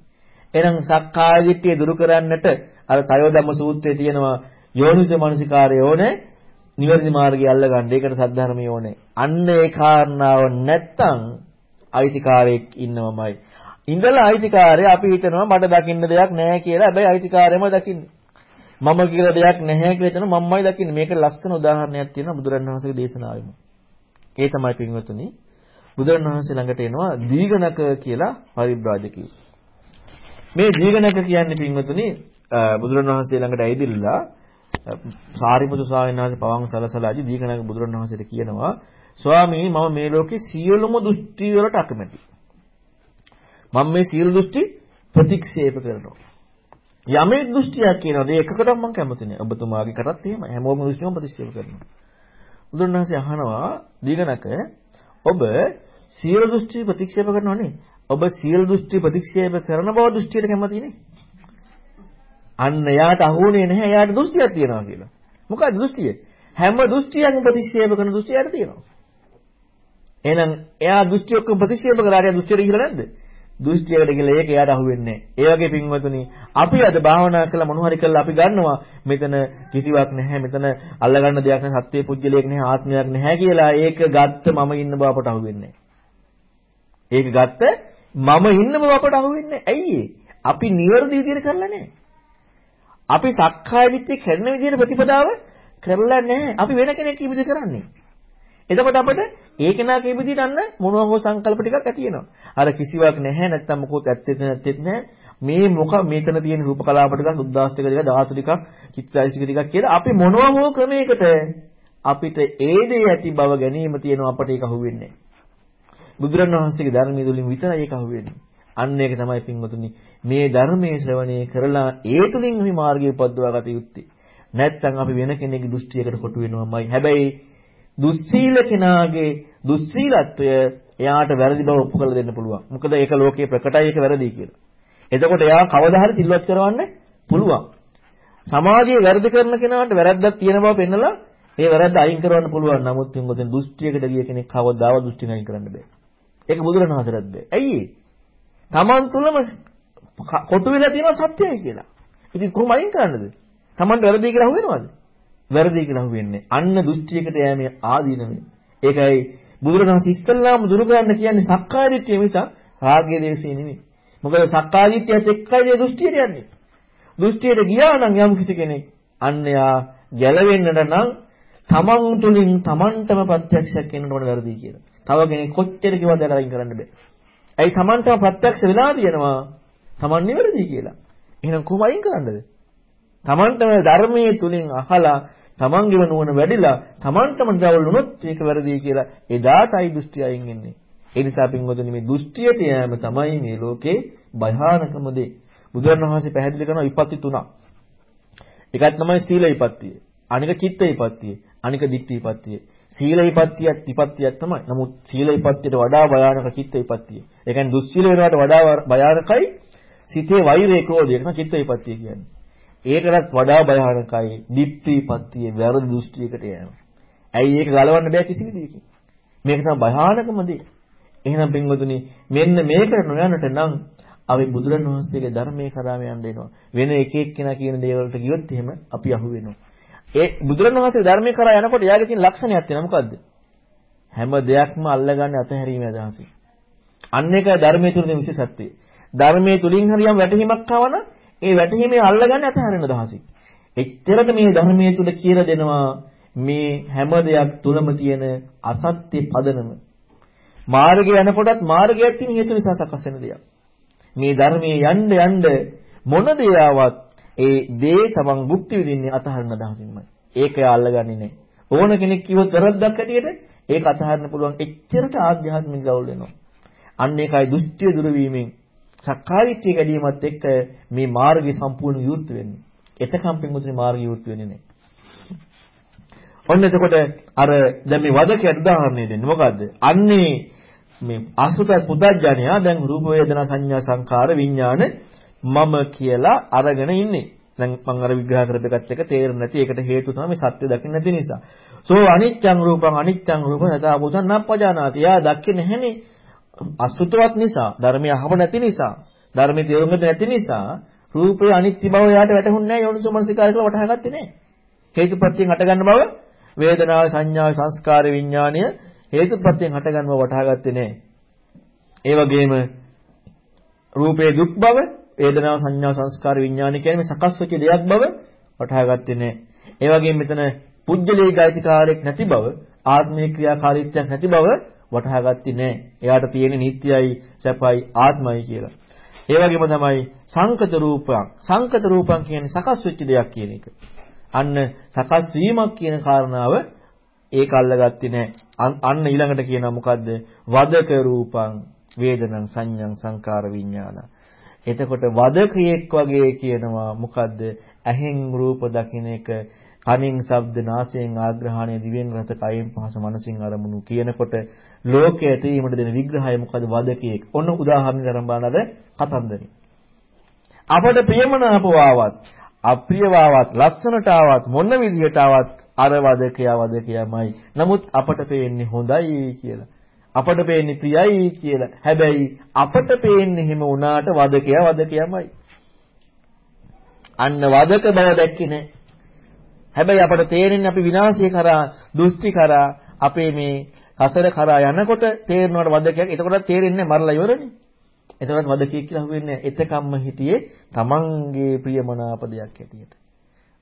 එහෙනම් සක්කාදිටිය දුරු කරන්නට අර තයෝදම්ම සූත්‍රයේ තියෙනවා යෝනිස මනසිකාරය ඕනේ නිවැරදි මාර්ගය අල්ලගන්න. ඒකට සද්ධර්මය ඕනේ. අන්න ඒ කාරණාව නැත්තම් අයිතිකාරයෙක් ඉන්නවමයි. ඉඳලා අයිතිකාරය අපි හිතනවා මට දකින්න දෙයක් නැහැ කියලා. හැබැයි අයිතිකාරයම දකින්නේ. මම කියලා දෙයක් නැහැ කියලා හිතන මම්මයි දකින්නේ. මේක ලස්සන උදාහරණයක් තියෙනවා බුදුරණවහන්සේගේ දේශනාවෙම. ඒ තමයි පින්වතුනි බුදුරණවහන්සේ ළඟට එනවා දීඝනක කියලා පරිබ්‍රාජකයෙක්. මේ දීඝනක කියන්නේ පින්වතුනි බුදුරණවහන්සේ ළඟට ඇවිදilla සාරිපුත්‍ර ස්වාමීන් වහන්සේ පවන් සලසලාදී දීඝනක බුදුරණවහන්සේට කියනවා ස්වාමී මම මේ ලෝකේ සියලුම දෘෂ්ටි වලට අකමැතියි. මම මේ සියලු දෘෂ්ටි ප්‍රතික්ෂේප කරනවා. යමේ දෘෂ්ටියක් කියනවාද ඒකකට මම කැමති නෑ. ඔබතුමාගේ කරත් එහෙමයි. හැමෝම දෘෂ්ටියම ප්‍රතික්ෂේප කරනවා. බුදුරණවහන්සේ අහනවා දීගණක ඔබ සියලු දෘෂ්ටි ප්‍රතික්ෂේප කරනවනේ. ඔබ සියලු දෘෂ්ටි ප්‍රතික්ෂේප කරන බව දෘෂ්ටියට කැමතිනේ. අන්න එයාට අහුනේ නැහැ. එයාට දෘෂ්ටියක් තියෙනවා කියලා. මොකක්ද දෘෂ්ටිය? හැම දෘෂ්ටියක්ම ප්‍රතික්ෂේප කරන දෘෂ්ටියක් තියෙනවා. එහෙනම් එයා දෘෂ්ටි ඔක්කොම ප්‍රතික්ෂේප කරාට එයා දෘෂ්ටියට ගිහලා නැද්ද? දෘෂ්ටියකට ගිහලා ඒක එයාට අහුවෙන්නේ නැහැ. ඒ වගේ පින්වතුනි අපි අද භාවනා කළා මොන හරි කළා අපි ගන්නවා මෙතන කිසිවක් නැහැ මෙතන අල්ලගන්න දෙයක් නැහැ සත්‍ය පුජ්‍යලයක් නැහැ ආත්මයක් නැහැ කියලා ඒක ගත්ත මම ඉන්න බව අපට අහුවෙන්නේ ඒක ගත්ත මම ඉන්න බව අපට අහුවෙන්නේ ඇයි අපි නිවැරදි විදිහට කරලා නැහැ. අපි සක්කාය දිට්ඨිය කරන විදිහට ප්‍රතිපදාව කරලා නැහැ. අපි වෙන කෙනෙක් ඉවිද කරන්නේ. එතකොට අපිට ඒ කෙනා කියපු විදිහට අන්න මොනවා හෝ සංකල්ප ටිකක් ඇති වෙනවා. අර කිසිවක් නැහැ නැත්තම් මොකොත් ඇත්තෙත් නැත්තෙත් නැහැ. මේ මොක මේතන තියෙන රූප කලාප ටිකක් උද්දාස්තික ටිකක් ධාතු ටිකක් චිත්තයිසික ටිකක් කියලා අපි මොනවා හෝ ක්‍රමයකට අපිට ඒ දේ ඇති බව ගැනීම තියෙනවා අපට ඒක අහුවෙන්නේ බුදුරණවහන්සේගේ ධර්මයේ තුලින් විතරයි ඒක අහුවෙන්නේ. අන්න ඒක තමයි පින්වතුනි මේ ධර්මයේ ශ්‍රවණය කරලා ඒ තුලින් අපි මාර්ගය උපද්දවා ගත යුත්තේ. නැත්තම් අපි වෙන කෙනෙකුගේ දෘෂ්ටියකට කොටු වෙනවමයි. හැබැයි දුස්සීල කෙනාගේ දුස්සීලත්වය එයාට වැරදි බව ඔප්පු කරලා දෙන්න පුළුවන්. මොකද ඒක ලෝකයේ ප්‍රකටයි ඒක වැරදි කියලා. එතකොට එයා කවදා හරි සිල්වත් කරවන්න පුළුවන්. සමාජයේ වැරදි කරන කෙනාට වැරද්දක් තියෙන බව පෙන්නලා ඒ වැරද්ද අයින් කරවන්න පුළුවන්. නමුත් උන්වතෙන් දෘෂ්ටියකට ගිය කෙනෙක් කවදාව දෘෂ්ටි නැයින් කරන්න බෑ. ඒක බුදුරණවහන්සේට බෑ. ඇයි තමන් තුළම කොටු වෙලා තියෙනවා සත්‍යයි කියලා. ඉතින් කොහොම අයින් කරන්නද? තමන්ට වැරදි කියලා හුවෙනවද? වැරදි කියලා හුවෙන්නේ. අන්න දෘෂ්ටියකට යෑමේ ආදීනමයි. ඒකයි බුදුරණවහන්සේ ඉස්තල්ලාම දුරු කරන්න කියන්නේ සක්කාය දිට්ඨිය මිසක් රාගය දේශේ නෙමෙයි. මොකද සක්කාය දිට්ඨියත් එක්කයි දෘෂ්ටියට යන්නේ. දෘෂ්ටියට ගියා නම් යම් කිසි කෙනෙක් අන්නයා ගැලවෙන්නට නම් තමන් තුළින් තමන්ටම ප්‍රත්‍යක්ෂයක් වෙන්න ඕන වැරදි කියලා. තව කෙනෙක් කොච්චර කිව්වද අයින් කරන්න බෑ. ඇයි තමන්ටම ප්‍රත්‍යක්ෂ වෙලා තියෙනවා තමන් නිවැරදි කියලා. එහෙනම් කොහොම අයින් කරන්නද? තමන්ටම ධර්මයේ තුලින් අහලා තමන්ගේම නුවණ වැඩිලා තමන්ටම දවල් වුණොත් ඒක වැරදි කියලා එදාටයි දෘෂ්ටි අයින් වෙන්නේ. ඒ නිසා පින්වතුනි මේ දෘෂ්ටියට යෑම තමයි මේ ලෝකේ භයානකම දේ. බුදුරණවහන්සේ පැහැදිලි කරන විපත්ති තුනක්. එකක් තමයි සීල විපත්තිය. අනික චිත්ත විපත්තිය. අනික දිට්ඨි විපත්තිය. සීල විපත්තියක් විපත්තියක් තමයි. නමුත් සීල විපත්තියට වඩා භයානක චිත්ත විපත්තිය. ඒ කියන්නේ දුස්සීල වෙනවට වඩා භයානකයි සිතේ වෛරය ක්‍රෝධය. ඒක චිත්ත විපත්තිය කියන්නේ. ඒකටත් වඩා භයානකයි දිට්ඨි විපත්තිය වැරදි දෘෂ්ටියකට යෑම. ඇයි ඒක ගලවන්න බෑ කිසි විදිහකින්. මේක තමයි භයානකම දේ. එහෙනම් පින්වතුනි මෙන්න මේකට නොයන්නට නම් අපි බුදුරණවහන්සේගේ ධර්මයේ කරාම යන්න වෙනවා. වෙන එක එක්කෙනා කියන දේවල්ට ගියොත් එහෙම අපි අහු වෙනවා. ඒ බුදුරණවහන්සේ ධර්මයේ කරා යනකොට එයාගේ තියෙන ලක්ෂණයක් තියෙනවා මොකද්ද? හැම දෙයක්ම අල්ලගන්නේ අතහැරීමේ අදහසින්. අන්න ඒකයි ධර්මයේ තුලින් විශේෂත්වය. ධර්මයේ තුලින් හරියම් වැටහීමක් ආවන ඒ වැටහීමේ අල්ලගන්නේ අතහැරෙන අදහසින්. එච්චරද මේ ධර්මයේ තුල කියලා දෙනවා මේ හැම දෙයක් තුලම තියෙන අසත්‍ය පදනම. මාර්ගය යනකොටත් මාර්ගයක් තියෙන හේතු නිසා සකස් වෙන දෙයක්. මේ ධර්මයේ යන්න යන්න මොන දේ ආවත් ඒ දේ තමන් භුක්ති විඳින්නේ අතහරින අදහසින්මයි. ඒක අල්ලගන්නේ නැහැ. ඕන කෙනෙක් කිව්වොත් වැරද්දක් හැටියට ඒක අතහරින්න පුළුවන් එච්චරට ආධ්‍යාත්මික ගෞල් වෙනවා. අන්න ඒකයි දෘෂ්ටිය දුර වීමෙන් සක්කායීත්‍ය ගැනීමත් එක්ක මේ මාර්ගය සම්පූර්ණ විවෘත වෙන්නේ. එතකම් පින්මුතුනි මාර්ගය විවෘත වෙන්නේ නැහැ. ඔන්න එතකොට අර දැන් මේ වදකයට උදාහරණය දෙන්නේ මොකද්ද? අන්නේ මේ අසුත පුදඥයා දැන් රූප වේදනා සංඥා සංකාර විඥාන මම කියලා අරගෙන ඉන්නේ. දැන් මම අර විග්‍රහ කරපේකත් එක තේරෙන්නේ නැති. ඒකට හේතුව තමයි මේ සත්‍ය දකින්න නැති නිසා. සෝ අනිච්චං රූපං අනිච්චං රූපං යථා භූතං නප්පජානාති. යා දකින්නේ නැහෙනේ. අසුතවත් නිසා, ධර්මය අහව නැති නිසා, ධර්මයේ තේරුම් ගන්න නැති නිසා රූපේ අනිත්‍ය බව යාට වැටහුන්නේ නැහැ. යෝනිසෝ මනසිකාරය කියලා වටහා ගත්තේ නැහැ. හේතුප්‍රත්‍යයෙන් හටගන්න බව වේදනාව, සංඥාව, සංස්කාර, විඥාණය හේතුප්‍රත්‍යයෙන් හටගන්න බව වටහා ගත්තේ නැහැ. ඒ වගේම රූපේ දුක් බව වේදනාව සංඥා සංස්කාර විඥාන කියන්නේ මේ සකස් වෙච්ච දෙයක් බව වටහා ගත්තේ නැහැ. ඒ වගේම මෙතන පුජ්‍යලේ ගායිතිකාරයක් නැති බව ආත්මීය ක්‍රියාකාරීත්වයක් නැති බව වටහා ගත්තේ නැහැ. එයාට තියෙන නිට්ටයයි සැපයි ආත්මයි කියලා. ඒ වගේම තමයි සංකත රූපයක්. සංකත රූපං කියන්නේ සකස් වෙච්ච දෙයක් කියන එක. අන්න සකස් වීමක් කියන කාරණාව ඒක අල්ලගත්තේ නැහැ. අන්න ඊළඟට කියනවා මොකද්ද? වදක රූපං වේදනං සංඥං සංකාර විඥාන. එතකොට වදකයෙක් වගේ කියනවා මොකද්ද? ඇහෙන් රූප දකින්න එක, කනින් ශබ්ද, නාසයෙන් ආග්‍රහණය, දිවෙන් රස, කයෙන් පහස, මනසින් අරමුණු කියනකොට ලෝකයේ ඇතීමට දෙන විග්‍රහය මොකද වදකයෙක්. ඔන්න උදාහරණයක් අරන් බලනද කතන්දරේ. අපට ප්‍රියමනාපවාවත්, අප්‍රියවාවත්, ලස්සනට ආවත්, මොන විදිහට ආවත් අර වදකයා වදකයාමයි. නමුත් අපට පේන්නේ හොඳයි කියලා. අපට පේන්නේ ප්‍රියයි කියලා. හැබැයි අපට පේන්නේ හිම වුණාට වදකයා වදකයාමයි. අන්න වදක බව දැක්කේ නැහැ. හැබැයි අපට තේරෙන්නේ අපි විනාශය කරා, දුස්ති කරා, අපේ මේ කසල කරා යනකොට තේරෙනවට වදකයක්. එතකොට තේරෙන්නේ මරලා ඉවරනේ. එතකොට වදකිය කියලා හුවෙන්නේ එතකම්ම හිටියේ තමන්ගේ ප්‍රියමනාප දෙයක් හැටියට.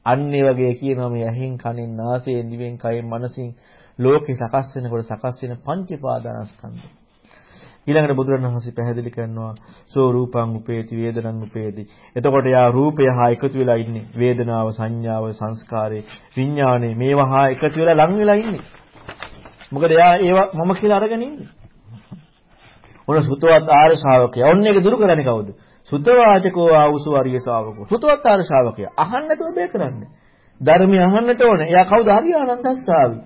අන්න ඒ වගේ කියනවා මේ ඇහෙන් කනෙන් නාසයෙන් දිවෙන් කයෙන් මනසින් ලෝකේ සකස් වෙනකොට සකස් වෙන පංච පාදානස්කන්ධය. ඊළඟට බුදුරණවහන්සේ පැහැදිලි කරනවා සෝ රූපං උපේති වේදනං උපේති. එතකොට යා රූපය හා එකතු වෙලා ඉන්නේ. වේදනාව, සංඥාව, සංස්කාරේ, විඥානේ මේවා හා එකතු වෙලා ලං වෙලා ඉන්නේ. මොකද එයා ඒවා මම කියලා අරගෙන ඉන්නේ. ඔන්න සුතවත් ආර්ය ශ්‍රාවකයා. ඔන්න ඒක දුරු කරන්නේ කවුද? සුතවාචකෝ ආවුසු ආර්ය ශ්‍රාවකෝ. සුතවත් ආර්ය ශ්‍රාවකයා. අහන්න නැතුව බෑ කරන්නේ. ධර්මය අහන්නට ඕනේ. එයා කවුද? හරි ආනන්දස්සාවි.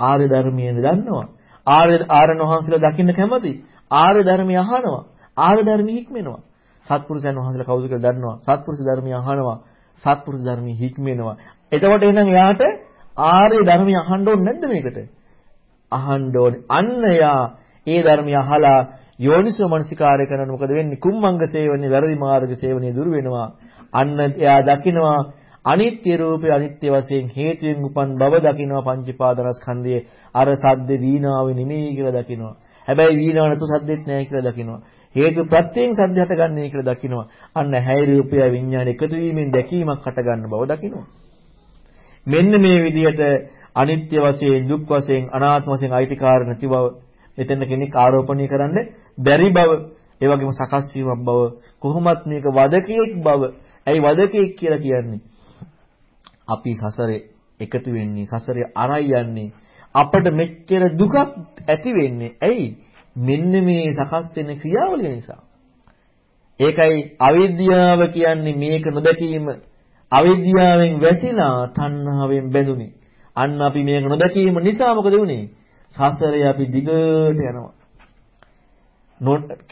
ආර්ය ධර්මයෙන් දන්නවා. ආර්ය ආරණ වහන්සේලා දකින්න කැමති. ආර්ය ධර්මය අහනවා. ආර්ය ධර්මෙ හික්මෙනවා. සත්පුරුෂයන් වහන්සේලා කවුද කියලා දන්නවා. සත්පුරුෂ ධර්මය අහනවා. සත්පුරුෂ ධර්මෙ හික්මෙනවා. එතකොට එහෙනම් එයාට ආර්ය ධර්මය අහන්න ඕනේ නැද්ද මේකට? අහන්න ඕනේ. අන්න එයා ඒ ධර්මය අහලා යෝනිසෝ මනසිකාරය කරන මොකද වෙන්නේ? කුම්මංග සේවනේ වැරදි මාර්ග සේවනේ දුරු වෙනවා. අන්න එයා දකිනවා අනිත්‍ය රූපේ අනිත්‍ය වශයෙන් හේතුයෙන් උපන් බව දකිනවා පංචපාදනස්කන්ධයේ අර සද්ද වීණාවේ නෙමෙයි කියලා දකිනවා. හැබැයි වීණාව නැතු සද්දෙත් නැහැ කියලා දකිනවා. හේතු ප්‍රත්‍යයෙන් සද්ද හටගන්නේ කියලා දකිනවා. අන්න හැයි රූපය විඥාන එකතු වීමෙන් දැකීමක් හටගන්න බව දකිනවා. මෙන්න මේ විදිහට අනිත්‍ය වශයෙන් දුක් වශයෙන් අනාත්ම වශයෙන් අයිතිකාර නැති බව එතන කෙනෙක් ආරෝපණය කරන්න? බැරි බව. ඒ වගේම සකස් වීමක් බව. කොහොමත් මේක වදකයක් බව. ඇයි වදකයක් කියලා කියන්නේ? අපි සසරේ එකතු වෙන්නේ සසරේ අරයි යන්නේ. අපිට මෙච්චර දුකක් ඇති වෙන්නේ. ඇයි? මෙන්න මේ සකස් වෙන ක්‍රියාවලිය නිසා. ඒකයි අවිද්‍යාව කියන්නේ මේක නොදැකීම. අවිද්‍යාවෙන් වැසිලා තණ්හාවෙන් බැඳුනේ. අන්න අපි මේක නොදැකීම නිසා මොකද වුනේ සසරේ අපි දිගට යනවා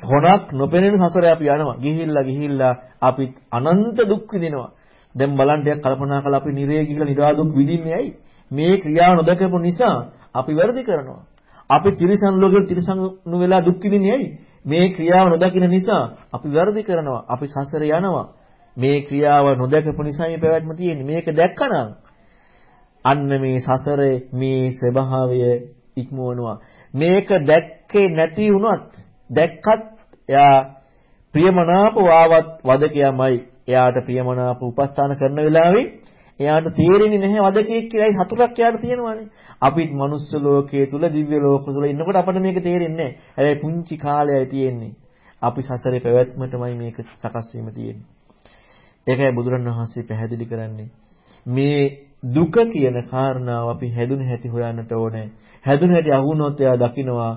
හොනක් නොපෙනෙන සසරේ අපි යනවා ගිහිල්ලා ගිහිල්ලා අපි අනන්ත දුක් විඳිනවා දැන් බලන්න ටිකක් කල්පනා කරලා අපි නිරේ ගිහලා නිරා දුක් විඳින්නේ ඇයි? මේ ක්‍රියාව නොදකපු නිසා අපි වැරදි කරනවා. අපි තිරිසන් ලෝකෙ තිරිසන්ු වෙලා දුක් විඳින්නේ ඇයි? මේ ක්‍රියාව නොදකින නිසා අපි වැරදි කරනවා. අපි සසර යනවා. මේ ක්‍රියාව නොදකපු නිසා මේ පැවැත්ම තියෙන්නේ. මේක දැක්කනම් අන්න මේ සසරේ මේ ස්වභාවය ඉක්මවනවා. මේක දැක්කේ නැති වුණත් දැක්කත් එයා ප්‍රියමනාප වාවත් වදකයමයි එයාට ප්‍රියමනාප උපස්ථාන කරන වෙලාවේ එයාට තේරෙන්නේ නැහැ වදකෙක් කියලායි හතුරක් එයාට තියෙනවානේ. අපිත් මනුස්ස ලෝකයේ තුල දිව්‍ය ලෝක තුල ඉන්නකොට අපිට මේක තේරෙන්නේ නැහැ. හැබැයි පුංචි කාලයයි තියෙන්නේ. අපි සසරේ පැවැත්මටමයි මේක සකස් වීම තියෙන්නේ. ඒකයි බුදුරණවහන්සේ පැහැදිලි කරන්නේ. මේ දුක කියන කාරණාව අපි හැදුන හැටි හොයන්නට ඕනේ. හැදුන හැටි අහුනොත් එයා දකිනවා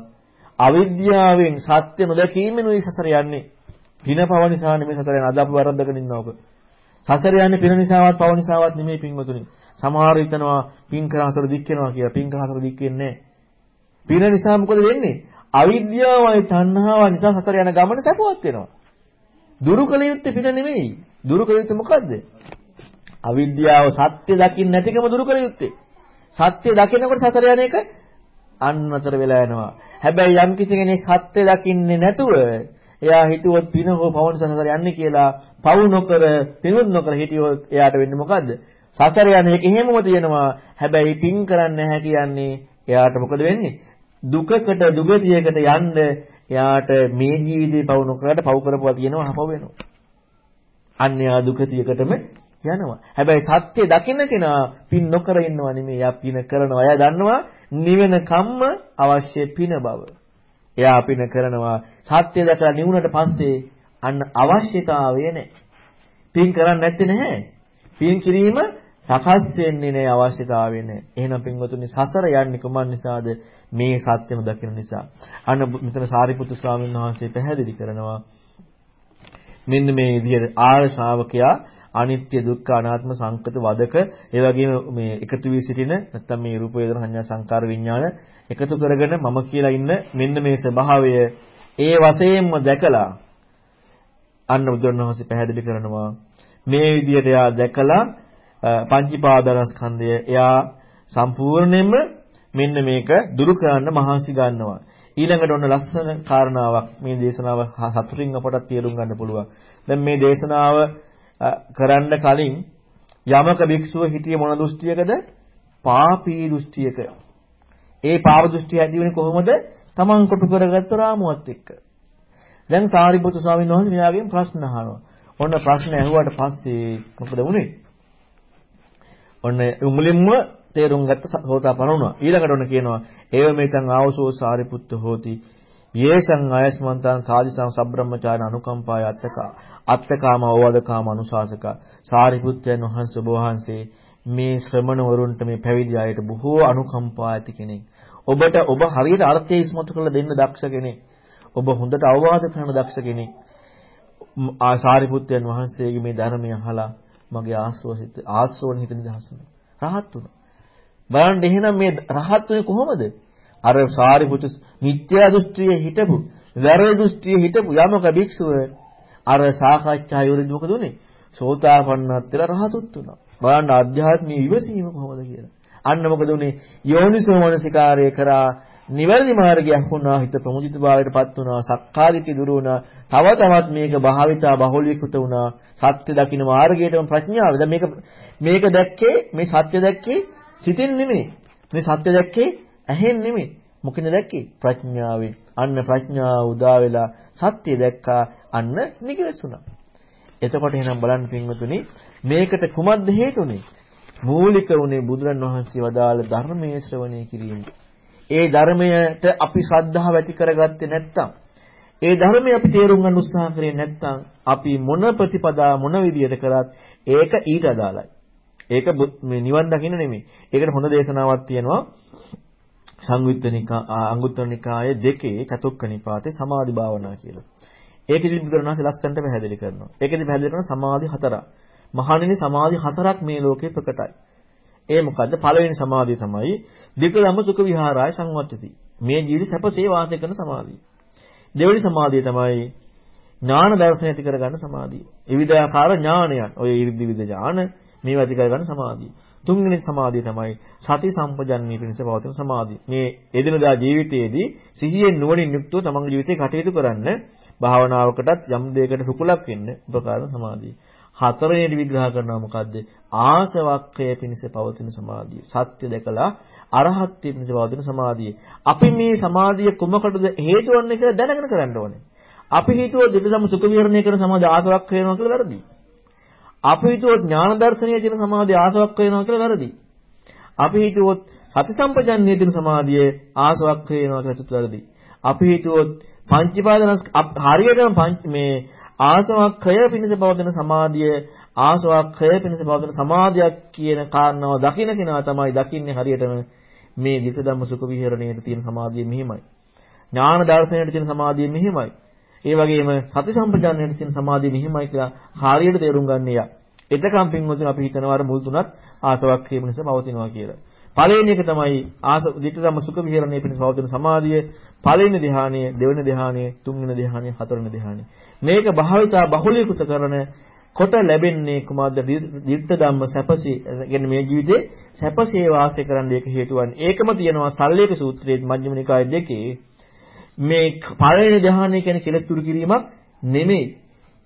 අවිද්‍යාවෙන් සත්‍ය නොදැකීමෙන් උයි සසර යන්නේ. පින පව නිසා නෙමෙයි සසර යන අද අපි වරද්දගෙන ඉන්නවක. සසර යන්නේ පින නිසාවත් පව නිසාවත් නෙමෙයි පින්වතුනි. සමහර හිතනවා පින් කරහසර දික් වෙනවා කියලා. පින් කරහසර දික් වෙන්නේ පින නිසා මොකද වෙන්නේ? අවිද්‍යාවයි තණ්හාව නිසා සසර යන ගමන සැපවත් වෙනවා. දුරු කළ යුත්තේ පින නෙමෙයි. දුරු කළ යුත්තේ මොකද්ද? අවිද්‍යාව සත්‍ය දකින්න නැතිකම දුරු කළ යුත්තේ. සත්‍ය දකිනකොට සසර යන එක අන්නතර වෙලා යනවා. හැබැයි යම් කිසි කෙනෙක් සත්‍ය දකින්නේ නැතුව එයා හිතුවොත් පින හෝ පවන සසර යන්නේ කියලා පවු නොකර පිනුත් නොකර හිටියොත් එයාට වෙන්නේ මොකද්ද? සසර යන එක එහෙමම තියෙනවා. හැබැයි පින් කරන්නේ නැහැ කියන්නේ එයාට මොකද වෙන්නේ? දුකකට දුගතියකට යන්න එයාට මේ ජීවිතේ පවු නොකරට පවු කරපුවා තියෙනවා අපව වෙනවා. අන්න එයා දුකතියකටම යනවා. හැබැයි සත්‍ය දකින්න කෙනා පින් නොකර ඉන්නව නෙමෙයි. එයා පින කරනවා. එයා දන්නවා නිවෙන කම්ම අවශ්‍ය පින බව. එයා පින කරනවා සත්‍ය දැකලා නිවුනට පස්සේ අන්න අවශ්‍යතාවය නැහැ. පින් කරන්නේ නැත්තේ නැහැ. පින් කිරීම සකස් වෙන්නේ නැහැ අවශ්‍යතාවය නැහැ. එහෙනම් පින්වතුනි සසර යන්නේ කොමන් නිසාද? මේ සත්‍යම දකින නිසා. අන්න මෙතන සාරිපුත්තු ස්වාමීන් වහන්සේ පැහැදිලි කරනවා මෙන්න මේ විදිහට ආර්ය ශ්‍රාවකයා අනිත්‍ය දුක්ඛ අනාත්ම සංකත වදක ඒ වගේම මේ එකතු වී සිටින නැත්නම් මේ රූප වේදනා සංඥා සංකාර විඥාන එකතු කරගෙන මම කියලා ඉන්න මෙන්න මේ ස්වභාවය. ඒ වශයෙන්ම දැකලා අන්න බුදුරණවහන්සේ පැහැදිලි කරනවා මේ විදිහට එයා දැකලා පංචීපාදනස්කන්ධය එයා සම්පූර්ණයෙන්ම මෙන්න මේක දුරු කරන්න මහන්සි ගන්නවා. ඊළඟට ඔන්න ලස්සන කාරණාවක් මේ දේශනාව සතුටින් අපට තේරුම් ගන්න පුළුවන්. දැන් මේ දේශනාව කරන්න කලින් යමක භික්ෂුව හිටියේ මොන දෘෂ්ටියකද පාපී දෘෂ්ටියක ඒ පාප දෘෂ්ටිය ඇති වෙන්නේ කොහොමද? Taman කොටු කරගත්ත රාමුවත් එක්ක. දැන් සාරිපුත්තු ස්වාමීන් වහන්සේ මෙයාගෙන් ප්‍රශ්න අහනවා. ඔන්න ප්‍රශ්න ඇහුවාට පස්සේ මොකද වුනේ? ඔන්න මුලින්ම තේරුම් ගත්ත සෝතාපන්න වුණා. ඊළඟට ඔන්න කියනවා ඒව මේතං ආවසෝ සාරිපුත්ත හෝති යේසං අයස්මන්තං කාදිසං සබ්‍රහ්මචාරණ අනුකම්පාය අත්තක අත්තකාම ඕවදකාම අනුශාසක සාරිපුත්යන් වහන්සේ ඔබ වහන්සේ මේ ශ්‍රමණ වරුන්ට මේ පැවිදි අයට බොහෝ අනුකම්පා ඇති කෙනෙක්. ඔබට ඔබ හරියට අර්ථය ඉස්මතු කරලා දෙන්න දක්ෂ කෙනෙක්. ඔබ හොඳට අවවාද කරන දක්ෂ කෙනෙක්. ආසාරිපුත්යන් වහන්සේගේ මේ ධර්මය අහලා මගේ ආශ්‍රෝසිත ආශ්‍රෝණ හිත නිදහස් වුණා. රහත් වුණා. බලන්න එහෙනම් මේ රහත් වෙන්නේ කොහොමද? අර සාරිපුත්‍ර මිත්‍යා දෘෂ්ටියේ හිටපු, වැරදි දෘෂ්ටියේ හිටපු යමක භික්ෂුව අර සාකච්ඡා යොරදී මොකද උනේ? සෝතාපන්නත් වෙලා රහතුත් වුණා. බලන්න ආධ්‍යාත්මික ඉවසීම කොහොමද කියලා. අන්න මොකද උනේ? යෝනිසෝ මනසිකාරය කරා නිවැරදි මාර්ගයක් වුණා හිත ප්‍රමුදිතභාවයටපත් වුණා සක්කාදිට්ඨි දුරු වුණා තව තවත් මේක භාවිතා බහුලීකృత වුණා සත්‍ය දකින්න මාර්ගයටම ප්‍රඥාව දැන් මේක මේක දැක්කේ මේ සත්‍ය දැක්කේ සිතෙන් නෙමෙයි මේ සත්‍ය දැක්කේ ඇහෙන් නෙමෙයි. මොකෙන්ද දැක්කේ? ප්‍රඥාවෙන්. අන්න ප්‍රඥාව උදා වෙලා සත්‍ය දැක්කා. අන්න නිකලසුණා එතකොට එහෙනම් බලන්න පින්වතුනි මේකට කුමක්ද හේතුනේ මූලික උනේ බුදුරන් වහන්සේ වදාළ ධර්මයේ ශ්‍රවණය කිරීම. ඒ ධර්මයට අපි ශ්‍රද්ධාව ඇති කරගත්තේ නැත්නම් ඒ ධර්මය අපි තේරුම් ගන්න උත්සාහ කරේ නැත්නම් අපි මොන ප්‍රතිපදා මොන විදියට කරත් ඒක ඊට අදාළයි. ඒක මේ නිවන් දකින්න නෙමෙයි. ඒකට හොඳ දේශනාවක් තියෙනවා. සංයුත්තනිකා අංගුත්තර නිකායේ දෙකේ චතුක්ක නිපාතේ සමාධි භාවනා කියලා. ඒකෙදි බුදුරණාහි ලස්සනට පැහැදිලි කරනවා. ඒකෙදි පැහැදිලි කරන සමාධි හතරක්. මහණෙනි සමාධි හතරක් මේ ලෝකේ ප්‍රකටයි. ඒ මොකද්ද? පළවෙනි සමාධිය තමයි විකලම සුඛ විහාරාය සංවත්තති. මේ ජීවිත සැපසේ වාසය කරන සමාධිය. දෙවෙනි සමාධිය තමයි ඥාන දර්ශනය ඇති කරගන්න සමාධිය. විවිධාකාර ඥානයන්. ඔය විවිධ ඥාන මේවා ඇති කරගන්න සමාධිය. තුන්වෙනි සමාධිය තමයි සති සම්පජන්ණී පිණිස පවතින සමාධිය. මේ එදිනදා ජීවිතයේදී සිහියෙන් නුවණින් යුක්තව තමන්ගේ ජීවිතේ කටයුතු කරන්න භාවනාවකටත් යම් දෙයකට රුකුලක් වෙන්න උපකාර සමාධිය. හතරවෙනි විග්‍රහ කරනවා මොකද්ද? ආසවක්කය පිණිස පවතින සමාධිය. සත්‍ය දැකලා අරහත්ත්වය පිණිස පවතින සමාධිය. අපි මේ සමාධිය කුමකටද හේතු වන්නේ කියලා දැනගෙන කරන්න ඕනේ. අපි හිතුවොත් දෙතම සුඛ විහරණය කරන සමාධිය ආසවක් වෙනවා කියලා වැරදි. අපි හිතුවොත් ඥාන දර්ශනීය කියන සමාධිය ආසවක් වෙනවා කියලා වැරදි. අපි හිතුවොත් සති සම්පජන්ණය කියන සමාධිය ආසවක් වෙනවා කියලා වැරදි. අපි හිතුවොත් පංචීපාදනස් හරියටම පංච මේ ආසවක්ඛය පිණිස පවතින සමාධිය ආසවක්ඛය පිණිස පවතින සමාධියක් කියන කාරණාව දකින්න කෙනා තමයි දකින්නේ හරියටම මේ ධිත ධම්ම සුඛ විහරණයට තියෙන සමාධිය මෙහිමයි. ඥාන දර්ශනයට තියෙන සමාධිය මෙහිමයි. ඒ වගේම සති සම්පජානනයට තියෙන සමාධිය මෙහිමයි කියලා හරියට තේරුම් ගන්න යා. එතකම් පින්වතුනි අපි හිතනවා අර මුල් තුනත් ආසවක්ඛය පිණිස පවතිනවා කියලා. පළවෙනි එක තමයි ආස ධිට්ඨ ධම්ම සුඛ විහරණය පිණිස පවතින සමාධිය. පළවෙනි ධ්‍යානය දෙවෙනි ධ්‍යානය තුන්වෙනි ධ්‍යානය හතරවෙනි ධ්‍යානය. මේක භාවිතා බහුලීකృత කරන කොට ලැබෙන්නේ කුමක්ද? ධිට්ඨ ධම්ම සැපසී කියන්නේ මේ ජීවිතේ සැපසේ වාසය කරන්න ඒක හේතු වන්නේ ඒකම තියෙනවා සල්ලේක සූත්‍රයේ මජ්ක්‍ධිම නිකාය දෙකේ මේ පළවෙනි ධ්‍යානය කියන්නේ කෙලෙස් දුරු කිරීමක් නෙමෙයි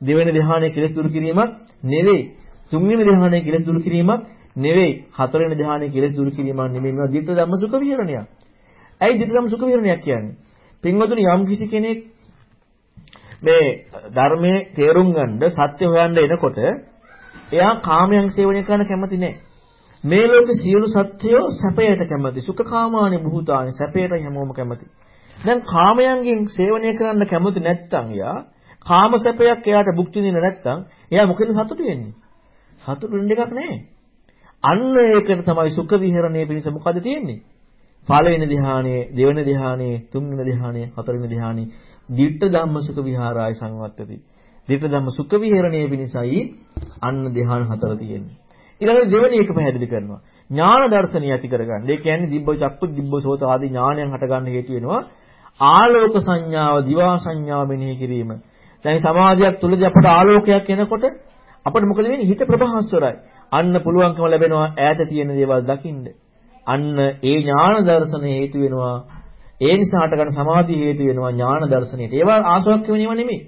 දෙවෙනි ධ්‍යානය කෙලෙස් දුරු කිරීමක් නෙවෙයි තුන්වෙනි ධ්‍යානය කෙලෙස් දුරු කිරීමක් නෙවෙයි හතරවෙනි ධ්‍යානයේ කෙලෙස් දුරු කිරීමක් නෙමෙයි මේවා ධිට්ඨ ධම්ම සුඛ විහරණයක්. ඇයි ධිට්ඨ ධම්ම සුඛ විහරණයක් කියන්නේ? පින්වතුනි යම් කිසි කෙනෙක් මේ ධර්මයේ තේරුම් ගන්න සත්‍ය හොයන්න එනකොට එයා කාමයන් සේවනය කරන්න කැමති නැහැ. මේ ලෝකේ සියලු සත්‍යෝ සැපයට කැමති. සුඛ කාමානි බුහතානි සැපයට හැමෝම කැමති. දැන් කාමයන්ගෙන් සේවනය කරන්න කැමති නැත්නම් එයා කාම සැපයක් එයාට භුක්ති විඳින්න නැත්නම් එයා මොකෙන්ද සතුටු වෙන්නේ? සතුටු වෙන්න එකක් නැහැ. අන්න ඒකට තමයි සුඛ විහරණය පිණිස මොකද තියෙන්නේ? පළවෙනි ධ්‍යානයේ, දෙවෙනි ධ්‍යානයේ, තුන්වෙනි ධ්‍යානයේ, හතරවෙනි ධ්‍යානයේ ditta ධම්ම සුඛ විහාරාය සංවත්තති. ditta ධම්ම සුඛ විහරණය පිණිසයි අන්න ධ්‍යාන හතර තියෙන්නේ. ඊළඟට දෙවෙනි එක පැහැදිලි කරනවා. ඥාන දර්ශනය ඇති කරගන්න. ඒ කියන්නේ දිබ්බ චක්කු දිබ්බ සෝත ආදී ඥානයන් හට ගන්න හේතු වෙනවා. ආලෝක සංඥාව, දිවා සංඥාව මෙනෙහි කිරීම. දැන් සමාධියක් තුලදී අපට ආලෝකයක් එනකොට අපිට මොකද වෙන්නේ? හිත ප්‍රභාස්වරයි. අන්න පුළුවන්කම ලැබෙනවා ඈත තියෙන දේවල් දකින්න. අන්න ඒ ඥාන දර්ශන හේතු වෙනවා. ඒ නිසා හටගන්න සමාධිය හේතු වෙනවා ඥාන දර්ශනයට. ඒවා ආසවක් වෙනව නෙමෙයි.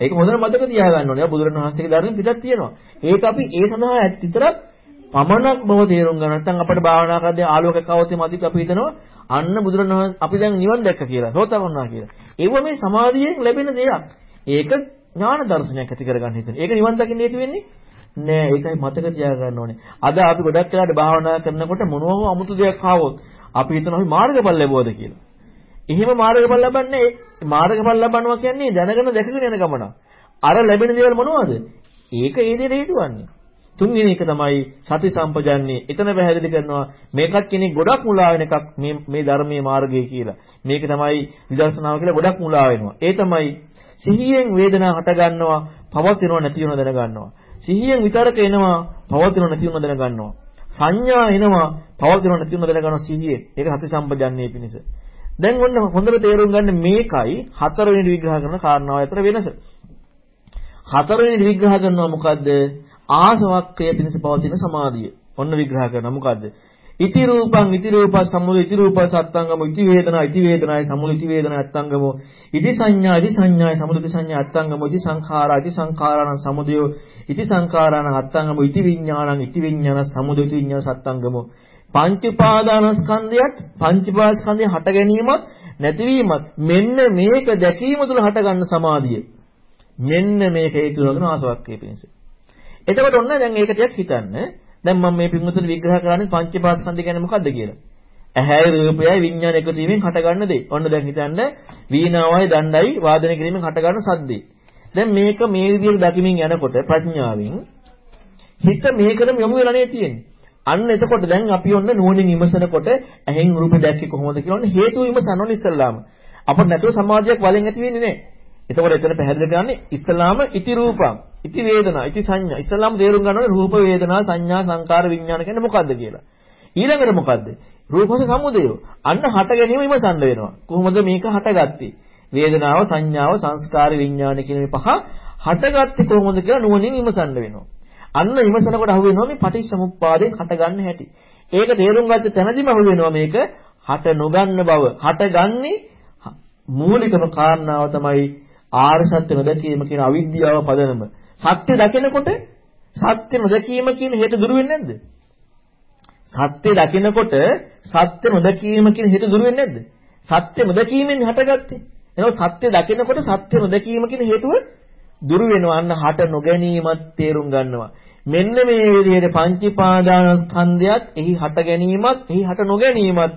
ඒක හොඳට මතක තියාගන්න ඕනේ. බුදුරණවහන්සේගේ ධර්මෙ පිටක් තියෙනවා. ඒක අපි ඒ සඳහා ඇත් විතරක් පමණක් බව තේරුම් ගන්න. නැත්නම් අපිට භාවනා කරද්දී ආලෝකයක් આવොත් මදික අපි හිතනවා අන්න බුදුරණවහන්සේ අපි දැන් නිවන් දැක්ක කියලා. සෝතවන්නා කියලා. ඒව මේ සමාධියෙන් ලැබෙන දෙයක්. ඒක ඥාන දර්ශනයක් ඇති කරගන්න හිතෙන. ඒක නිවන් දකින්න හේතු වෙන්නේ නෑ ඒකයි මතක තියාගන්න ඕනේ. අද අපි ගොඩක් වෙලාවට භාවනා කරනකොට මොනවා අමුතු දෙයක් ආවොත් අපි හිතනවා අපි මාර්ගඵල ලැබුවද කියලා. එහෙම මාර්ගඵල ලබන්නේ මාර්ගඵල ලබනවා කියන්නේ දැනගෙන දැකගෙන යන ගමන. අර ලැබෙන දේවල් මොනවද? ඒක ඒ දේ හේතුවන්නේ. තුන්වෙනි එක තමයි සති සම්පජන්නේ. එතන පැහැදිලි කරනවා මේකත් කෙනෙක් ගොඩක් මුලා වෙන එකක් මේ මේ ධර්මයේ මාර්ගය කියලා. මේක තමයි විදර්ශනාව කියලා ගොඩක් මුලා වෙනවා. ඒ තමයි සිහියෙන් වේදනාව හට ගන්නවා, පවතිනව නැති වෙනව දැන ගන්නවා. සිහියෙන් විතරක එනවා පවතින නැති වෙන දැන ගන්නවා. සංඥා එනවා පවතිනව නැති වෙනව දැනගන්න සිහියේ. ඒක සති සම්පජන්ණයේ පිණිස. දැන් ඔන්න හොඳට තේරුම් ගන්න මේකයි හතරවෙනි විග්‍රහ කරන කාරණාව අතර වෙනස. හතරවෙනි විග්‍රහ කරනවා මොකද්ද? ආසවක්කය පිණිස පවතින සමාධිය. ඔන්න විග්‍රහ කරනවා. මොකද්ද? ඉති රූපං ඉති රූප සමුදය ඉති රූප සත්තංගම ඉති වේදනා ඉති වේදනායි සමුදය ඉති වේදනා අත්තංගම ඉති සංඥා ඉති සංඥායි සමුදය සංඥා අත්තංගම ඉති සංඛාරා ඉති සංඛාරාණ සමුදය. ඉති සංඛාරාණ අත්තංගම ඉති විඥානං ඉති විඥාන සමුදය ඉති විඥාන සත්තංගම. පංච උපාදානස්කන්ධයත් පංච උපාදානස්කන්ධය හට ගැනීමත් නැතිවීමත් මෙන්න මේක දැකීම තුළ හටගන්න සමාධිය. මෙන්න මේක හේතු වෙන ආසවක්කේ පිණිස. එතකොට ඔන්න දැන් ඒක ටිකක් හිතන්න දැන් මම මේ පින්වතුන් විග්‍රහ කරන්නේ පංචපාස්කන්ධ කියන්නේ මොකද්ද කියලා. ඇහැයි රූපයයි විඥාන එකතු වීමෙන් හටගන්න දේ. ඔන්න දැන් හිතන්න වීණාවයි දණ්ඩයි වාදනය කිරීමෙන් හටගන්න සද්දේ. දැන් මේක මේ විදිහට දකිමින් යනකොට ප්‍රඥාවෙන් හිත මේකටම යොමු වෙලා නේ තියෙන්නේ. අන්න එතකොට දැන් අපි ඔන්න නුවණින් විමසනකොට ඇහෙන් රූප දැක්කේ කොහොමද කියලා ඔන්න හේතු විමසන ඕනේ ඉස්සල්ලාම. අපිට නැතුව සමාජයක් වලෙන් ඇති වෙන්නේ නැහැ. එතකොට එතන පැහැදිලි කරන්නේ ඉස්සලාම ඉති රූපං ඉති වේදනා, ඉති සංඥා. ඉස්සල්ලාම තේරුම් ගන්න ඕනේ රූප වේදනා සංඥා සංකාර විඥාන කියන්නේ මොකද්ද කියලා. ඊළඟට මොකද්ද? රූපස සමුදය. අන්න හට ගැනීම විමසන්න වෙනවා. කොහොමද මේක හටගත්තේ? වේදනාව, සංඥාව, සංස්කාර විඥාන කියන මේ පහ හටගත්තේ කොහොමද කියලා නුවණින් විමසන්න වෙනවා. අන්න විමසනකොට අහු වෙනවා මේ පටිච්චසමුප්පාදයෙන් හටගන්න හැටි. ඒක තේරුම් ගත්ත තැනදීම අහු වෙනවා මේක හට නොගන්න බව. හටගන්නේ මූලිකම කාරණාව තමයි ආර්ය සත්‍ය නොදැකීම කියන අවිද්‍යාව පදනම. සත්‍ය දකිනකොට සත්‍ය නොදැකීම කියන හේතු දුරු වෙන්නේ නැද්ද? සත්‍ය දකිනකොට සත්‍ය නොදැකීම කියන හේතු දුරු වෙන්නේ නැද්ද? සත්‍ය නොදැකීමෙන් හටගත්තේ. එහෙනම් සත්‍ය දකිනකොට සත්‍ය නොදැකීම කියන හේතුව දුරු වෙනවා. අන්න හට නොගැනීමත් තේරුම් ගන්නවා. මෙන්න මේ විදිහට පංචීපාදානස්කන්ධයත් එහි හට ගැනීමත් එහි හට නොගැනීමත්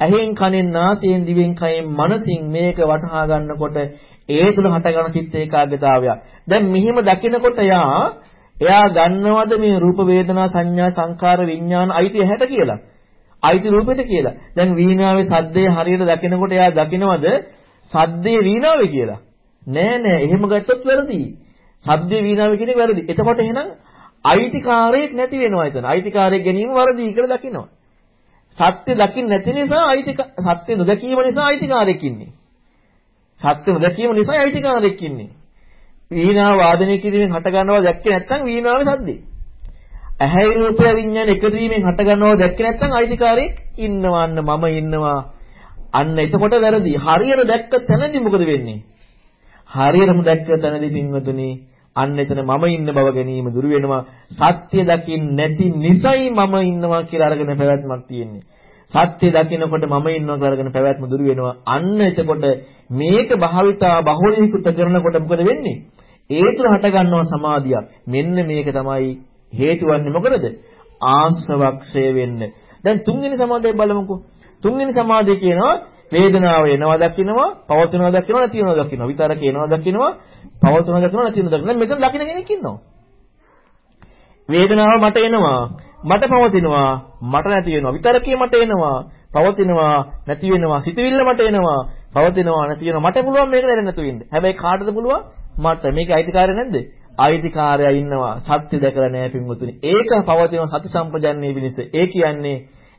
ඇහෙන් කනෙන් නාසයෙන් දිවෙන් කයෙන් මනසින් මේක වටහා ගන්නකොට ඒ තුල හටගන්න චිත්ත ඒකාග්‍රතාවය. දැන් මෙහිම දකිනකොට යා එයා ගන්නවද මේ රූප වේදනා සංඥා සංකාර විඥාන අයිති ඇහැට කියලා? අයිති රූපෙට කියලා. දැන් වීණාවේ සද්දේ හරියට දකිනකොට එයා දකිනවද සද්දේ වීණාවේ කියලා? නෑ නෑ එහෙම ගත්තොත් වැරදි. සද්දේ වීණාවේ කියන එක වැරදි. එතකොට එහෙනම් අයිතිකාරයෙක් නැති වෙනවා එතන. අයිතිකාරයෙක් ගැනීම වරදි කියලා දකිනවා. සත්‍ය දකින්න නැති නිසා අයිතික සත්‍ය නොදකීම නිසා අයිතිකාරයෙක් ඉන්නේ. සත්‍ය නොදැකීම නිසා අයිතිකාරයෙක් ඉන්නේ. වීණාව වාදනය කිරීමෙන් හට ගන්නවා දැක්කේ නැත්නම් වීණාවේ සද්දේ. ඇහැයි රූපය විඤ්ඤාණ එකතු වීමෙන් හට ගන්නවා දැක්කේ නැත්නම් අයිතිකාරයෙක් ඉන්නවා අන්න මම ඉන්නවා. අන්න එතකොට වැරදි. හරියට දැක්ක තැනදී මොකද වෙන්නේ? හරියටම දැක්ක තැනදී පින්වතුනි අන්න එතන මම ඉන්න බව ගැනීම දුරු වෙනවා. සත්‍ය දකින්න නැති නිසයි මම ඉන්නවා කියලා අරගෙන පැවැත්මක් තියෙන්නේ. සත්‍ය දකිනකොට මම ඉන්නවා කරගෙන පැවැත්ම දුරු වෙනවා. අන්න එතකොට මේක භාවිතා බහුලීකృత කරනකොට මොකද වෙන්නේ? ඒ තුල හට ගන්නවා සමාධියක්. මෙන්න මේක තමයි හේතු වන්නේ මොකද? ආස්වක්ෂය වෙන්න. දැන් තුන්වෙනි සමාධිය බලමුකෝ. තුන්වෙනි සමාධිය කියනවා වේදනාව එනවා දකින්නවා, පවතිනවා දකින්නවා, නැති වෙනවා දකින්නවා. විතරක එනවා දකින්නවා, පවතිනවා දකින්නවා, නැති වෙනවා දකින්නවා. මෙතන දකින්න කෙනෙක් ඉන්නවා. වේදනාව මට එනවා. මට පවතිනවා. මට නැති වෙනවා. විතරකේ මට එනවා. පවතිනවා නැති වෙනවා. සිතවිල්ල මට එනවා. පවතිනවා නැති වෙනවා. මට පුළුවන් මේක දැනෙන්න නැතු වෙන්න හැබැයි කාටද පුළුවන්? මට. මේක අයිතිකාරය නැද්ද? අයිතිකාරයා ඉන්නවා. සත්‍ය දැකලා නැහැ පින්වතුනි. ඒක පවතින සති සම්පජන්ණේ පිණිස. ඒ කියන්නේ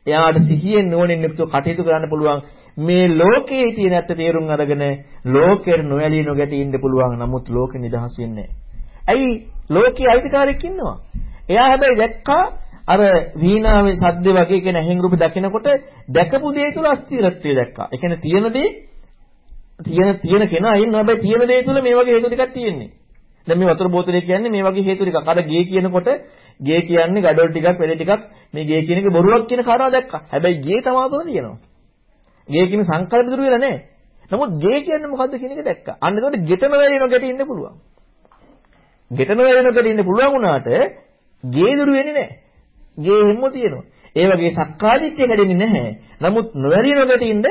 එයාට සිහියෙන් නුවණින් යුක්තව කටයුතු කරන්න පුළුවන්. මේ ලෝකයේ තියෙන ඇත්ත තේරුම් අරගෙන ලෝකෙට නොඇලී නොගැටී ඉන්න පුළුවන්. නමුත් ලෝකෙ නිදහස් වෙන්නේ ඇයි? ලෝකයේ අයිතිකාරයෙක් ඉන්නවා. එයා හැබැයි දැක්කා අර වීණාවේ සද්ද වගේ කියන ඇහෙන් රූප දකිනකොට දැකපු දේ තුල අස්තිරත්වය දැක්කා. ඒ කියන්නේ තියෙන දේ තියෙන තියෙන කෙනා ඉන්නවා. හැබැයි තියෙන දේ තුල මේ වගේ හේතු ටිකක් තියෙන්නේ. දැන් මේ වතුර බෝතලේ කියන්නේ මේ වගේ හේතු ටිකක්. අර ගේ කියනකොට ගේ කියන්නේ gadol ටිකක් වෙලෙ ටිකක් මේ ගේ කියන එක බොරුවක් කියන කාරණා දැක්කා. හැබැයි ගේ තමා තුළ තියෙනවා. ගේ කියන සංකල්ප දුර වෙලා නැහැ. නමුත් ගේ කියන්නේ මොකද්ද කියන එක දැක්කා. අන්න ඒකට ගෙටම වැරෙන ගැටි ඉන්න පුළුවන්. ගෙටම වැරෙන ගැටි ඉන්න පුළුවන් වුණාට ගේ දුර වෙන්නේ නැහැ. ගේ හැමම තියෙනවා. ඒ වගේ සක්කාදිට්ඨිය කැඩෙන්නේ නැහැ. නමුත් නොවැරි නොගැටෙන්න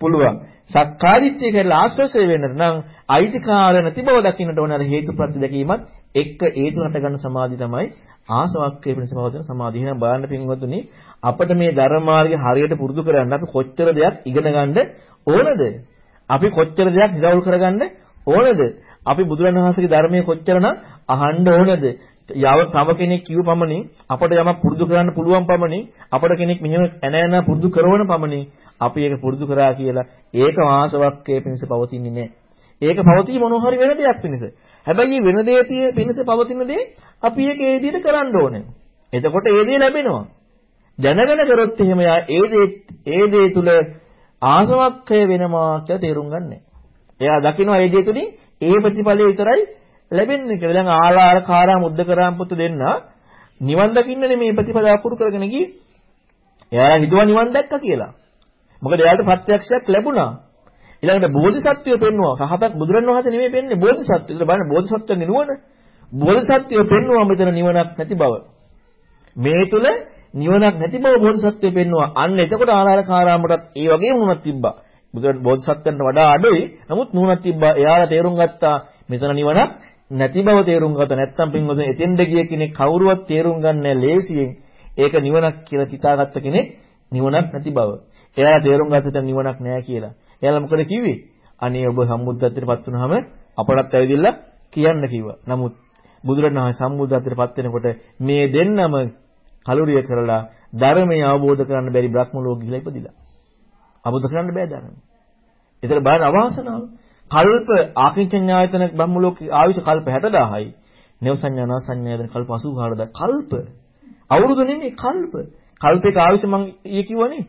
පුළුවන්. සක්කාදිට්ඨිය කියලා ආශ්‍රය වෙන්නට නම් අයිතිකාර නැති බව දකින්නට ඕන අර හේතුප්‍රත්‍ය දැකීමත් එක්ක ඒ තුනට ගන්න සමාධි තමයි ආසවක්කේ වෙනස පවතින සමාධිය. එහෙනම් බලන්න පින්වතුනි අපිට මේ ධර්ම මාර්ගය හරියට පුරුදු කරගන්න අපි කොච්චර දෙයක් ඉගෙන ගන්න ඕනද? අපි කොච්චර දෙයක් නිරවුල් කරගන්න ඕනද? අපි බුදුරණවහන්සේගේ ධර්මයේ කොච්චරනම් අහන්න ඕනද? තව කෙනෙක් කියව පමණින් අපට යමක් පුරුදු කරන්න පුළුවන් පමණින් අපට කෙනෙක් මෙහෙම ඇන ඇන පුරුදු කරන පමණින් අපි ඒක පුරුදු කරා කියලා ඒක වාසවක්කයේ පිණිස පවතින්නේ නැහැ. ඒක පවතී මොන හරි වෙන දෙයක් පිණිස. හැබැයි වෙන දෙය පිණිස පවතින දේ අපි ඒක ඒ විදිහට කරන්න ඕනේ. එතකොට ඒ දේ ලැබෙනවා. දැනගෙන කරොත් එහෙම ඒ දේ ඒ දේ තුල ආසවක්කය වෙනවා කියලා තේරුම් ගන්නෑ. එයා දකිනවා ඒ දේ තුලින් ඒ ප්‍රතිඵලය විතරයි ලැබෙන්නේ කියලා. දැන් ආලාර කාරා මුද්දකරාම් පුතු දෙන්න නිවන් දකින්නනේ මේ ප්‍රතිපදාව පුරු කරගෙන ගියේ. එයාලා හිතුවා නිවන් දැක්කා කියලා. මොකද එයාට ප්‍රත්‍යක්ෂයක් ලැබුණා. ඊළඟට බෝධිසත්වය පෙන්නවා. සහපක් බුදුරණවහන්සේ නෙමෙයි පෙන්නේ බෝධිසත්වය. ඒතර බලන්න බෝධිසත්වයන්ගේ නුවණ. බෝධිසත්වය පෙන්නවා මෙතන නිවනක් නැති බව. මේ තුල නිවනක් නැති බව බෝධිසත්වය පෙන්නවා. අන්න එතකොට ආලාරකාරාමටත් ඒ වගේම නුවණක් තිබ්බා. බුදුරජාණන් බෝධිසත්වයන්ට වඩා අඩුයි. නමුත් නුවණක් තිබ්බා. එයාලා තේරුම් ගත්තා මෙතන නිවනක් නැති බව තේරුම් ගත නැත්නම් පින්වතුනි එතෙන්ද ගිය කෙනෙක් කවුරුවත් තේරුම් ගන්නෑ ලේසියෙන්. ඒක නිවනක් කියලා හිතාගත්ත කෙනෙක් නිවනක් නැති බව. එයාලා තේරුම් ගත්තට නිවනක් නෑ කියලා. එයාලා මොකද කිව්වේ? අනේ ඔබ සම්බුද්ධත්වයට පත් වුනහම අපටත් ඇවිදilla කියන්න කිව්වා. නමුත් බුදුරණවහන්සේ සම්බුද්ධත්වයට පත් වෙනකොට මේ දෙන්නම කලුරිය කරලා ධර්මය අවබෝධ කරගන්න බැරි බ්‍රහ්ම ලෝක ගිහිලා ඉපදිලා. අවබෝධ කරගන්න බෑ ධර්මය. ඒතර බලන්න අවාසනාව. කල්ප ආකින්චඤ්ඤායතන බ්‍රහ්ම ලෝක ආයුෂ කල්ප 60000යි. නව සංඥා නා සංඥායතන කල්ප 84000 කල්ප. අවුරුදු නෙමෙයි කල්ප. කල්පයක ආයුෂ මං ඊයේ කිව්වනේ.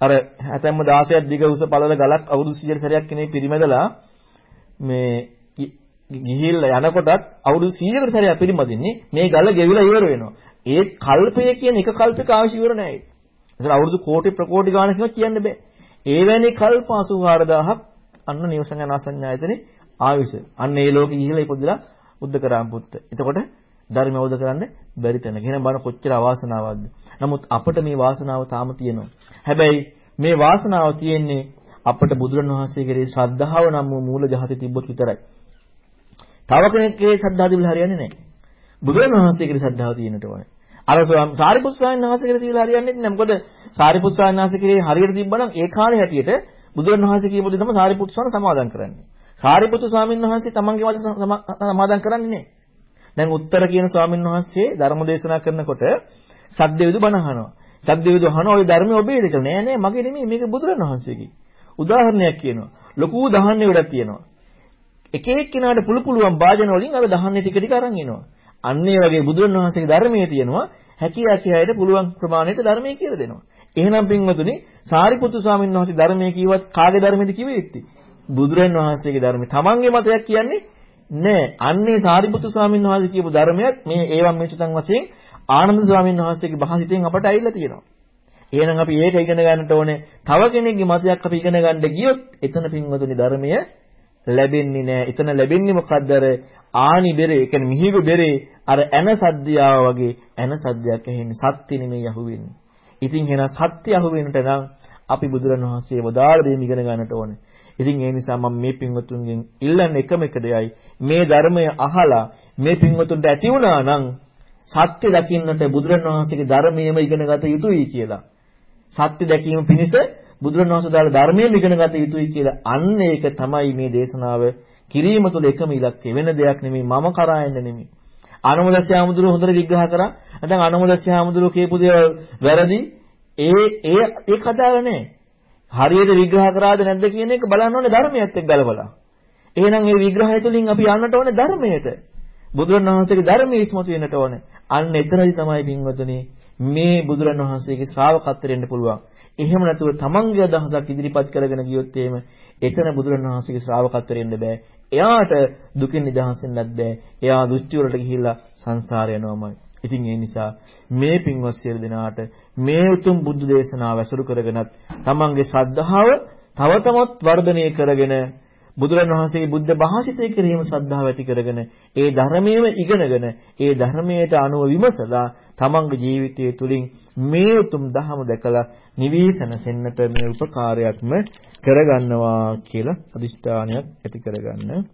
අර හැතැම්ම 16ක් දිග උස පළල ගලක් අවුරුදු 100 සැරයක් කෙනෙක් පිරිමැදලා මේ ගිහිල්ලා යනකොටත් අවුරුදු 100කට සැරයක් පිරිමදින්නේ මේ ගල ගෙවිලා ඉවර වෙනවා. ඒ කල්පය කියන එක කල්පයක අවශ්‍ය ඉවර නැහැ. ඒතර අවුරුදු කෝටි ප්‍රකෝටි ගානකින් කියන්න බෑ. එවැනි කල්ප 84000ක් අන්න නිවසංගනාසඤ්ඤායතනේ ආයුෂ. අන්න ඒ ලෝකෙ ගිහිලා ඉපදලා බුද්ධකරාම් පුත්ත. එතකොට ධර්ම අවබෝධ කරන්න බැරි තැන. එහෙනම් බලන්න කොච්චර අවාසනාවක්ද. නමුත් අපිට මේ වාසනාව තාම තියෙනවා. හැබැයි මේ වාසනාව තියෙන්නේ අපට බුදුරණවහන්සේ කෙරේ ශ්‍රද්ධාව නම් වූ මූල ජහති තිබ්බොත් විතරයි. තව කෙනෙක්ගේ ශ්‍රද්ධාව තිබිලා හරියන්නේ නැහැ. බුදුරණවහන්සේ කෙරේ ශ්‍රද්ධාව තියෙන්නට ඕනේ. අර සාරිපුත් ස්වාමීන් වහන්සේ කෙරේ තිබිලා හරියන්නේ නැහැ. මොකද සාරිපුත් ස්වාමීන් වහන්සේ කෙරේ හරියට තිබ්බනම් ඒ කාලේ හැටියට බුදුරණවහන්සේ කියපු දේ තමයි සාරිපුත් ස්වාමීන් සමාදන් කරන්නේ. සාරිපුත් ස්වාමීන් වහන්සේ තමන්ගේ වචන සමාදන් කරන්නේ නැහැ. දැන් උත්තර කියන ස්වාමීන් වහන්සේ ධර්ම දේශනා කරනකොට සද්දේවිදු බණ අහනවා. සද්දේවිදු අහනවා ওই ධර්මය ඔබේද කියලා. නෑ නෑ මගේ නෙමෙයි මේක බුදුරණවහන්සේගේ. උදාහරණයක් කියනවා. ලොකු දහන්නේ වැඩක් තියෙනවා. එක එක්කෙනාට පුළු පුළුවන් වාජන වලින් අර දහන්නේ ටික ටික අරන් එනවා. අන්න ඒ වගේ බුදුරණවහන්සේගේ ධර්මයේ තියෙනවා හැකිය හැකියයට පුළුවන් ප්‍රමාණයට ධර්මයේ කියලා දෙනවා. එහෙනම් පින්වතුනි සාරිපුත්තු ස්වාමීන් වහන්සේ ධර්මයේ කිව්වත් කාගේ ධර්මයේද කිව්වේ යුත්තේ? බුදුරන් වහන්සේගේ ධර්මයේ. තමන්ගේ මතයක් කියන්නේ නෑ. අන්නේ සාරිපුත්තු ස්වාමීන් වහන්සේ කියපු ධර්මයක් මේ ඒවම් මේසුතන් වශයෙන් ආනන්ද ස්වාමීන් වහන්සේගේ භාසිතෙන් අපට ඇවිල්ලා තියෙනවා. එහෙනම් අපි ඒක ඉගෙන ගන්නට ඕනේ. තව කෙනෙක්ගේ මතයක් අපි ඉගෙන ගන්න ගියොත් එතන පින්වතුනි ධර්මය ලැබෙන්නේ නෑ. එතන ලැබෙන්නේ මොකද්ද? අර ආනි බෙරේ, ඒ කියන්නේ මිහිගු බෙරේ අර ඇන සද්දියාව වගේ ඇන සද්දයක් ඇහෙන්නේ සත්‍ය නෙමෙයි අහුවෙන්නේ. ඉතින් එහෙනම් සත්‍ය අහුවෙන්නට නම් අපි බුදුරණවහන්සේ වදාළ දේ ඉගෙන ගන්නට ඕනේ. ඉතින් ඒ නිසා මම මේ පින්වතුන්ගෙන් ඉල්ලන්නේ එකම එක දෙයයි මේ ධර්මය අහලා මේ පින්වතුන්ට ඇති වුණා නම් සත්‍ය දකින්නට බුදුරණවහන්සේගේ ධර්මයේම ඉගෙන ගත යුතුයි කියලා. සත්‍ය දැකීම පිණිස බුදුරණවහන්සේ දාලා ධර්මයෙන් ඉගෙන ගත යුතුයි කියලා. අන්න ඒක තමයි මේ දේශනාව කිරීම තුළ එකම ඉලක්කය. වෙන දෙයක් නෙමෙයි මම කරා යන්න නෙමෙයි. අනුමදස්ය ආමුදුර හොඳට විග්‍රහ කරා. නැත්නම් අනුමදස්ය ආමුදුර කියපු දේවල් වැරදි. ඒ ඒ ඒක අදාළ නැහැ. හරියට විග්‍රහ කරාද නැද්ද කියන එක බලන්න ඕනේ ධර්මයත් එක්ක ගලපලා. එහෙනම් මේ විග්‍රහය තුළින් අපි යන්නට ඕනේ ධර්මයට. බුදුරණවහන්සේගේ ධර්මයේ ඉස්මතු වෙන්නට ඕනේ. අන්න එතරම්යි තමයි පින්වතුනි මේ බුදුරණවහන්සේගේ ශ්‍රාවකත්වයට එන්න පුළුවන්. එහෙම නැතුව තමන්ගේ අදහසක් ඉදිරිපත් කරගෙන ගියොත් එහෙම එතන බුදුරණවහන්සේගේ ශ්‍රාවකත්වයට එන්න බෑ. එයාට දුකින් නිදහස් වෙන්නත් බෑ. එයා දෘෂ්ටි වලට ගිහිල්ලා සංසාරය යනවාමයි. ඉතින් ඒ නිසා මේ පින්වත් සියලු දෙනාට මේ උතුම් බුද්ධ දේශනාව ඇසුරු කරගෙනත් තමන්ගේ ශ්‍රද්ධාව තව තවත් වර්ධනය කරගෙන බුදුරණවහන්සේගේ බුද්ධ භාෂිතය කිරීම ශ්‍රද්ධාව ඇති කරගෙන ඒ ධර්මයේම ඉගෙනගෙන ඒ ධර්මයට අනුව විමසලා තමන්ගේ ජීවිතය තුළින් මේ උතුම් ධහම දැකලා නිවීසන සෙන්නට මේ උපකාරයක්ම කරගන්නවා කියලා අදිෂ්ඨානයක් ඇති කරගන්න.